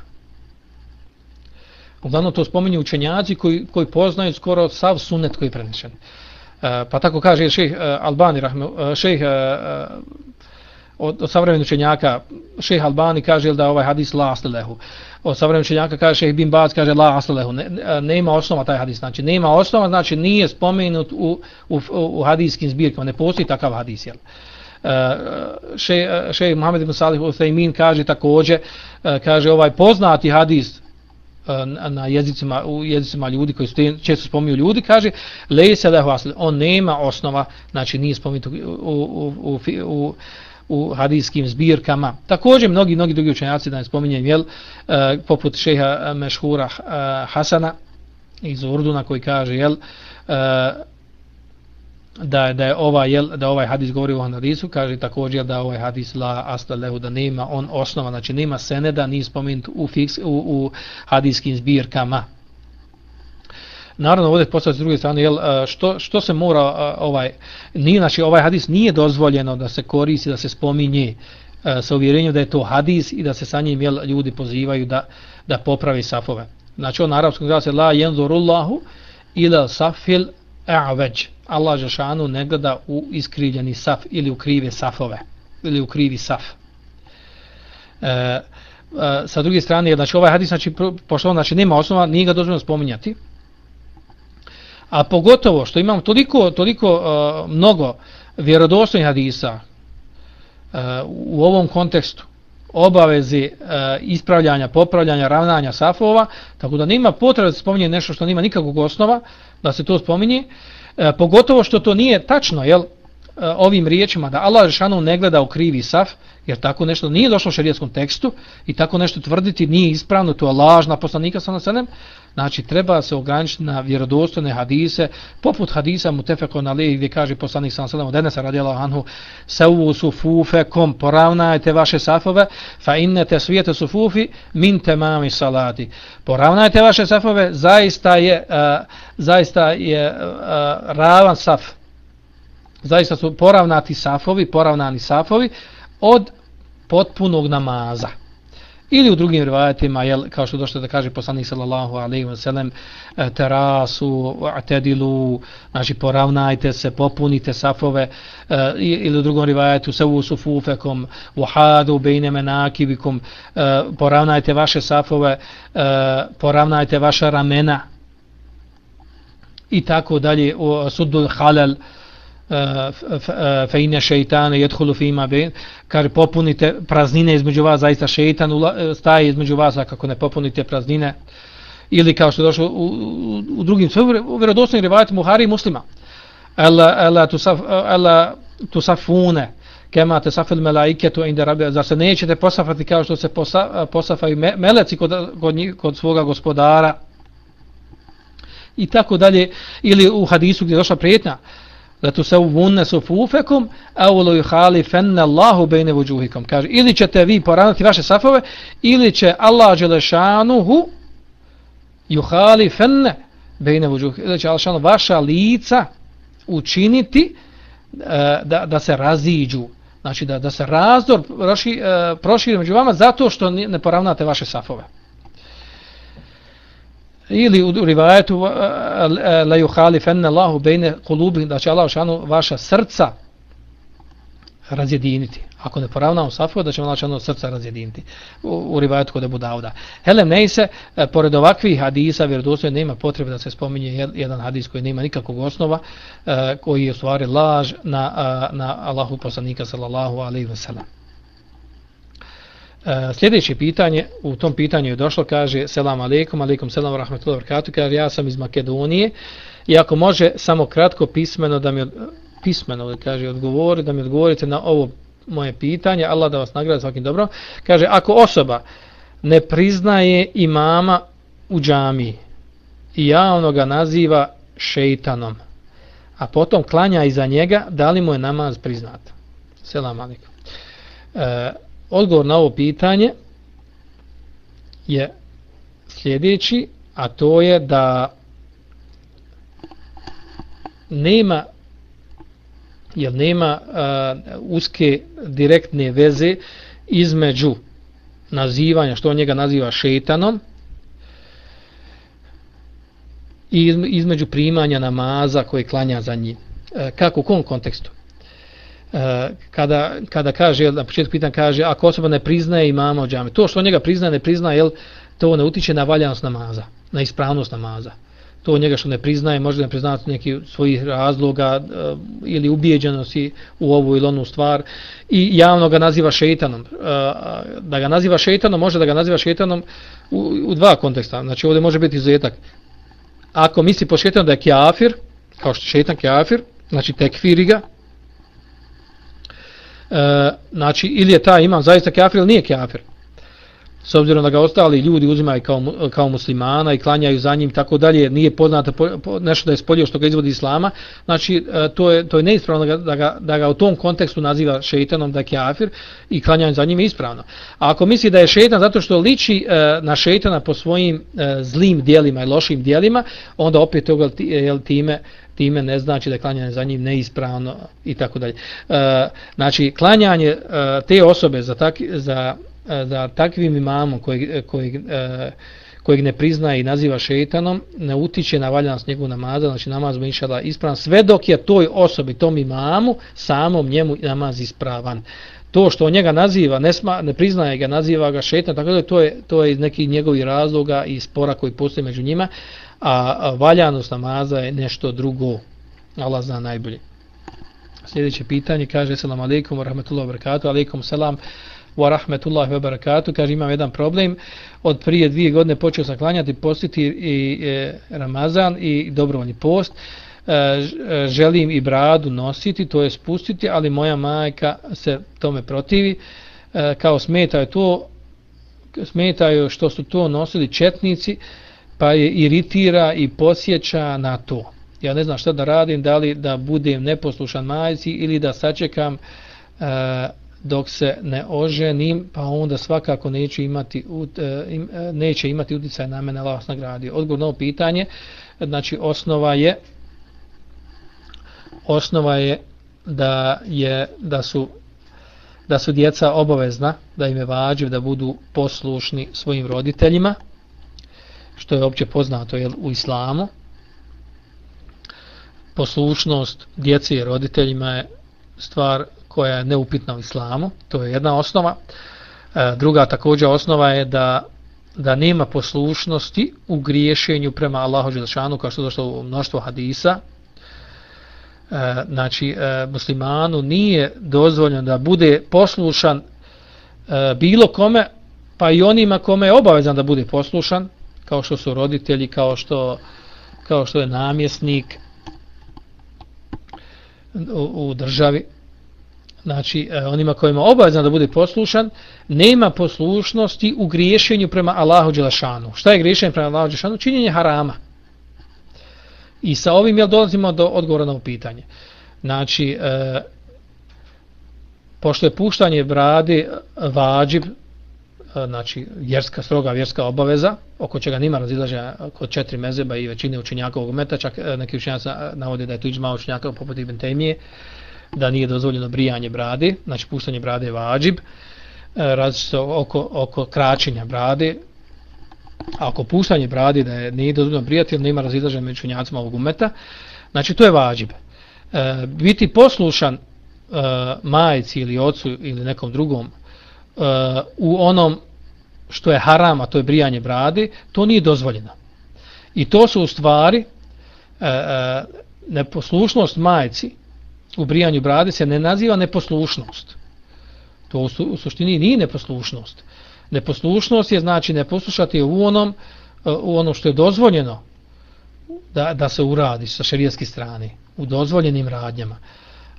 Uglavnom to spominju učenjaci koji, koji poznaju skoro sav sunet koji je prenešen. E, pa tako kaže šejh e, Albani, rahme, e, šejh e, e, od, od savremenih učenjaka, šejh Albani kaže da ovaj hadis last lehu. Od savremenih učenjaka kaže Ibn Bin Baz kaže la aslehu. Ne, nema osnova taj hadis. Znači nema osnova, znači nije spomenut u, u, u hadijskim zbirkama. Ne postoji takav hadis. Jel? E, Šejh še Muhammed ibn Salih Uthaymin kaže također, e, kaže ovaj poznati hadis e, na jezicima u jezicima ljudi koji su često spominju ljudi kaže lejse lehu asli on nema osnova znači nije spomenut u, u, u, u, u u hadijskim zbirkama. Također mnogi mnogi drugi učenjaci da ne spominjem jel e, poput šeha Mešhura e, Hasana iz Urduna koji kaže jel e, da da je ovaj jel da ovaj hadis govori o hadisu kaže također da ovaj hadis la asla lehu da nema on osnova znači nema seneda ni spomenut u fiks u, u hadijskim zbirkama Naravno, ovdje postavljaju s druge strane, jel, što, što se mora, ovaj, nije, znači, ovaj hadis nije dozvoljeno da se koristi, da se spominje sa uvjerenjem da je to hadis i da se sa njim jel, ljudi pozivaju da, da popravi safove. Znači, on na arapskom glasa la jenzorullahu ila safil a'veđ. Allah Žešanu ne gleda u iskrivljeni saf ili u krive safove ili u krivi saf. E, e sa druge strane, znači, ovaj hadis, znači, pošto on znači, nema osnova, nije ga dozvoljeno spominjati, A pogotovo što imamo toliko, toliko uh, mnogo vjerodostojnih hadisa uh, u ovom kontekstu obavezi uh, ispravljanja, popravljanja, ravnanja safova, tako da nema potrebe da se spominje nešto što nima nikakvog osnova da se to spominje, e, pogotovo što to nije tačno, jel, ovim riječima da Allah Žešanu ne gleda u krivi saf, jer tako nešto nije došlo u šarijetskom tekstu i tako nešto tvrditi nije ispravno, to je lažna poslanika sa nasenem, Znači, treba se ograničiti na vjerodostojne hadise, poput hadisa Mutefeko na lih, gdje kaže poslanik sam sadamo, denesa radijala anhu, savu sufufekom, poravnajte vaše safove, fa innete svijete sufufi, min temami salati. Poravnajte vaše safove, zaista je, uh, zaista je uh, ravan saf. Zaista su poravnati safovi, poravnani safovi od potpunog namaza. Ili u drugim rivajetima, jel, kao što došlo da kaže poslanik sallallahu alejhi ve sellem, terasu, atedilu, znači poravnajte se, popunite safove, e, ili u drugom rivajetu, savu sufufekom, wahadu bejne menakibikum, e, poravnajte vaše safove, e, poravnajte vaša ramena, i tako dalje, sudul halal, fa inna šeitane jedhulu fi ma bain kar popunite praznine između vas zaista šejtan e, staje između vas kako ne popunite praznine ili kao što je došlo u, u, u drugim sve vjerodostojnim rivajetima Buhari i Muslima. Ela ela tusaf ela tusafune kema te safil melaiketu inda rabbi zar se nećete posafati kao što se posa, posafaju me, meleci kod, kod, kod svoga gospodara? I tako dalje. Ili u hadisu gdje je došla prijetnja la tusawwunna sufufakum aw la yukhalifanna Allahu bayna wujuhikum kaže ili ćete vi poravnati vaše safove ili će Allah dželešanuhu yukhalifanna bayna wujuhikum znači Allah će vaša lica učiniti e, da, da se raziđu, znači da, da se razdor proširi, e, proširi među vama zato što ne poravnate vaše safove. Ili u rivajetu la juhali Allahu bejne kulubi, da će Allah Alšanu vaša srca razjediniti. Ako ne poravnamo safu, da ćemo znači ono srca razjediniti u, u rivajetu kod Abu Dauda. Helem Neise, e, pored ovakvih hadisa, vjerodostojno nema potrebe da se spominje jedan hadis koji nema nikakvog osnova, e, koji je u stvari laž na, e, na Allahu poslanika sallallahu alaihi wa sallam. Uh, sljedeće pitanje, u tom pitanju je došlo, kaže selam aleikum, aleikum selam rahmetullahi wabarakatuh, kaže ja sam iz Makedonije i ako može samo kratko pismeno da mi pismeno da kaže odgovori da mi odgovorite na ovo moje pitanje Allah da vas nagradi svakim dobro kaže ako osoba ne priznaje imama u džamiji i javno ga naziva šeitanom a potom klanja iza njega da li mu je namaz priznat selam aleikum. e, odgovor na ovo pitanje je sljedeći a to je da nema jer nema uh, uske direktne veze između nazivanja, što on njega naziva šetanom, i između primanja namaza koje klanja za njim. Uh, kako, u kom kontekstu? Eh, kada, kada kaže, na početku pitan kaže, ako osoba ne priznaje imama u džami, to što njega priznaje, ne priznaje, jel, to ne utiče na valjanost namaza, na ispravnost namaza to njega što ne priznaje, može ne priznati neki svojih razloga eh, ili ubijeđenosti u ovu ili onu stvar i javno ga naziva šeitanom. Eh, da ga naziva šeitanom, može da ga naziva šeitanom u, u dva konteksta. Znači ovdje može biti izuzetak. Ako misli po šeitanom da je kjafir, kao što je šeitan kjafir, znači tekfiri ga, uh, znači ili je taj imam zaista kafir ili nije kafir. s obzirom da ga ostali ljudi uzimaju kao, kao muslimana i klanjaju za njim tako dalje, nije poznato po, po, nešto da je spolio što ga izvodi islama, znači e, to je, to je neispravno da ga, da, ga, da ga u tom kontekstu naziva šeitanom da je kafir i klanjanje za njim je ispravno. A ako misli da je šeitan zato što liči e, na šeitana po svojim e, zlim dijelima i lošim dijelima, onda opet toga time time ne znači da je klanjanje za njim neispravno i tako dalje. E, znači, klanjanje e, te osobe za, tak, za e, za da takvim imamom kojeg, kojeg, kojeg ne priznaje i naziva šeitanom, ne utiče na valjanost njegovog namaza, znači namaz mu inšala ispravan, sve dok je toj osobi, tom imamu, samom njemu namaz ispravan. To što on njega naziva, ne, sma, ne priznaje ga, naziva ga šetan, tako da to je, to je iz nekih njegovih razloga i spora koji postoje među njima, a, valjanost namaza je nešto drugo. Allah zna najbolje. Sljedeće pitanje kaže selam alejkum ve rahmetullahi ve berekatuh, Alejkum selam wa rahmetullahi wa barakatuh, kaže imam jedan problem, od prije dvije godine počeo sam klanjati, postiti i e, Ramazan i dobrovoljni post, e, e, želim i bradu nositi, to je spustiti, ali moja majka se tome protivi, e, kao smetaju to, smetaju što su to nosili četnici, pa je iritira i posjeća na to. Ja ne znam šta da radim, da li da budem neposlušan majci ili da sačekam e, dok se ne oženim, pa onda svakako neće imati, e, e, neće imati utjecaj na mene Allah nagradio. Odgovor na ovo pitanje, znači osnova je osnova je da je da su da su djeca obavezna, da im je vađiv da budu poslušni svojim roditeljima, što je opće poznato jel, u islamu. Poslušnost djeci i roditeljima je stvar koja je neupitna u islamu, to je jedna osnova. E, druga također osnova je da da nema poslušnosti u griješenju prema Allahu Đelšanu, kao što je došlo u mnoštvo hadisa. E, znači, e, muslimanu nije dozvoljeno da bude poslušan e, bilo kome, pa i onima kome je obavezan da bude poslušan, kao što su roditelji, kao što, kao što je namjesnik u, u državi znači e, onima kojima obavezno da bude poslušan, nema poslušnosti u griješenju prema Allahu Đelešanu. Šta je griješenje prema Allahu Đelešanu? Činjenje harama. I sa ovim jel dolazimo do odgovora na pitanje. Znači, e, pošto je puštanje brade vađib, E, znači vjerska stroga vjerska obaveza oko čega nima razilaženja kod četiri mezeba i većine učenjaka ovog meta čak e, neki učenjaci navode da je tu iđma učenjaka poput Ibn Temije, da nije dozvoljeno brijanje brade znači puštanje brade je vađib e, različito oko, oko kraćenja brade a ako puštanje brade da je nije dozvoljeno brijati nema razilaženja među učenjacima ovog meta, znači to je vađib. E, biti poslušan e, majici ili ocu ili nekom drugom u onom što je haram, a to je brijanje brade, to nije dozvoljeno. I to su u stvari uh, neposlušnost majci u brijanju brade se ne naziva neposlušnost. To u, su, suštini nije neposlušnost. Neposlušnost je znači ne poslušati u onom, e, u onom što je dozvoljeno da, da se uradi sa šerijetske strane, u dozvoljenim radnjama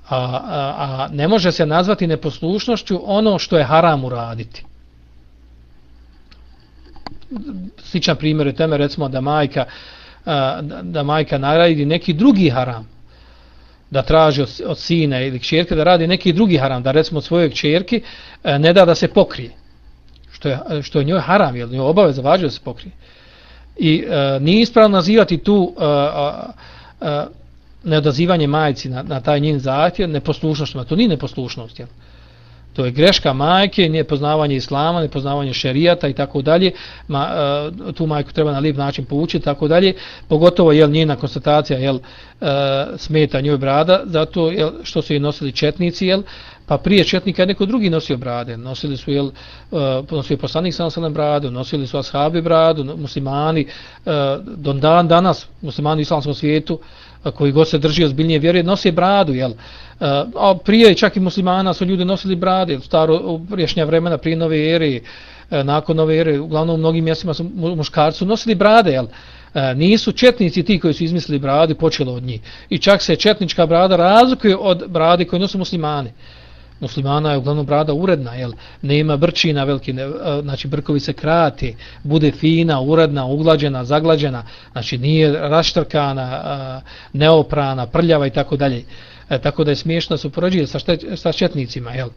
a, a, a ne može se nazvati neposlušnošću ono što je haram uraditi. Sličan primjer je teme, recimo da majka, a, da, majka naradi neki drugi haram, da traži od, od sina ili kćerke da radi neki drugi haram, da recimo od svoje e, ne da da se pokrije, što je, što je njoj haram, jer njoj obaveza važi da se pokrije. I a, nije ispravno nazivati tu e, a, a, a, neodazivanje majci na, na taj njen zahtjev, neposlušnost, to nije neposlušnost, jel? To je greška majke, nepoznavanje islama, nepoznavanje šerijata i tako dalje. Ma, e, tu majku treba na lijep način poučiti, tako dalje. Pogotovo jel njena konstatacija jel, e, smeta njoj brada, zato jel, što su je nosili četnici, jel, pa prije četnika je neko drugi nosio brade. Nosili su, jel, e, nosio poslanik sam sam bradu, nosili su ashabi bradu, muslimani, e, do dan danas, muslimani u islamskom svijetu, koji god se drži ozbiljnije vjere, nosi bradu, jel? E, a prije čak i muslimana su ljudi nosili brade, staro, u priješnja vremena, prije nove ere, e, nakon nove ere, uglavnom u mnogim mjestima su muškarci nosili brade, jel? E, nisu četnici ti koji su izmislili brade, počelo od njih. I čak se četnička brada razlikuje od brade koje nosu muslimani muslimana je uglavnom brada uredna, jel? nema brčina veliki, ne, e, znači brkovi se krati, bude fina, uredna, uglađena, zaglađena, znači nije raštrkana, e, neoprana, prljava i tako dalje. E, tako da je smiješno su se upoređuje sa, sa četnicima, jel?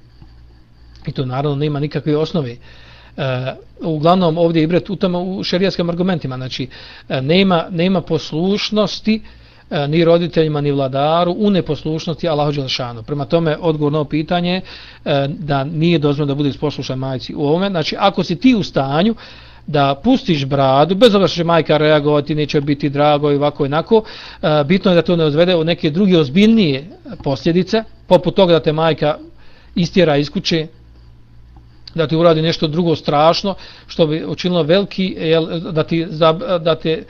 I to naravno nema nikakve osnove. Uh, uglavnom ovdje je ibret u, tome, u šerijaskim argumentima, znači nema, nema poslušnosti, uh, E, ni roditeljima ni vladaru u neposlušnosti Allahu Đelšanu. Prema tome odgovor na pitanje e, da nije dozvoljeno da bude poslušan majci u ovome. Znači ako si ti u stanju da pustiš bradu, bez obzira što će majka reagovati, neće biti drago i ovako i onako, e, bitno je da to ne odvede u neke druge ozbiljnije posljedice, poput toga da te majka istjera iz kuće, da ti uradi nešto drugo strašno, što bi učinilo veliki, jel, da, ti, da, te,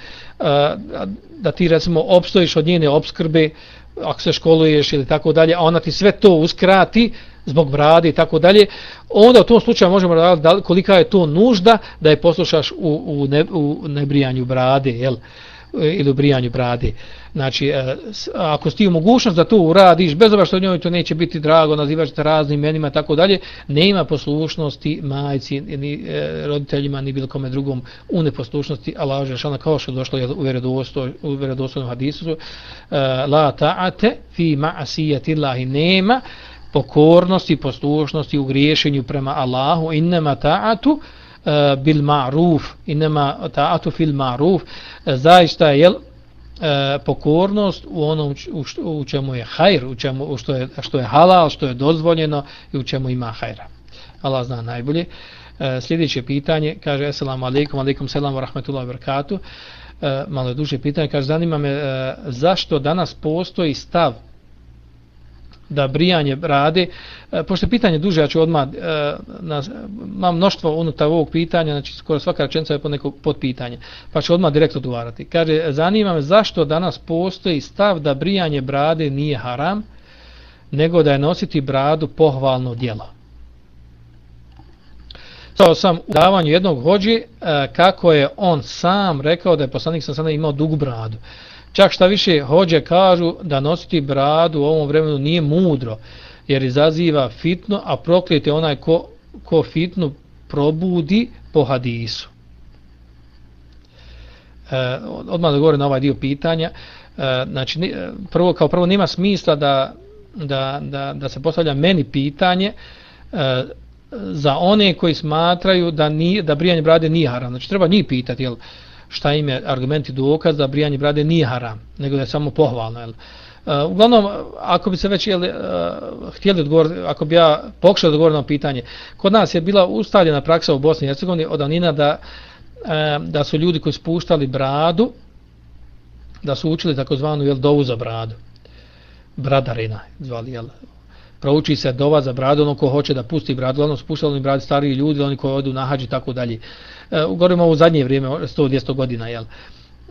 da ti recimo opstojiš od njene obskrbe, ako se školuješ ili tako dalje, a ona ti sve to uskrati zbog brade i tako dalje, onda u tom slučaju možemo da kolika je to nužda da je poslušaš u, u, ne, u nebrijanju brade, jel? E, ili u brijanju brade. Znači, e, ako ti u mogućnost da to uradiš, bez obzira što njoj to neće biti drago, nazivaš te raznim imenima i tako dalje, nema poslušnosti majci, ni e, roditeljima, ni bilo kome drugom u neposlušnosti, Allah je šalna kao što je došlo u vjerodostojnom hadisu, la ta'ate fi ma'asijati Allahi nema pokornosti, poslušnosti u griješenju prema Allahu, innama ta'atu, E, bil ma'ruf inma ta'atu fil ma'ruf e, zaista je e, pokornost u onom u, u čemu je hajr, u čemu u što je što je halal, što je dozvoljeno i u čemu ima hajra. Allah zna najbolje. E, sljedeće pitanje kaže assalamu alejkum, alejkum selam ve rahmetullahi ve berekatu. E, malo duže pitanje kaže zanima me e, zašto danas postoji stav da brijanje rade. E, pošto je pitanje duže, ja ću odmah, e, na, mam mnoštvo unutar ovog pitanja, znači skoro svaka rečenica je pod neko podpitanje, pa ću odmah direktno odgovarati. Kaže, zanima me zašto danas postoji stav da brijanje brade nije haram, nego da je nositi bradu pohvalno djelo. Stao sam u davanju jednog hođi e, kako je on sam rekao da je poslanik sam sada imao dugu bradu. Čak šta više hođe kažu da nositi bradu u ovom vremenu nije mudro, jer izaziva fitno, a proklijete onaj ko, ko fitnu probudi po hadisu. E, odmah da govorim na ovaj dio pitanja. E, znači, e, prvo, kao prvo nema smisla da, da, da, da se postavlja meni pitanje e, za one koji smatraju da ni da brijanje brade nije haram. Znači treba njih pitati jel, šta im je argument i dokaz da brijanje brade nije haram, nego da je samo pohvalno. Jel. Uh, uglavnom, ako bi se već jel, uh, htjeli odgovoriti, ako bi ja pokušao odgovoriti na pitanje, kod nas je bila ustaljena praksa u Bosni i Hercegovini od Anina da, uh, da su ljudi koji spuštali bradu, da su učili takozvanu jel, dovu za bradu. Bradarina, zvali, jel, prouči se dova za bradu, ono ko hoće da pusti bradu, ono spuštali oni bradu stariji ljudi, oni koji odu na hađi i tako dalje. E, govorimo u zadnje vrijeme, 100-200 godina, jel?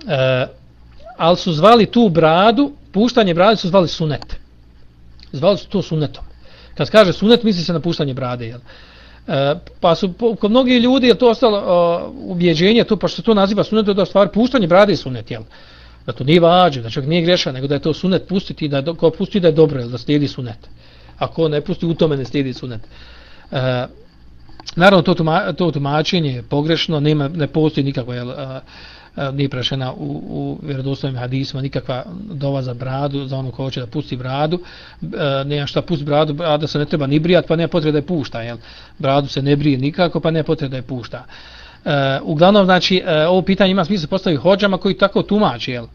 E, ali su zvali tu bradu, puštanje brade su zvali sunet. Zvali su to sunetom. Kad kaže sunet, misli se na puštanje brade, jel? E, pa su kod mnogi ljudi je to ostalo o, ubjeđenje, to, pa što to naziva sunet, da stvar puštanje brade je sunet, jel? Da to nije vađe, da čovjek nije grešan, nego da je to sunet pustiti, da je, ko pusti da je dobro, jel? Da slijedi sunet. E, ako ne pusti u tome ne stidi sunet. E, naravno to, tuma, to tumačenje je pogrešno, nema, ne postoji nikakva jel, a, a, nije prešena u, u vjerodostojnim hadisima nikakva dova za bradu, za ono ko hoće da pusti bradu, e, nema šta pusti bradu, brada se ne treba ni brijat, pa ne potrebe da je pušta, jel? bradu se ne brije nikako, pa ne potrebe da je pušta. E, uglavnom, znači, e, ovo pitanje ima smisla postaviti hođama koji tako tumači, jel?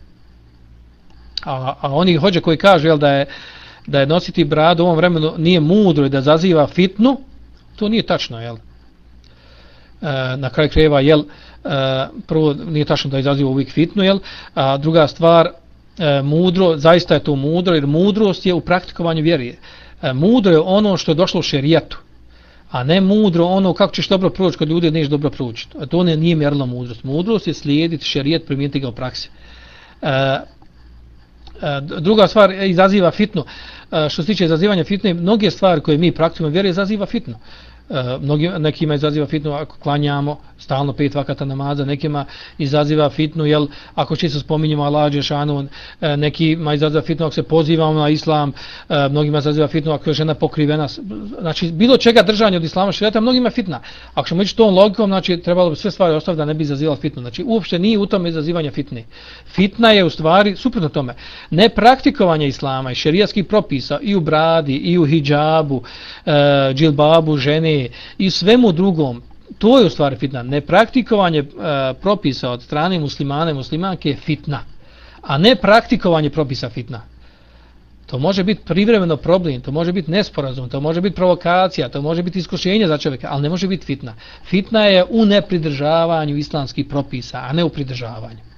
A, a oni hođe koji kažu jel, da je da je nositi bradu u ovom vremenu nije mudro i da zaziva fitnu, to nije tačno, jel? E, na kraju krajeva, jel, e, prvo nije tačno da izaziva uvijek fitnu, jel? A druga stvar, e, mudro, zaista je to mudro, jer mudrost je u praktikovanju vjerije. E, mudro je ono što je došlo u šerijatu, a ne mudro ono kako ćeš dobro proći kod ljudi, neš dobro proći. To ne, nije mjerilo mudrost. Mudrost je slijediti šerijat, primijeniti ga u praksi. E, E, druga stvar e, izaziva fitnu. E, što se tiče izazivanja fitne, mnoge stvari koje mi praktikujemo vjeri izaziva fitnu. E, mnogi, nekima izaziva fitnu ako klanjamo stalno pet vakata namaza, nekima izaziva fitnu, jel, ako čisto spominjemo Allah Đešanu, e, nekima izaziva fitnu ako se pozivamo na islam, e, mnogima izaziva fitnu ako je žena pokrivena, znači bilo čega držanje od islama širata, mnogima fitna. Ako ćemo ići tom logikom, znači trebalo bi sve stvari ostaviti da ne bi izazivala fitnu. Znači uopšte nije u tome izazivanja fitne. Fitna je u stvari, suprotno tome, ne praktikovanje islama i šerijatskih propisa i u bradi, i u hijabu, e, džilbabu, žene, i svemu drugom, to je u stvari fitna. Nepraktikovanje e, propisa od strane muslimane i muslimanke je fitna, a ne praktikovanje propisa fitna. To može biti privremeno problem, to može biti nesporazum, to može biti provokacija, to može biti iskušenje za čovjeka, ali ne može biti fitna. Fitna je u nepridržavanju islamskih propisa, a ne u pridržavanju.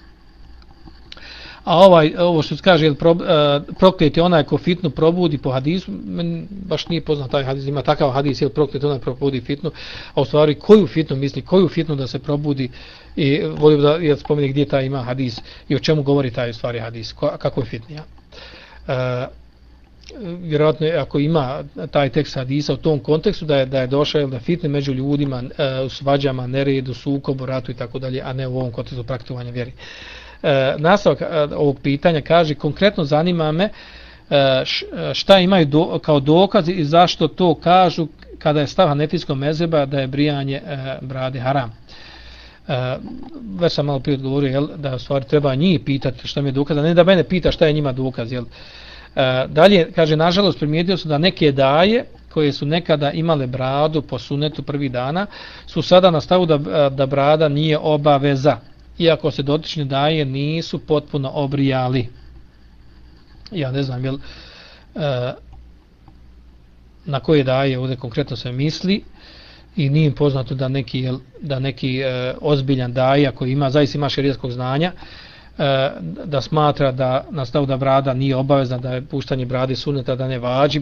A ovaj, ovo što se kaže, pro, uh, e, proklet je onaj ko fitnu probudi po hadisu, men baš nije poznat taj hadis, ima takav hadis, je proklet onaj probudi fitnu, a u stvari koju fitnu misli, koju fitnu da se probudi i volio da ja spomeni gdje taj ima hadis i o čemu govori taj u stvari hadis, ko, kako je fitnija. Uh, vjerojatno ako ima taj tekst hadisa u tom kontekstu da je da je došao da fitne među ljudima e, u svađama, neredu, sukobu, ratu i tako dalje, a ne u ovom kontekstu praktikovanja vjeri. Uh, e, nastavak e, ovog pitanja kaže konkretno zanima me e, e, šta imaju do, kao dokaz i zašto to kažu kada je stav hanefijskog mezeba da je brijanje e, brade haram. E, već sam malo prije odgovorio jel, da u stvari treba njih pitati što mi je dokaz, ne da mene pita šta je njima dokaz. Jel. E, dalje, kaže, nažalost primijetio su da neke daje koje su nekada imale bradu po sunetu prvi dana, su sada na stavu da, da brada nije obaveza iako se dotične daje nisu potpuno obrijali. Ja ne znam jel, e, na koje daje ovdje konkretno se misli i nije im poznato da neki, jel, da neki e, ozbiljan daja koji ima, zaista ima šerijskog znanja, e, da smatra da nastavu da brada nije obavezna, da je puštanje brade suneta, da ne vađi.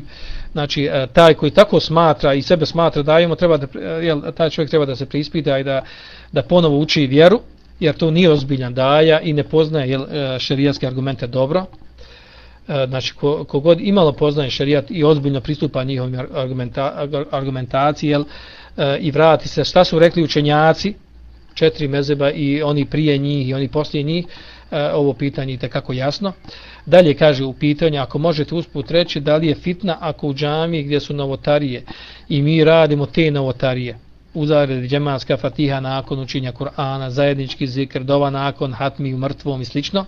Znači, e, taj koji tako smatra i sebe smatra dajemo, treba da, e, jel, taj čovjek treba da se prispita i da, da ponovo uči vjeru, jer to nije ozbiljan daja i ne poznaje jel, e, šerijatske argumente dobro. E, znači, kogod imalo poznaje šerijat i ozbiljno pristupa njihovim argumenta, argumentaciji jel, e, i vrati se šta su rekli učenjaci, četiri mezeba i oni prije njih i oni poslije njih, e, ovo pitanje je kako jasno. Dalje kaže u pitanju, ako možete usput reći, da li je fitna ako u džami gdje su novotarije i mi radimo te novotarije, u zaredi džematska fatiha nakon učinja Kur'ana, zajednički zikr, dova nakon hatmi u mrtvom i slično.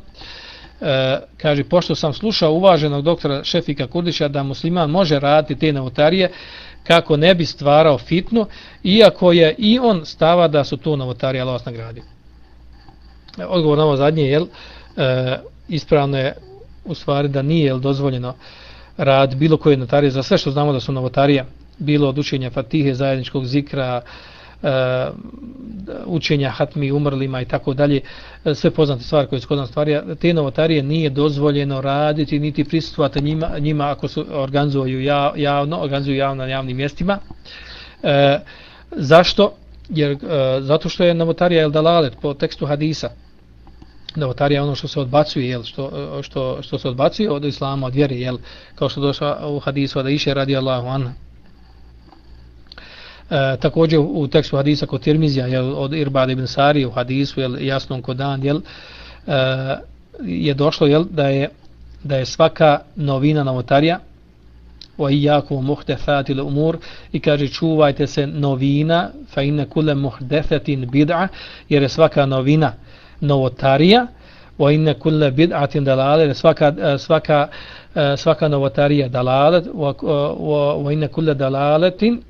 E, kaže, pošto sam slušao uvaženog doktora Šefika Kurdića da musliman može raditi te novotarije, kako ne bi stvarao fitnu, iako je i on stava da su to novotarije Allah vas nagradio. E, odgovor na ovo zadnje, jel, e, ispravno je u stvari da nije jel, dozvoljeno rad bilo koje notarije, za sve što znamo da su novotarije, bilo od učenja fatihe, zajedničkog zikra, uh, učenja hatmi umrlima i tako dalje, sve poznate stvari koje su kod nas stvari, te novotarije nije dozvoljeno raditi, niti prisustvati njima, njima ako su organizuju javno, organizuju javno na javnim mjestima. Uh, zašto? Jer, e, zato što je novotarija el dalalet po tekstu hadisa. Novotarija je ono što se odbacuje, jel, što, što, što se odbacuje od islama, od vjere, jel, kao što došla u hadisu da iše radi Allahu anha. E, također u tekstu hadisa kod Tirmizija jel, od Irbad ibn Sari u hadisu jel, jasnom kod dan jel, e, je došlo jel, da je da je svaka novina novotarija wa iyyakum muhdathatil umur i kaže čuvajte se novina fa inna kullu muhdathatin bid'a jer je svaka novina novotarija wa inna kullu bid'atin dalale svaka e, svaka e, svaka novotarija dalalet wa e, wa inna kullu dalalatin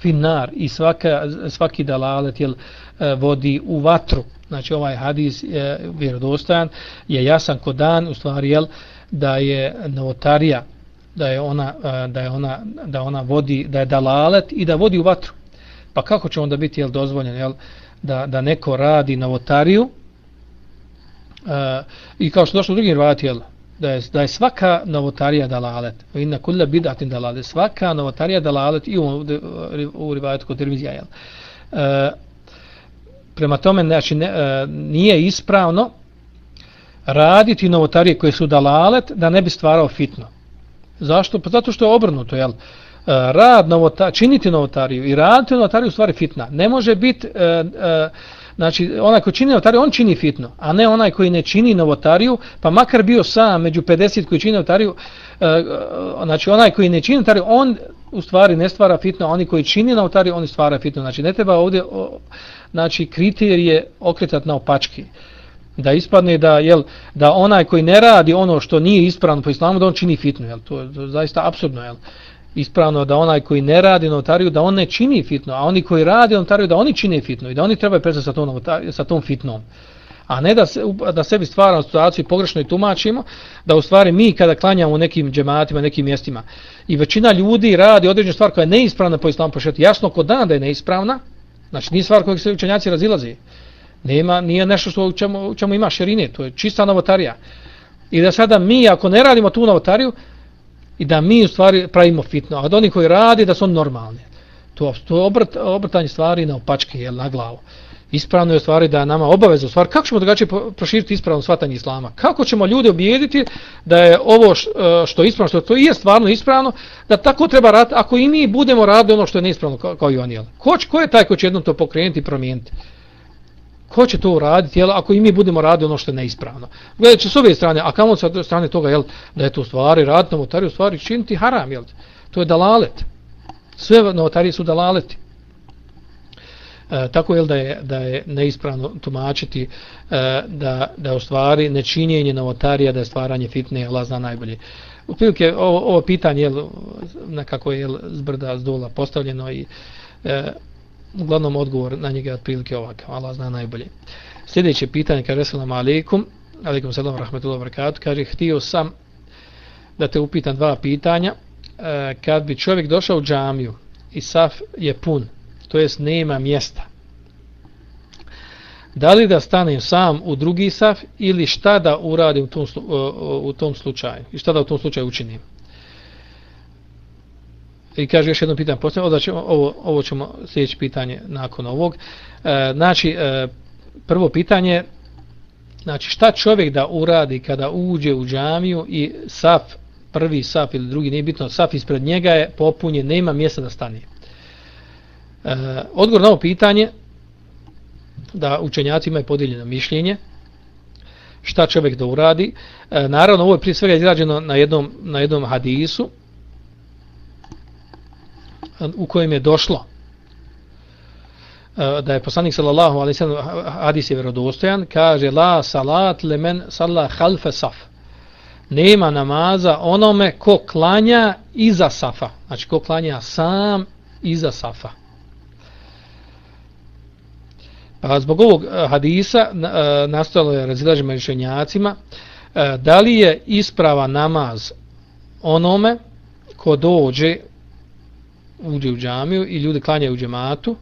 finar i svaka, svaki dalalet jel, e, vodi u vatru. Znači ovaj hadis je vjerodostojan, je jasan kod dan, u stvari jel, da je novotarija, da je ona, e, da je ona, da ona vodi, da je dalalet i da vodi u vatru. Pa kako će onda biti jel, dozvoljen jel, da, da neko radi novotariju uh, i kao što došlo u drugim rivati, jel, da je, da je svaka novotarija dalalet. Inna kulla bid'atin dalalet. Svaka novotarija dalalet i u, u, rivajetu kod televizija. Jel? E, prema tome, znači, ne, e, nije ispravno raditi novotarije koje su dalalet da ne bi stvarao fitno. Zašto? Pa zato što je obrnuto. Jel? E, rad novota, činiti novotariju i raditi novotariju u stvari fitna. Ne može biti... E, e, Znači, onaj ko čini novotariju, on čini fitno, a ne onaj koji ne čini novotariju, pa makar bio sam među 50 koji čini novotariju, e, e, znači onaj koji ne čini novotariju, on u stvari ne stvara fitno, a oni koji čini novotariju, oni stvara fitno. Znači, ne treba ovdje znači, kriterije okretati na opački. Da ispadne da, jel, da onaj koji ne radi ono što nije ispravno po islamu, da on čini fitno. Jel? To je, to je zaista apsurdno, Jel? Ispravno da onaj koji ne radi notariju da on ne čini fitno, a oni koji radi notariju da oni čine fitno i da oni trebaju prestati sa tom, sa tom fitnom. A ne da, se, da sebi stvaramo situaciju pogrešno i tumačimo, da u stvari mi kada klanjamo u nekim džematima, nekim mjestima i većina ljudi radi određenu stvar koja je neispravna po islamu pošetu, jasno kod dana da je neispravna, znači nije stvar kojeg se učenjaci razilazi, nema, nije nešto što u čemu, u čemu ima širine, to je čista novotarija. I da sada mi, ako ne radimo tu novotariju, i da mi u stvari pravimo fitno, a da oni koji radi da su normalni. To, to je obrt, obrtanje stvari na opačke, jel, na glavu. Ispravno je stvari da nama obaveza u stvari, kako ćemo drugačije proširiti ispravno shvatanje islama? Kako ćemo ljude objediti da je ovo e, što je ispravno, što to je stvarno ispravno, da tako treba raditi, ako i mi budemo raditi ono što je neispravno kao, kao i oni, jel? Ko, ko je taj ko će jednom to pokrenuti i promijeniti? Ko će to uraditi, jel, ako i mi budemo raditi ono što je neispravno. Gledajući s ove strane, a kamo sa strane toga, jel, da je to stvari, raditi u stvari, činiti haram, jel, to je dalalet. Sve novotarije su dalaleti. E, tako je da je da je neispravno tumačiti e, da da u stvari nečinjenje novotarija da je stvaranje fitne Allah zna najbolje. U prilike ovo, ovo pitanje je nekako je zbrda s dola postavljeno i e, uglavnom odgovor na njega je otprilike ovakav, Allah zna najbolje. Sljedeće pitanje, kaže selam alaikum, alaikum selam rahmetullahi wabarakatuh, kaže, htio sam da te upitam dva pitanja. E, kad bi čovjek došao u džamiju i saf je pun, to jest nema mjesta, da li da stanem sam u drugi saf ili šta da uradim u tom, u tom slučaju i šta da u tom slučaju učinim? I kaže još jedno pitanje, postavljamo, ćemo, ovo, ovo ćemo sljedeće pitanje nakon ovog. E, znači, e, prvo pitanje, znači šta čovjek da uradi kada uđe u džamiju i saf, prvi saf ili drugi, nije bitno, saf ispred njega je popunjen, nema mjesta da stane. E, odgovor na ovo pitanje, da učenjaci imaju podijeljeno mišljenje, šta čovjek da uradi. E, naravno, ovo je prije svega izrađeno na jednom, na jednom hadisu, u kojem je došlo eh, da je poslanik sallallahu alejhi ve sellem hadis je vjerodostojan kaže la salat lemen salla khalfa saf nema namaza onome ko klanja iza safa. Znači ko klanja sam iza safa. Pa zbog ovog eh, hadisa eh, nastalo je razilaženje među učenjacima da li je isprava namaz onome ko dođe uđe u džamiju i ljudi klanjaju u džematu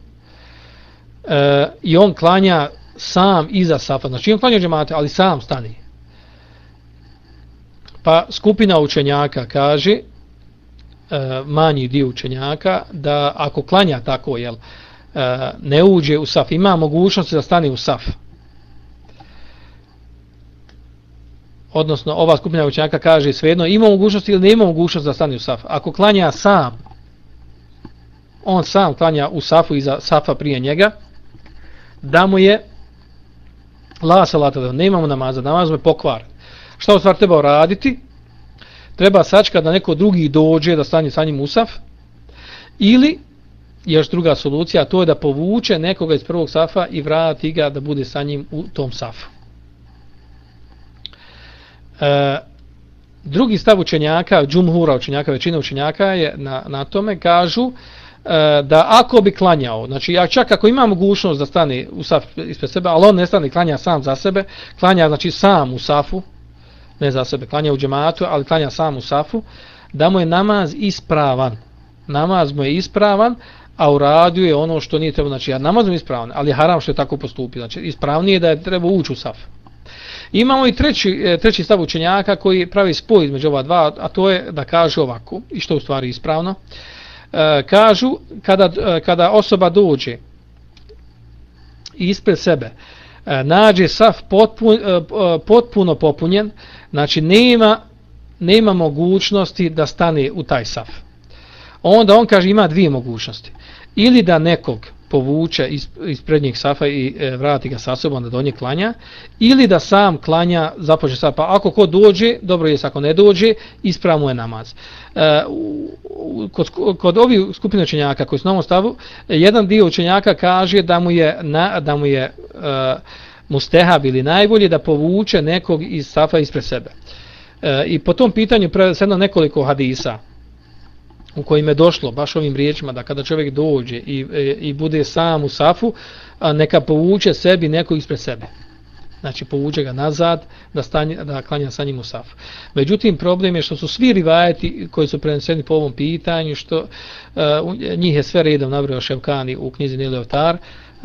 e, i on klanja sam iza safa, znači on klanja u džematu, ali sam stani. Pa skupina učenjaka kaže, e, manji dio učenjaka, da ako klanja tako, jel, E, ne uđe u saf, ima mogućnost da stane u saf. Odnosno, ova skupina učenjaka kaže svejedno, ima mogućnost ili ne ima mogućnost da stane u saf. Ako klanja sam, on sam klanja u safu iza safa prije njega, da mu je la salata, da ne imamo namaza, namaz mu je pokvar. Šta u stvar treba raditi? Treba sačka da neko drugi dođe da stane sa njim u saf, ili još druga solucija, to je da povuče nekoga iz prvog safa i vrati ga da bude sa njim u tom safu. E, drugi stav učenjaka, džumhura učenjaka, većina učenjaka je na, na tome, kažu E, da ako bi klanjao, znači ja čak ako ima mogućnost da stane u saf ispred sebe, ali on ne stane, klanja sam za sebe, klanja znači sam u safu, ne za sebe, klanja u džematu, ali klanja sam u safu, da mu je namaz ispravan. Namaz mu je ispravan, a uradio je ono što nije trebalo, znači ja namazom ispravan, ali haram što je tako postupio, znači ispravnije je da je treba ući u saf. Imamo i treći, e, treći stav učenjaka koji pravi spoj između ova dva, a to je da kaže ovako, i što u stvari ispravno, e, kažu kada, e, kada osoba dođe ispred sebe, e, nađe saf potpun, e, e, potpuno popunjen, znači nema, nema mogućnosti da stane u taj saf. Onda on kaže ima dvije mogućnosti ili da nekog povuče iz, iz prednjeg safa i e, vrati ga sa sobom da donje klanja, ili da sam klanja, započe safa. pa ako ko dođe, dobro je ako ne dođe, ispravno je namaz. E, u, kod, kod ovih skupine učenjaka koji su na ovom stavu, jedan dio učenjaka kaže da mu je, na, da mu je e, mustehab ili najbolje da povuče nekog iz safa ispred sebe. E, I po tom pitanju predstavljeno nekoliko hadisa, u kojim je došlo baš ovim riječima da kada čovjek dođe i, e, i bude sam u safu, a neka povuče sebi neko ispred sebe. Znači povuče ga nazad da, stanje, da klanja sa njim u safu. Međutim, problem je što su svi rivajeti koji su preneseni po ovom pitanju, što uh, njih je sve redom nabrao Ševkani u knjizi Nileotar,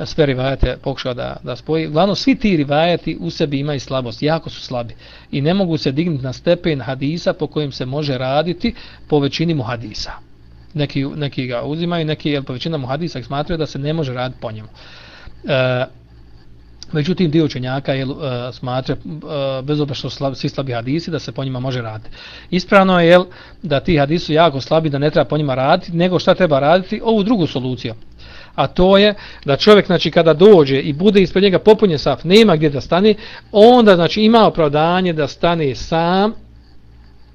sve rivajete pokušao da, da spoji. Glavno, svi ti rivajeti u sebi imaju slabost, jako su slabi. I ne mogu se dignuti na stepen hadisa po kojim se može raditi po većini mu hadisa. Neki, neki ga uzimaju, neki je po većina mu hadisa smatraju da se ne može raditi po njemu. E, međutim, dio učenjaka je, e, smatra, e, bez obra što slab, svi slabi hadisi, da se po njima može raditi. Ispravno je jel, da ti hadisi su jako slabi, da ne treba po njima raditi, nego šta treba raditi? Ovu drugu soluciju a to je da čovjek znači kada dođe i bude ispred njega popunjen saf, nema gdje da stane, onda znači ima opravdanje da stane sam,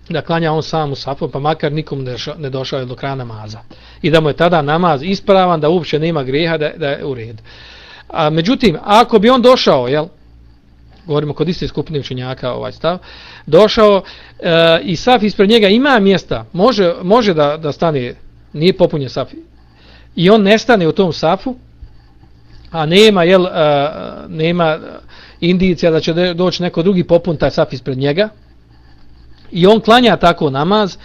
da klanja on sam u safu, pa makar nikom ne došao do kraja namaza. I da mu je tada namaz ispravan, da uopće nema grijeha, da, da je u redu. A, međutim, ako bi on došao, jel, govorimo kod iste skupine učenjaka ovaj stav, došao e, i saf ispred njega ima mjesta, može, može da, da stane, nije popunjen saf, i on nestane u tom safu, a nema, jel, a, nema indicija da će doći neko drugi popun taj saf ispred njega, i on klanja tako namaz,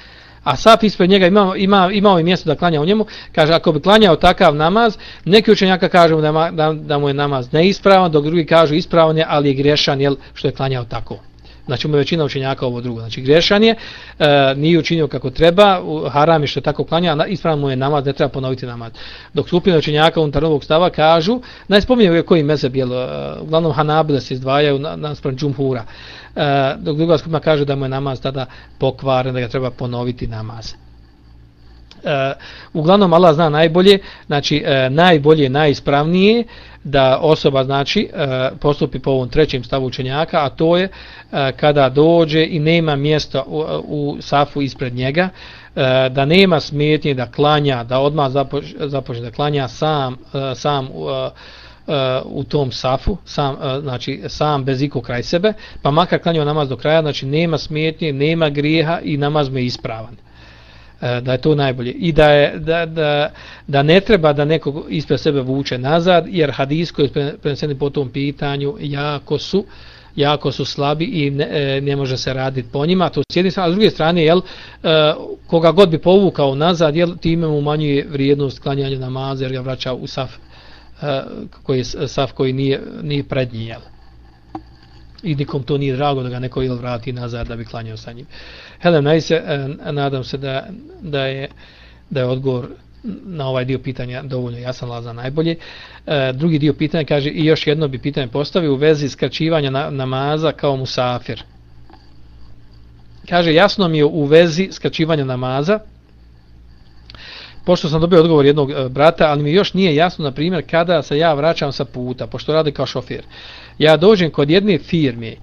a saf ispred njega ima, ima, imao ovaj je mjesto da klanja u njemu, kaže, ako bi klanjao takav namaz, neki učenjaka kažu da, da, da mu je namaz neispravan, dok drugi kažu ispravan je, ali je grešan, jel, što je klanjao tako znači mu većina učenjaka ovo drugo, znači grešan je, e, nije učinio kako treba, haram je što je tako klanja, ispravno mu je namaz, ne treba ponoviti namaz. Dok skupina učenjaka unutar novog stava kažu, najspominje koji mezeb, jel, e, uglavnom Hanabile se izdvajaju na, na džumhura, e, dok druga skupina kaže da mu je namaz tada pokvaren, da ga treba ponoviti namaz. E, uglavnom Allah zna najbolje, znači eh, najbolje, najispravnije da osoba znači eh, postupi po ovom trećem stavu učenjaka, a to je kada dođe i nema mjesta u, u safu ispred njega, da nema smetnje da klanja, da odmah započne, započne da klanja sam, sam uh, u tom safu, sam, uh, znači sam bez iko kraj sebe, pa makar klanjao namaz do kraja, znači nema smetnje, nema grijeha i namaz mu je ispravan. E, da je to najbolje. I da, je, da, da, da ne treba da nekog ispred sebe vuče nazad jer hadis koji je preneseni po tom pitanju jako su jako su slabi i ne, e, ne može se raditi po njima. To s jedne strane, a s druge strane jel, e, koga god bi povukao nazad jel, time mu umanjuje vrijednost klanjanja namaza jer ga vraća u saf koji je saf koji nije, nije prednji jel. I nikom to nije drago da ga neko ili vrati nazad da bi klanjao sa njim. Helem, Najse, e, nadam se da, da, je, da je odgovor na ovaj dio pitanja dovoljno jasan laza najbolje. E, drugi dio pitanja kaže i još jedno bi pitanje postavio u vezi skraćivanja na, namaza kao musafir. Kaže jasno mi je u vezi skraćivanja namaza pošto sam dobio odgovor jednog e, brata, ali mi još nije jasno, na primjer, kada se ja vraćam sa puta, pošto radi kao šofir. Ja dođem kod jedne firme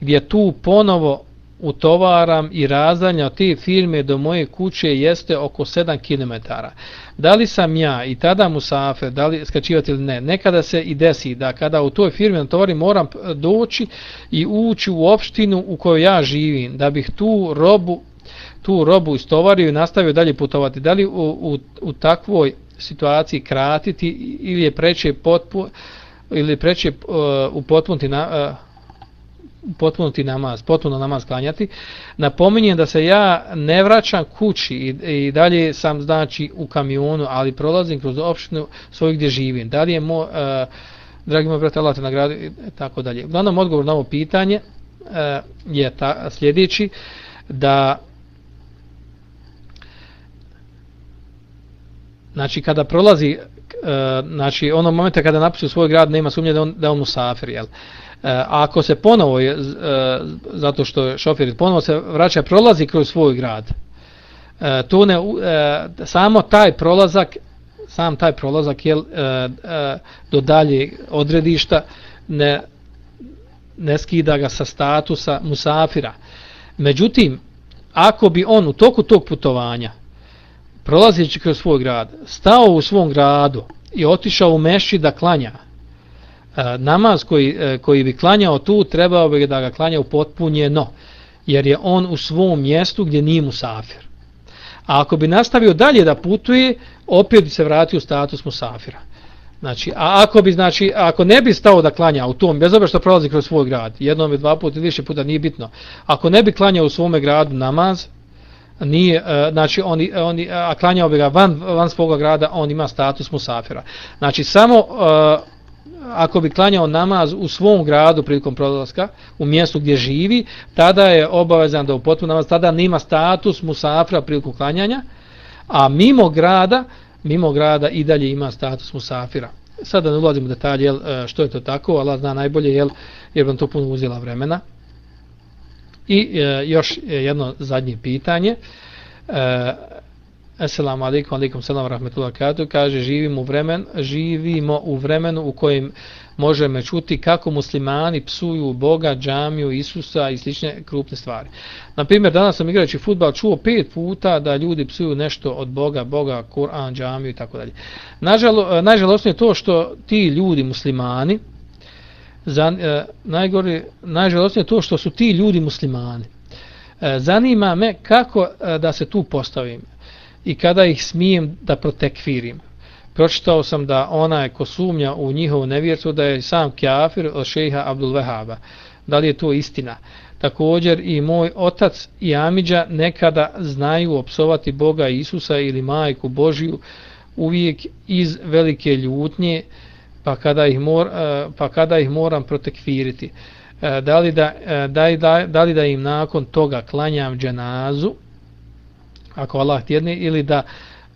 gdje tu ponovo utovaram i razdanja te firme do moje kuće jeste oko 7 km. Da li sam ja i tada musafer, da li skačivati ili ne, nekada se i desi da kada u toj firmi natovari moram doći i ući u opštinu u kojoj ja živim, da bih tu robu tu robu istovario i nastavio dalje putovati. Da li u, u, u takvoj situaciji kratiti ili je preće potpu, ili preće uh, u potpunti na, uh, potpunuti namaz, potpuno namaz klanjati. Napominjem da se ja ne vraćam kući i, i dalje sam znači u kamionu, ali prolazim kroz opštinu svoju gdje živim. Da li je mo, e, dragi moj brate, Allah te nagradi i tako dalje. Uglavnom odgovor na ovo pitanje e, je ta, sljedeći da znači kada prolazi e, znači onog momenta kada napusti u svoj grad nema sumnje da on, da on musafir jel? A ako se ponovo je, e, zato što šofer šofir ponovo se vraća prolazi kroz svoj grad e, to ne samo taj prolazak sam taj prolazak je do dalje odredišta ne, ne skida ga sa statusa musafira. Međutim ako bi on u toku tog putovanja prolazeći kroz svoj grad, stao u svom gradu i otišao u meši da klanja, E, namaz koji, e, koji bi klanjao tu, trebao bi da ga klanja upotpunjeno, jer je on u svom mjestu gdje nije musafir. A ako bi nastavio dalje da putuje, opet bi se vratio u status musafira. Znači, a ako bi znači ako ne bi stao da klanja u tom, bez obzira što prolazi kroz svoj grad, jednom ili dva puta ili više puta nije bitno. Ako ne bi klanjao u svom gradu namaz, nije, e, znači oni, oni, a klanjao bi ga van, van svoga grada, on ima status musafira. Znači samo uh, ako bi klanjao namaz u svom gradu prilikom prolaska, u mjestu gdje živi, tada je obavezan da upotpuni namaz, tada nema status musafira prilikom klanjanja, a mimo grada, mimo grada i dalje ima status musafira. Sada ne ulazimo u detalje jel, e, što je to tako, Allah zna najbolje jel, jer vam to puno uzela vremena. I e, još jedno zadnje pitanje. E, Assalamu alaikum, alaikum salam, rahmetullahi katu, kaže, živimo u, vremen, živimo u vremenu u kojem možemo čuti kako muslimani psuju Boga, džamiju, Isusa i slične krupne stvari. Na primjer, danas sam igrajući futbal čuo pet puta da ljudi psuju nešto od Boga, Boga, Kur'an, džamiju i tako dalje. Nažalo, eh, najžalostnije je to što ti ljudi muslimani, za, eh, e, najgore, najžalostnije to što su ti ljudi muslimani. E, zanima me kako e, da se tu postavim i kada ih smijem da protekfirim. Pročitao sam da onaj ko sumnja u njihovu nevjercu da je sam kjafir od šeha Abdul Vehaba. Da li je to istina? Također i moj otac i Amidža nekada znaju opsovati Boga Isusa ili majku Božiju uvijek iz velike ljutnje pa kada ih, mor, eh, pa kada ih moram protekfiriti. Eh, da li da, eh, da, da, da li da im nakon toga klanjam dženazu, ako Allah tjedne, ili da,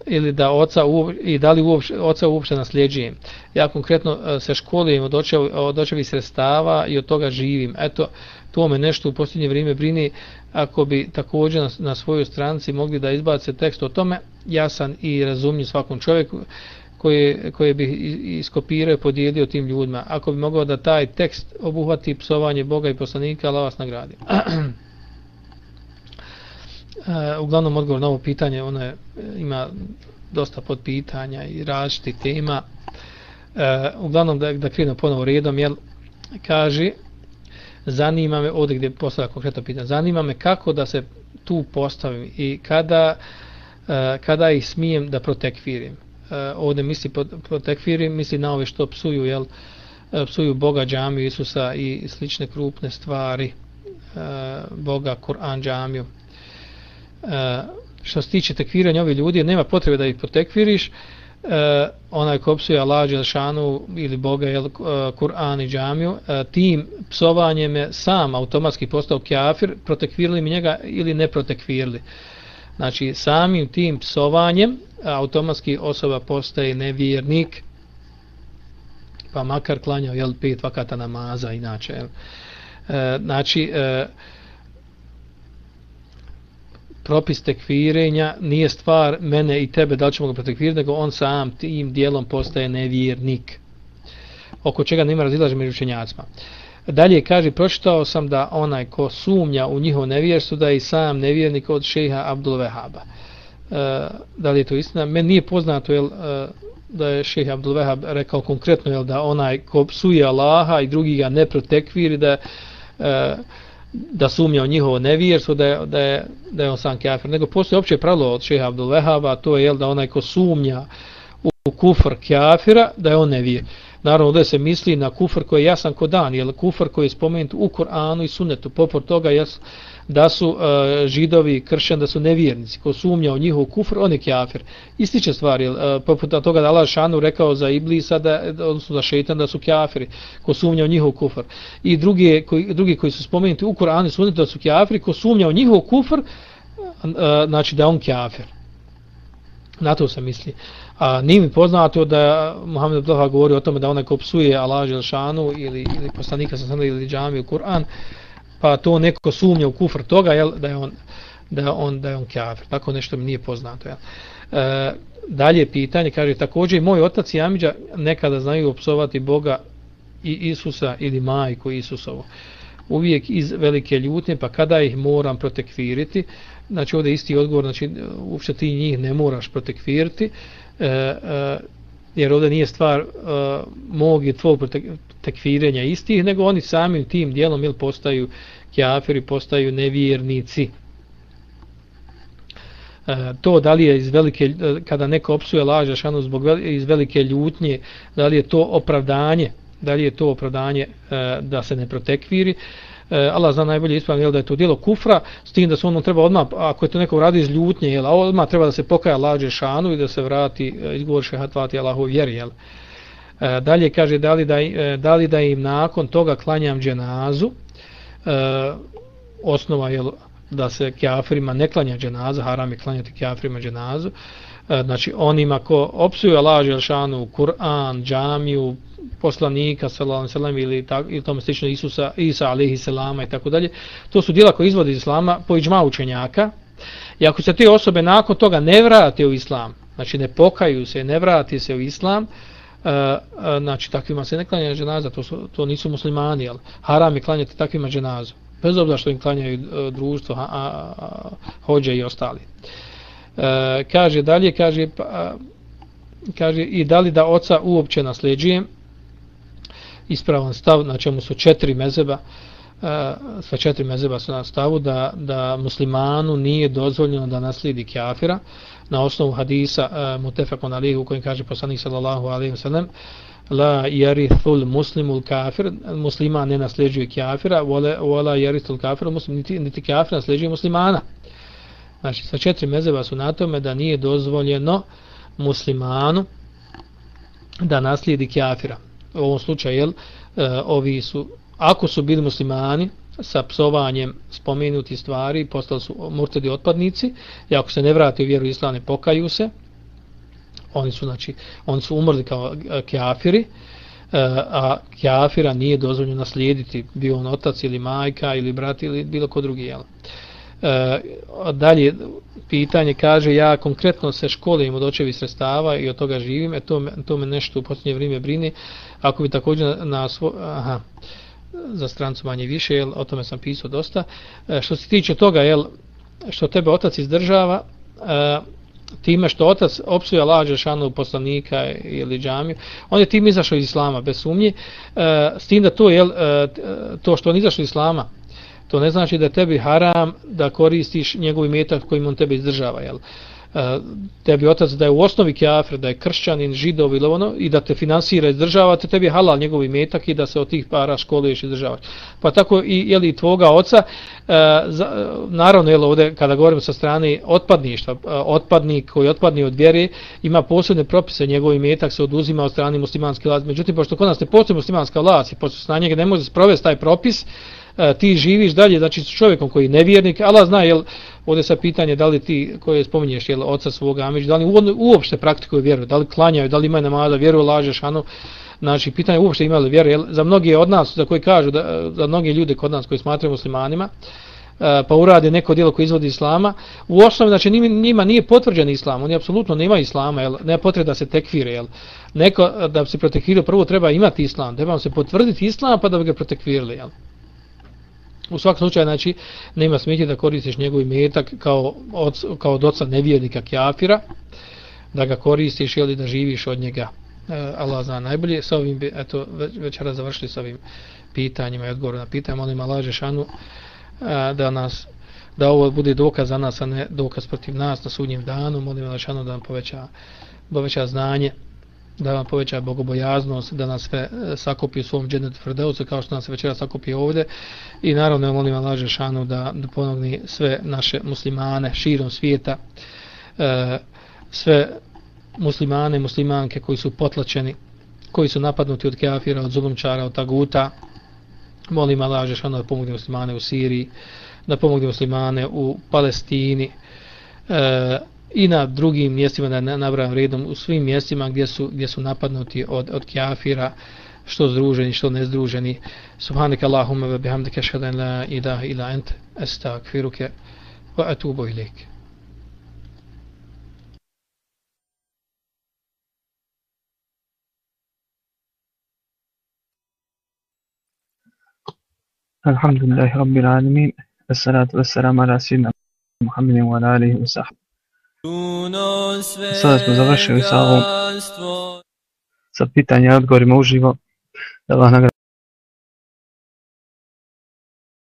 ili da oca u, i da li uopšte, oca uopšte nasljeđujem. Ja konkretno e, se školujem od, očev, od očevi sredstava i od toga živim. Eto, to me nešto u posljednje vrijeme brini. Ako bi također na, na svojoj stranci mogli da izbace tekst o tome, ja sam i razumljiv svakom čovjeku koje, koje bi iskopirao i podijelio tim ljudima. Ako bi mogao da taj tekst obuhvati psovanje Boga i poslanika, Allah vas nagradi. E, uglavnom odgovor na ovo pitanje, ono je, ima dosta podpitanja i različitih tema. E, uglavnom da, da krenu ponovo redom, jel, kaže, zanima me, ovdje gdje postavlja konkretno pitanje, zanima me kako da se tu postavim i kada, e, kada ih smijem da protekfirim. E, ovdje misli protekfirim, misli na ove što psuju, jel, e, psuju Boga, džamiju, Isusa i slične krupne stvari, e, Boga, Kur'an, džamiju. Eh, što se tiče tekviranja ovih ljudi, nema potrebe da ih protekviriš, eh, onaj ko psuje Allah, Đelšanu ili Boga, jel, eh, Kur'an i džamiju, tim psovanjem je sam automatski postao kjafir, protekvirili mi njega ili ne protekvirili. Znači, samim tim psovanjem automatski osoba postaje nevjernik, pa makar klanjao jel, pet vakata namaza inače. Jel. E, znači, e, propis tekfirenja nije stvar mene i tebe da li ćemo ga protekvirati, nego on sam tim dijelom postaje nevjernik. Oko čega nema razilaže među učenjacima. Dalje kaže, pročitao sam da onaj ko sumnja u njihov nevjerstvo, da je i sam nevjernik od šeha Abdul Vehaba. E, da li je to istina? Meni nije poznato jel, e, da je šeha Abdul Vehab rekao konkretno jel, da onaj ko psuje Allaha i drugi ga ne protekviri, da e, da sumnja u njihovo nevjerstvo, da je, da je, da je on sam kafir. Nego postoje opće pravilo od šeha Abdul Vehaba, to je jel, da onaj ko sumnja u, kufr kafira, da je on nevjer. Naravno, da se misli na kufr koji je jasan ko dan, jel, kufr koji je spomenut u Koranu i Sunnetu, popor toga jel, da su e, židovi kršćani, da su nevjernici, ko sumnja u njihov kufr, on je kafir. Ističe stvari, e, poput toga da Allah Šanu rekao za Iblisa, da, odnosno za šeitan, da su kafiri, ko sumnja u njihov kufr. I drugi koji, drugi koji su spomenuti u Koranu su da su kafiri, ko sumnja u njihov kufr, e, znači da on kafir. Na to se misli. A nije mi poznato da Muhammed Abdullah govori o tome da onaj ko psuje Allah Želšanu ili, ili poslanika sa ili džami u Kur'an, pa to neko sumnja u kufr toga, jel, da je on da je on da je on kafir. Tako nešto mi nije poznato, jel. E, dalje pitanje kaže također i moj otac i Amidža nekada znaju opsovati Boga i Isusa ili majku Isusovu. Uvijek iz velike ljutnje, pa kada ih moram protekviriti, znači ovdje isti odgovor, znači uopšte ti njih ne moraš protekviriti, e, e, jer ovdje nije stvar uh, mog i tvog tekfirenja istih, nego oni samim tim dijelom ili postaju kjafiri, postaju nevjernici. Uh, to da li je iz velike, e, kada neko opsuje laža šanu zbog veli, iz velike ljutnje, da li je to opravdanje, da li je to opravdanje uh, da se ne protekviri, e, Allah zna najbolje ispravno jel, da je to djelo kufra, s tim da se ono treba odmah, ako je to neko radi iz ljutnje, jel, a odmah treba da se pokaja lađe šanu i da se vrati, e, izgovor šehatvati Allahov vjeri. Jel. E, dalje kaže da li da, e, da li da im nakon toga klanjam dženazu, e, osnova je da se kafirima ne klanja dženaza, haram je klanjati kjafirima dženazu, e, E, znači onima ko opsuju Allah Želšanu, Kur'an, džamiju, poslanika sallallahu alejhi ve ili tak ili tome slično Isusa Isa alejhi selama i tako dalje to su djela koje izvode iz islama po džma učenjaka. I ako se te osobe nakon toga ne vrate u islam znači ne pokaju se ne vrati se u islam e, e, znači takvima se ne klanja dženaza to su to nisu muslimani al haram je klanjati takvima dženazu bez obzira što im klanjaju društvo a, a, a, hođe i ostali. E, kaže dalje kaže pa, kaže i da li da oca uopće nasljeđuje ispravan stav na čemu su četiri mezeba e, sva četiri mezeba su na stavu da, da muslimanu nije dozvoljeno da naslijedi kafira na osnovu hadisa e, mutefakon alihi u kojem kaže poslanik sallallahu alaihi wa sallam la yarithul muslimul kafir muslima ne nasljeđuje kafira wala wala yarithul kafir muslim niti, niti kafir nasljeđuje muslimana znači sa četiri mezeba su na tome da nije dozvoljeno muslimanu da naslijedi kafira u ovom slučaju jel, e, ovi su ako su bili muslimani sa psovanjem spomenuti stvari postali su murtedi otpadnici i ako se ne vrati u vjeru islame pokaju se oni su znači oni su umrli kao e, kjafiri, kafiri a kjafira nije dozvoljeno naslijediti bio on otac ili majka ili brat ili bilo ko drugi jel. E, E, dalje pitanje kaže ja konkretno se školim od očevi sredstava i od toga živim, e to, to me nešto u posljednje vrijeme brini ako bi također na, na svo, aha, za strancu manje više, jel, o tome sam pisao dosta. E, što se tiče toga, jel, što tebe otac izdržava, e, time što otac opsuje lađe šanu poslanika ili džamiju, on je tim izašao iz islama, bez sumnje, e, s tim da to, jel, e, e to što on izašao iz islama, to ne znači da tebi haram da koristiš njegovi metak kojim on tebe izdržava, jel? E, tebi otac da je u osnovi kafir, da je kršćanin, židov ili ono, i da te finansira i država, te tebi je halal njegov imetak i da se od tih para školuješ i državaš. Pa tako i jeli, li tvoga oca, e, za, naravno jel, ovdje kada govorim sa strane otpadništva, e, otpadnik koji otpadni od vjere, ima posebne propise, njegov imetak se oduzima od strane muslimanske vlasti. Međutim, pošto kod nas ne postoji muslimanska vlast i pošto na njega ne može sprovesti taj propis, e, E, ti živiš dalje, znači s čovjekom koji je nevjernik, Allah zna, jel, ovdje sa pitanje da li ti koje spominješ, jel, oca svoga, Amić, da li uopšte praktikuju vjeru, da li klanjaju, da li imaju namaza, vjeru lažeš, ano, znači pitanje uopšte imali vjeru, jel, za mnogi od nas, za koji kažu, da, za mnogi ljude kod nas koji smatraju muslimanima, e, pa urade neko djelo koje izvodi islama, u osnovi, znači njima nije potvrđen islam, oni apsolutno nema islama, jel, ne potreba da se tekvire, jel, neko da se protekvirio prvo treba imati islam, treba se potvrditi islam pa da bi ga protekvirili, jel. U svakom slučaju, znači, nema smetje da koristiš njegov imetak kao od, kao od oca nevjernika kjafira, da ga koristiš ili da živiš od njega. E, Allah zna najbolje. Sa ovim, eto, već, već završili sa ovim pitanjima i odgovorom na pitanje. Molim Allah Žešanu a, da nas da ovo bude dokaz za nas, a ne dokaz protiv nas na sudnjem danu. Molim Allah Žešanu da nam poveća, poveća znanje da vam poveća bogobojaznost, da nas sve e, sakupi u svom džennetu Fredeusu, kao što nas večera sakupi ovdje. I naravno, molim Allah Žešanu da, da ponogni sve naše muslimane širom svijeta, e, sve muslimane i muslimanke koji su potlačeni, koji su napadnuti od kafira, od zulumčara, od taguta. Molim Allah Žešanu da pomogne muslimane u Siriji, da pomogne muslimane u Palestini, e, i na drugim mjestima da nabram redom u svim mjestima gdje su gdje su napadnuti od od kafira što združeni što nezdruženi subhanakallahumma wa bihamdika ashhadu an la ilaha illa ant astaghfiruka wa atubu ilaik Alhamdulillahi Rabbil Alameen, as-salatu was-salamu ala sinna Muhammedin wa ala alihi wa sahbihi. Sada smo završili sa ovom sa pitanja i odgovorima uživo. Da vam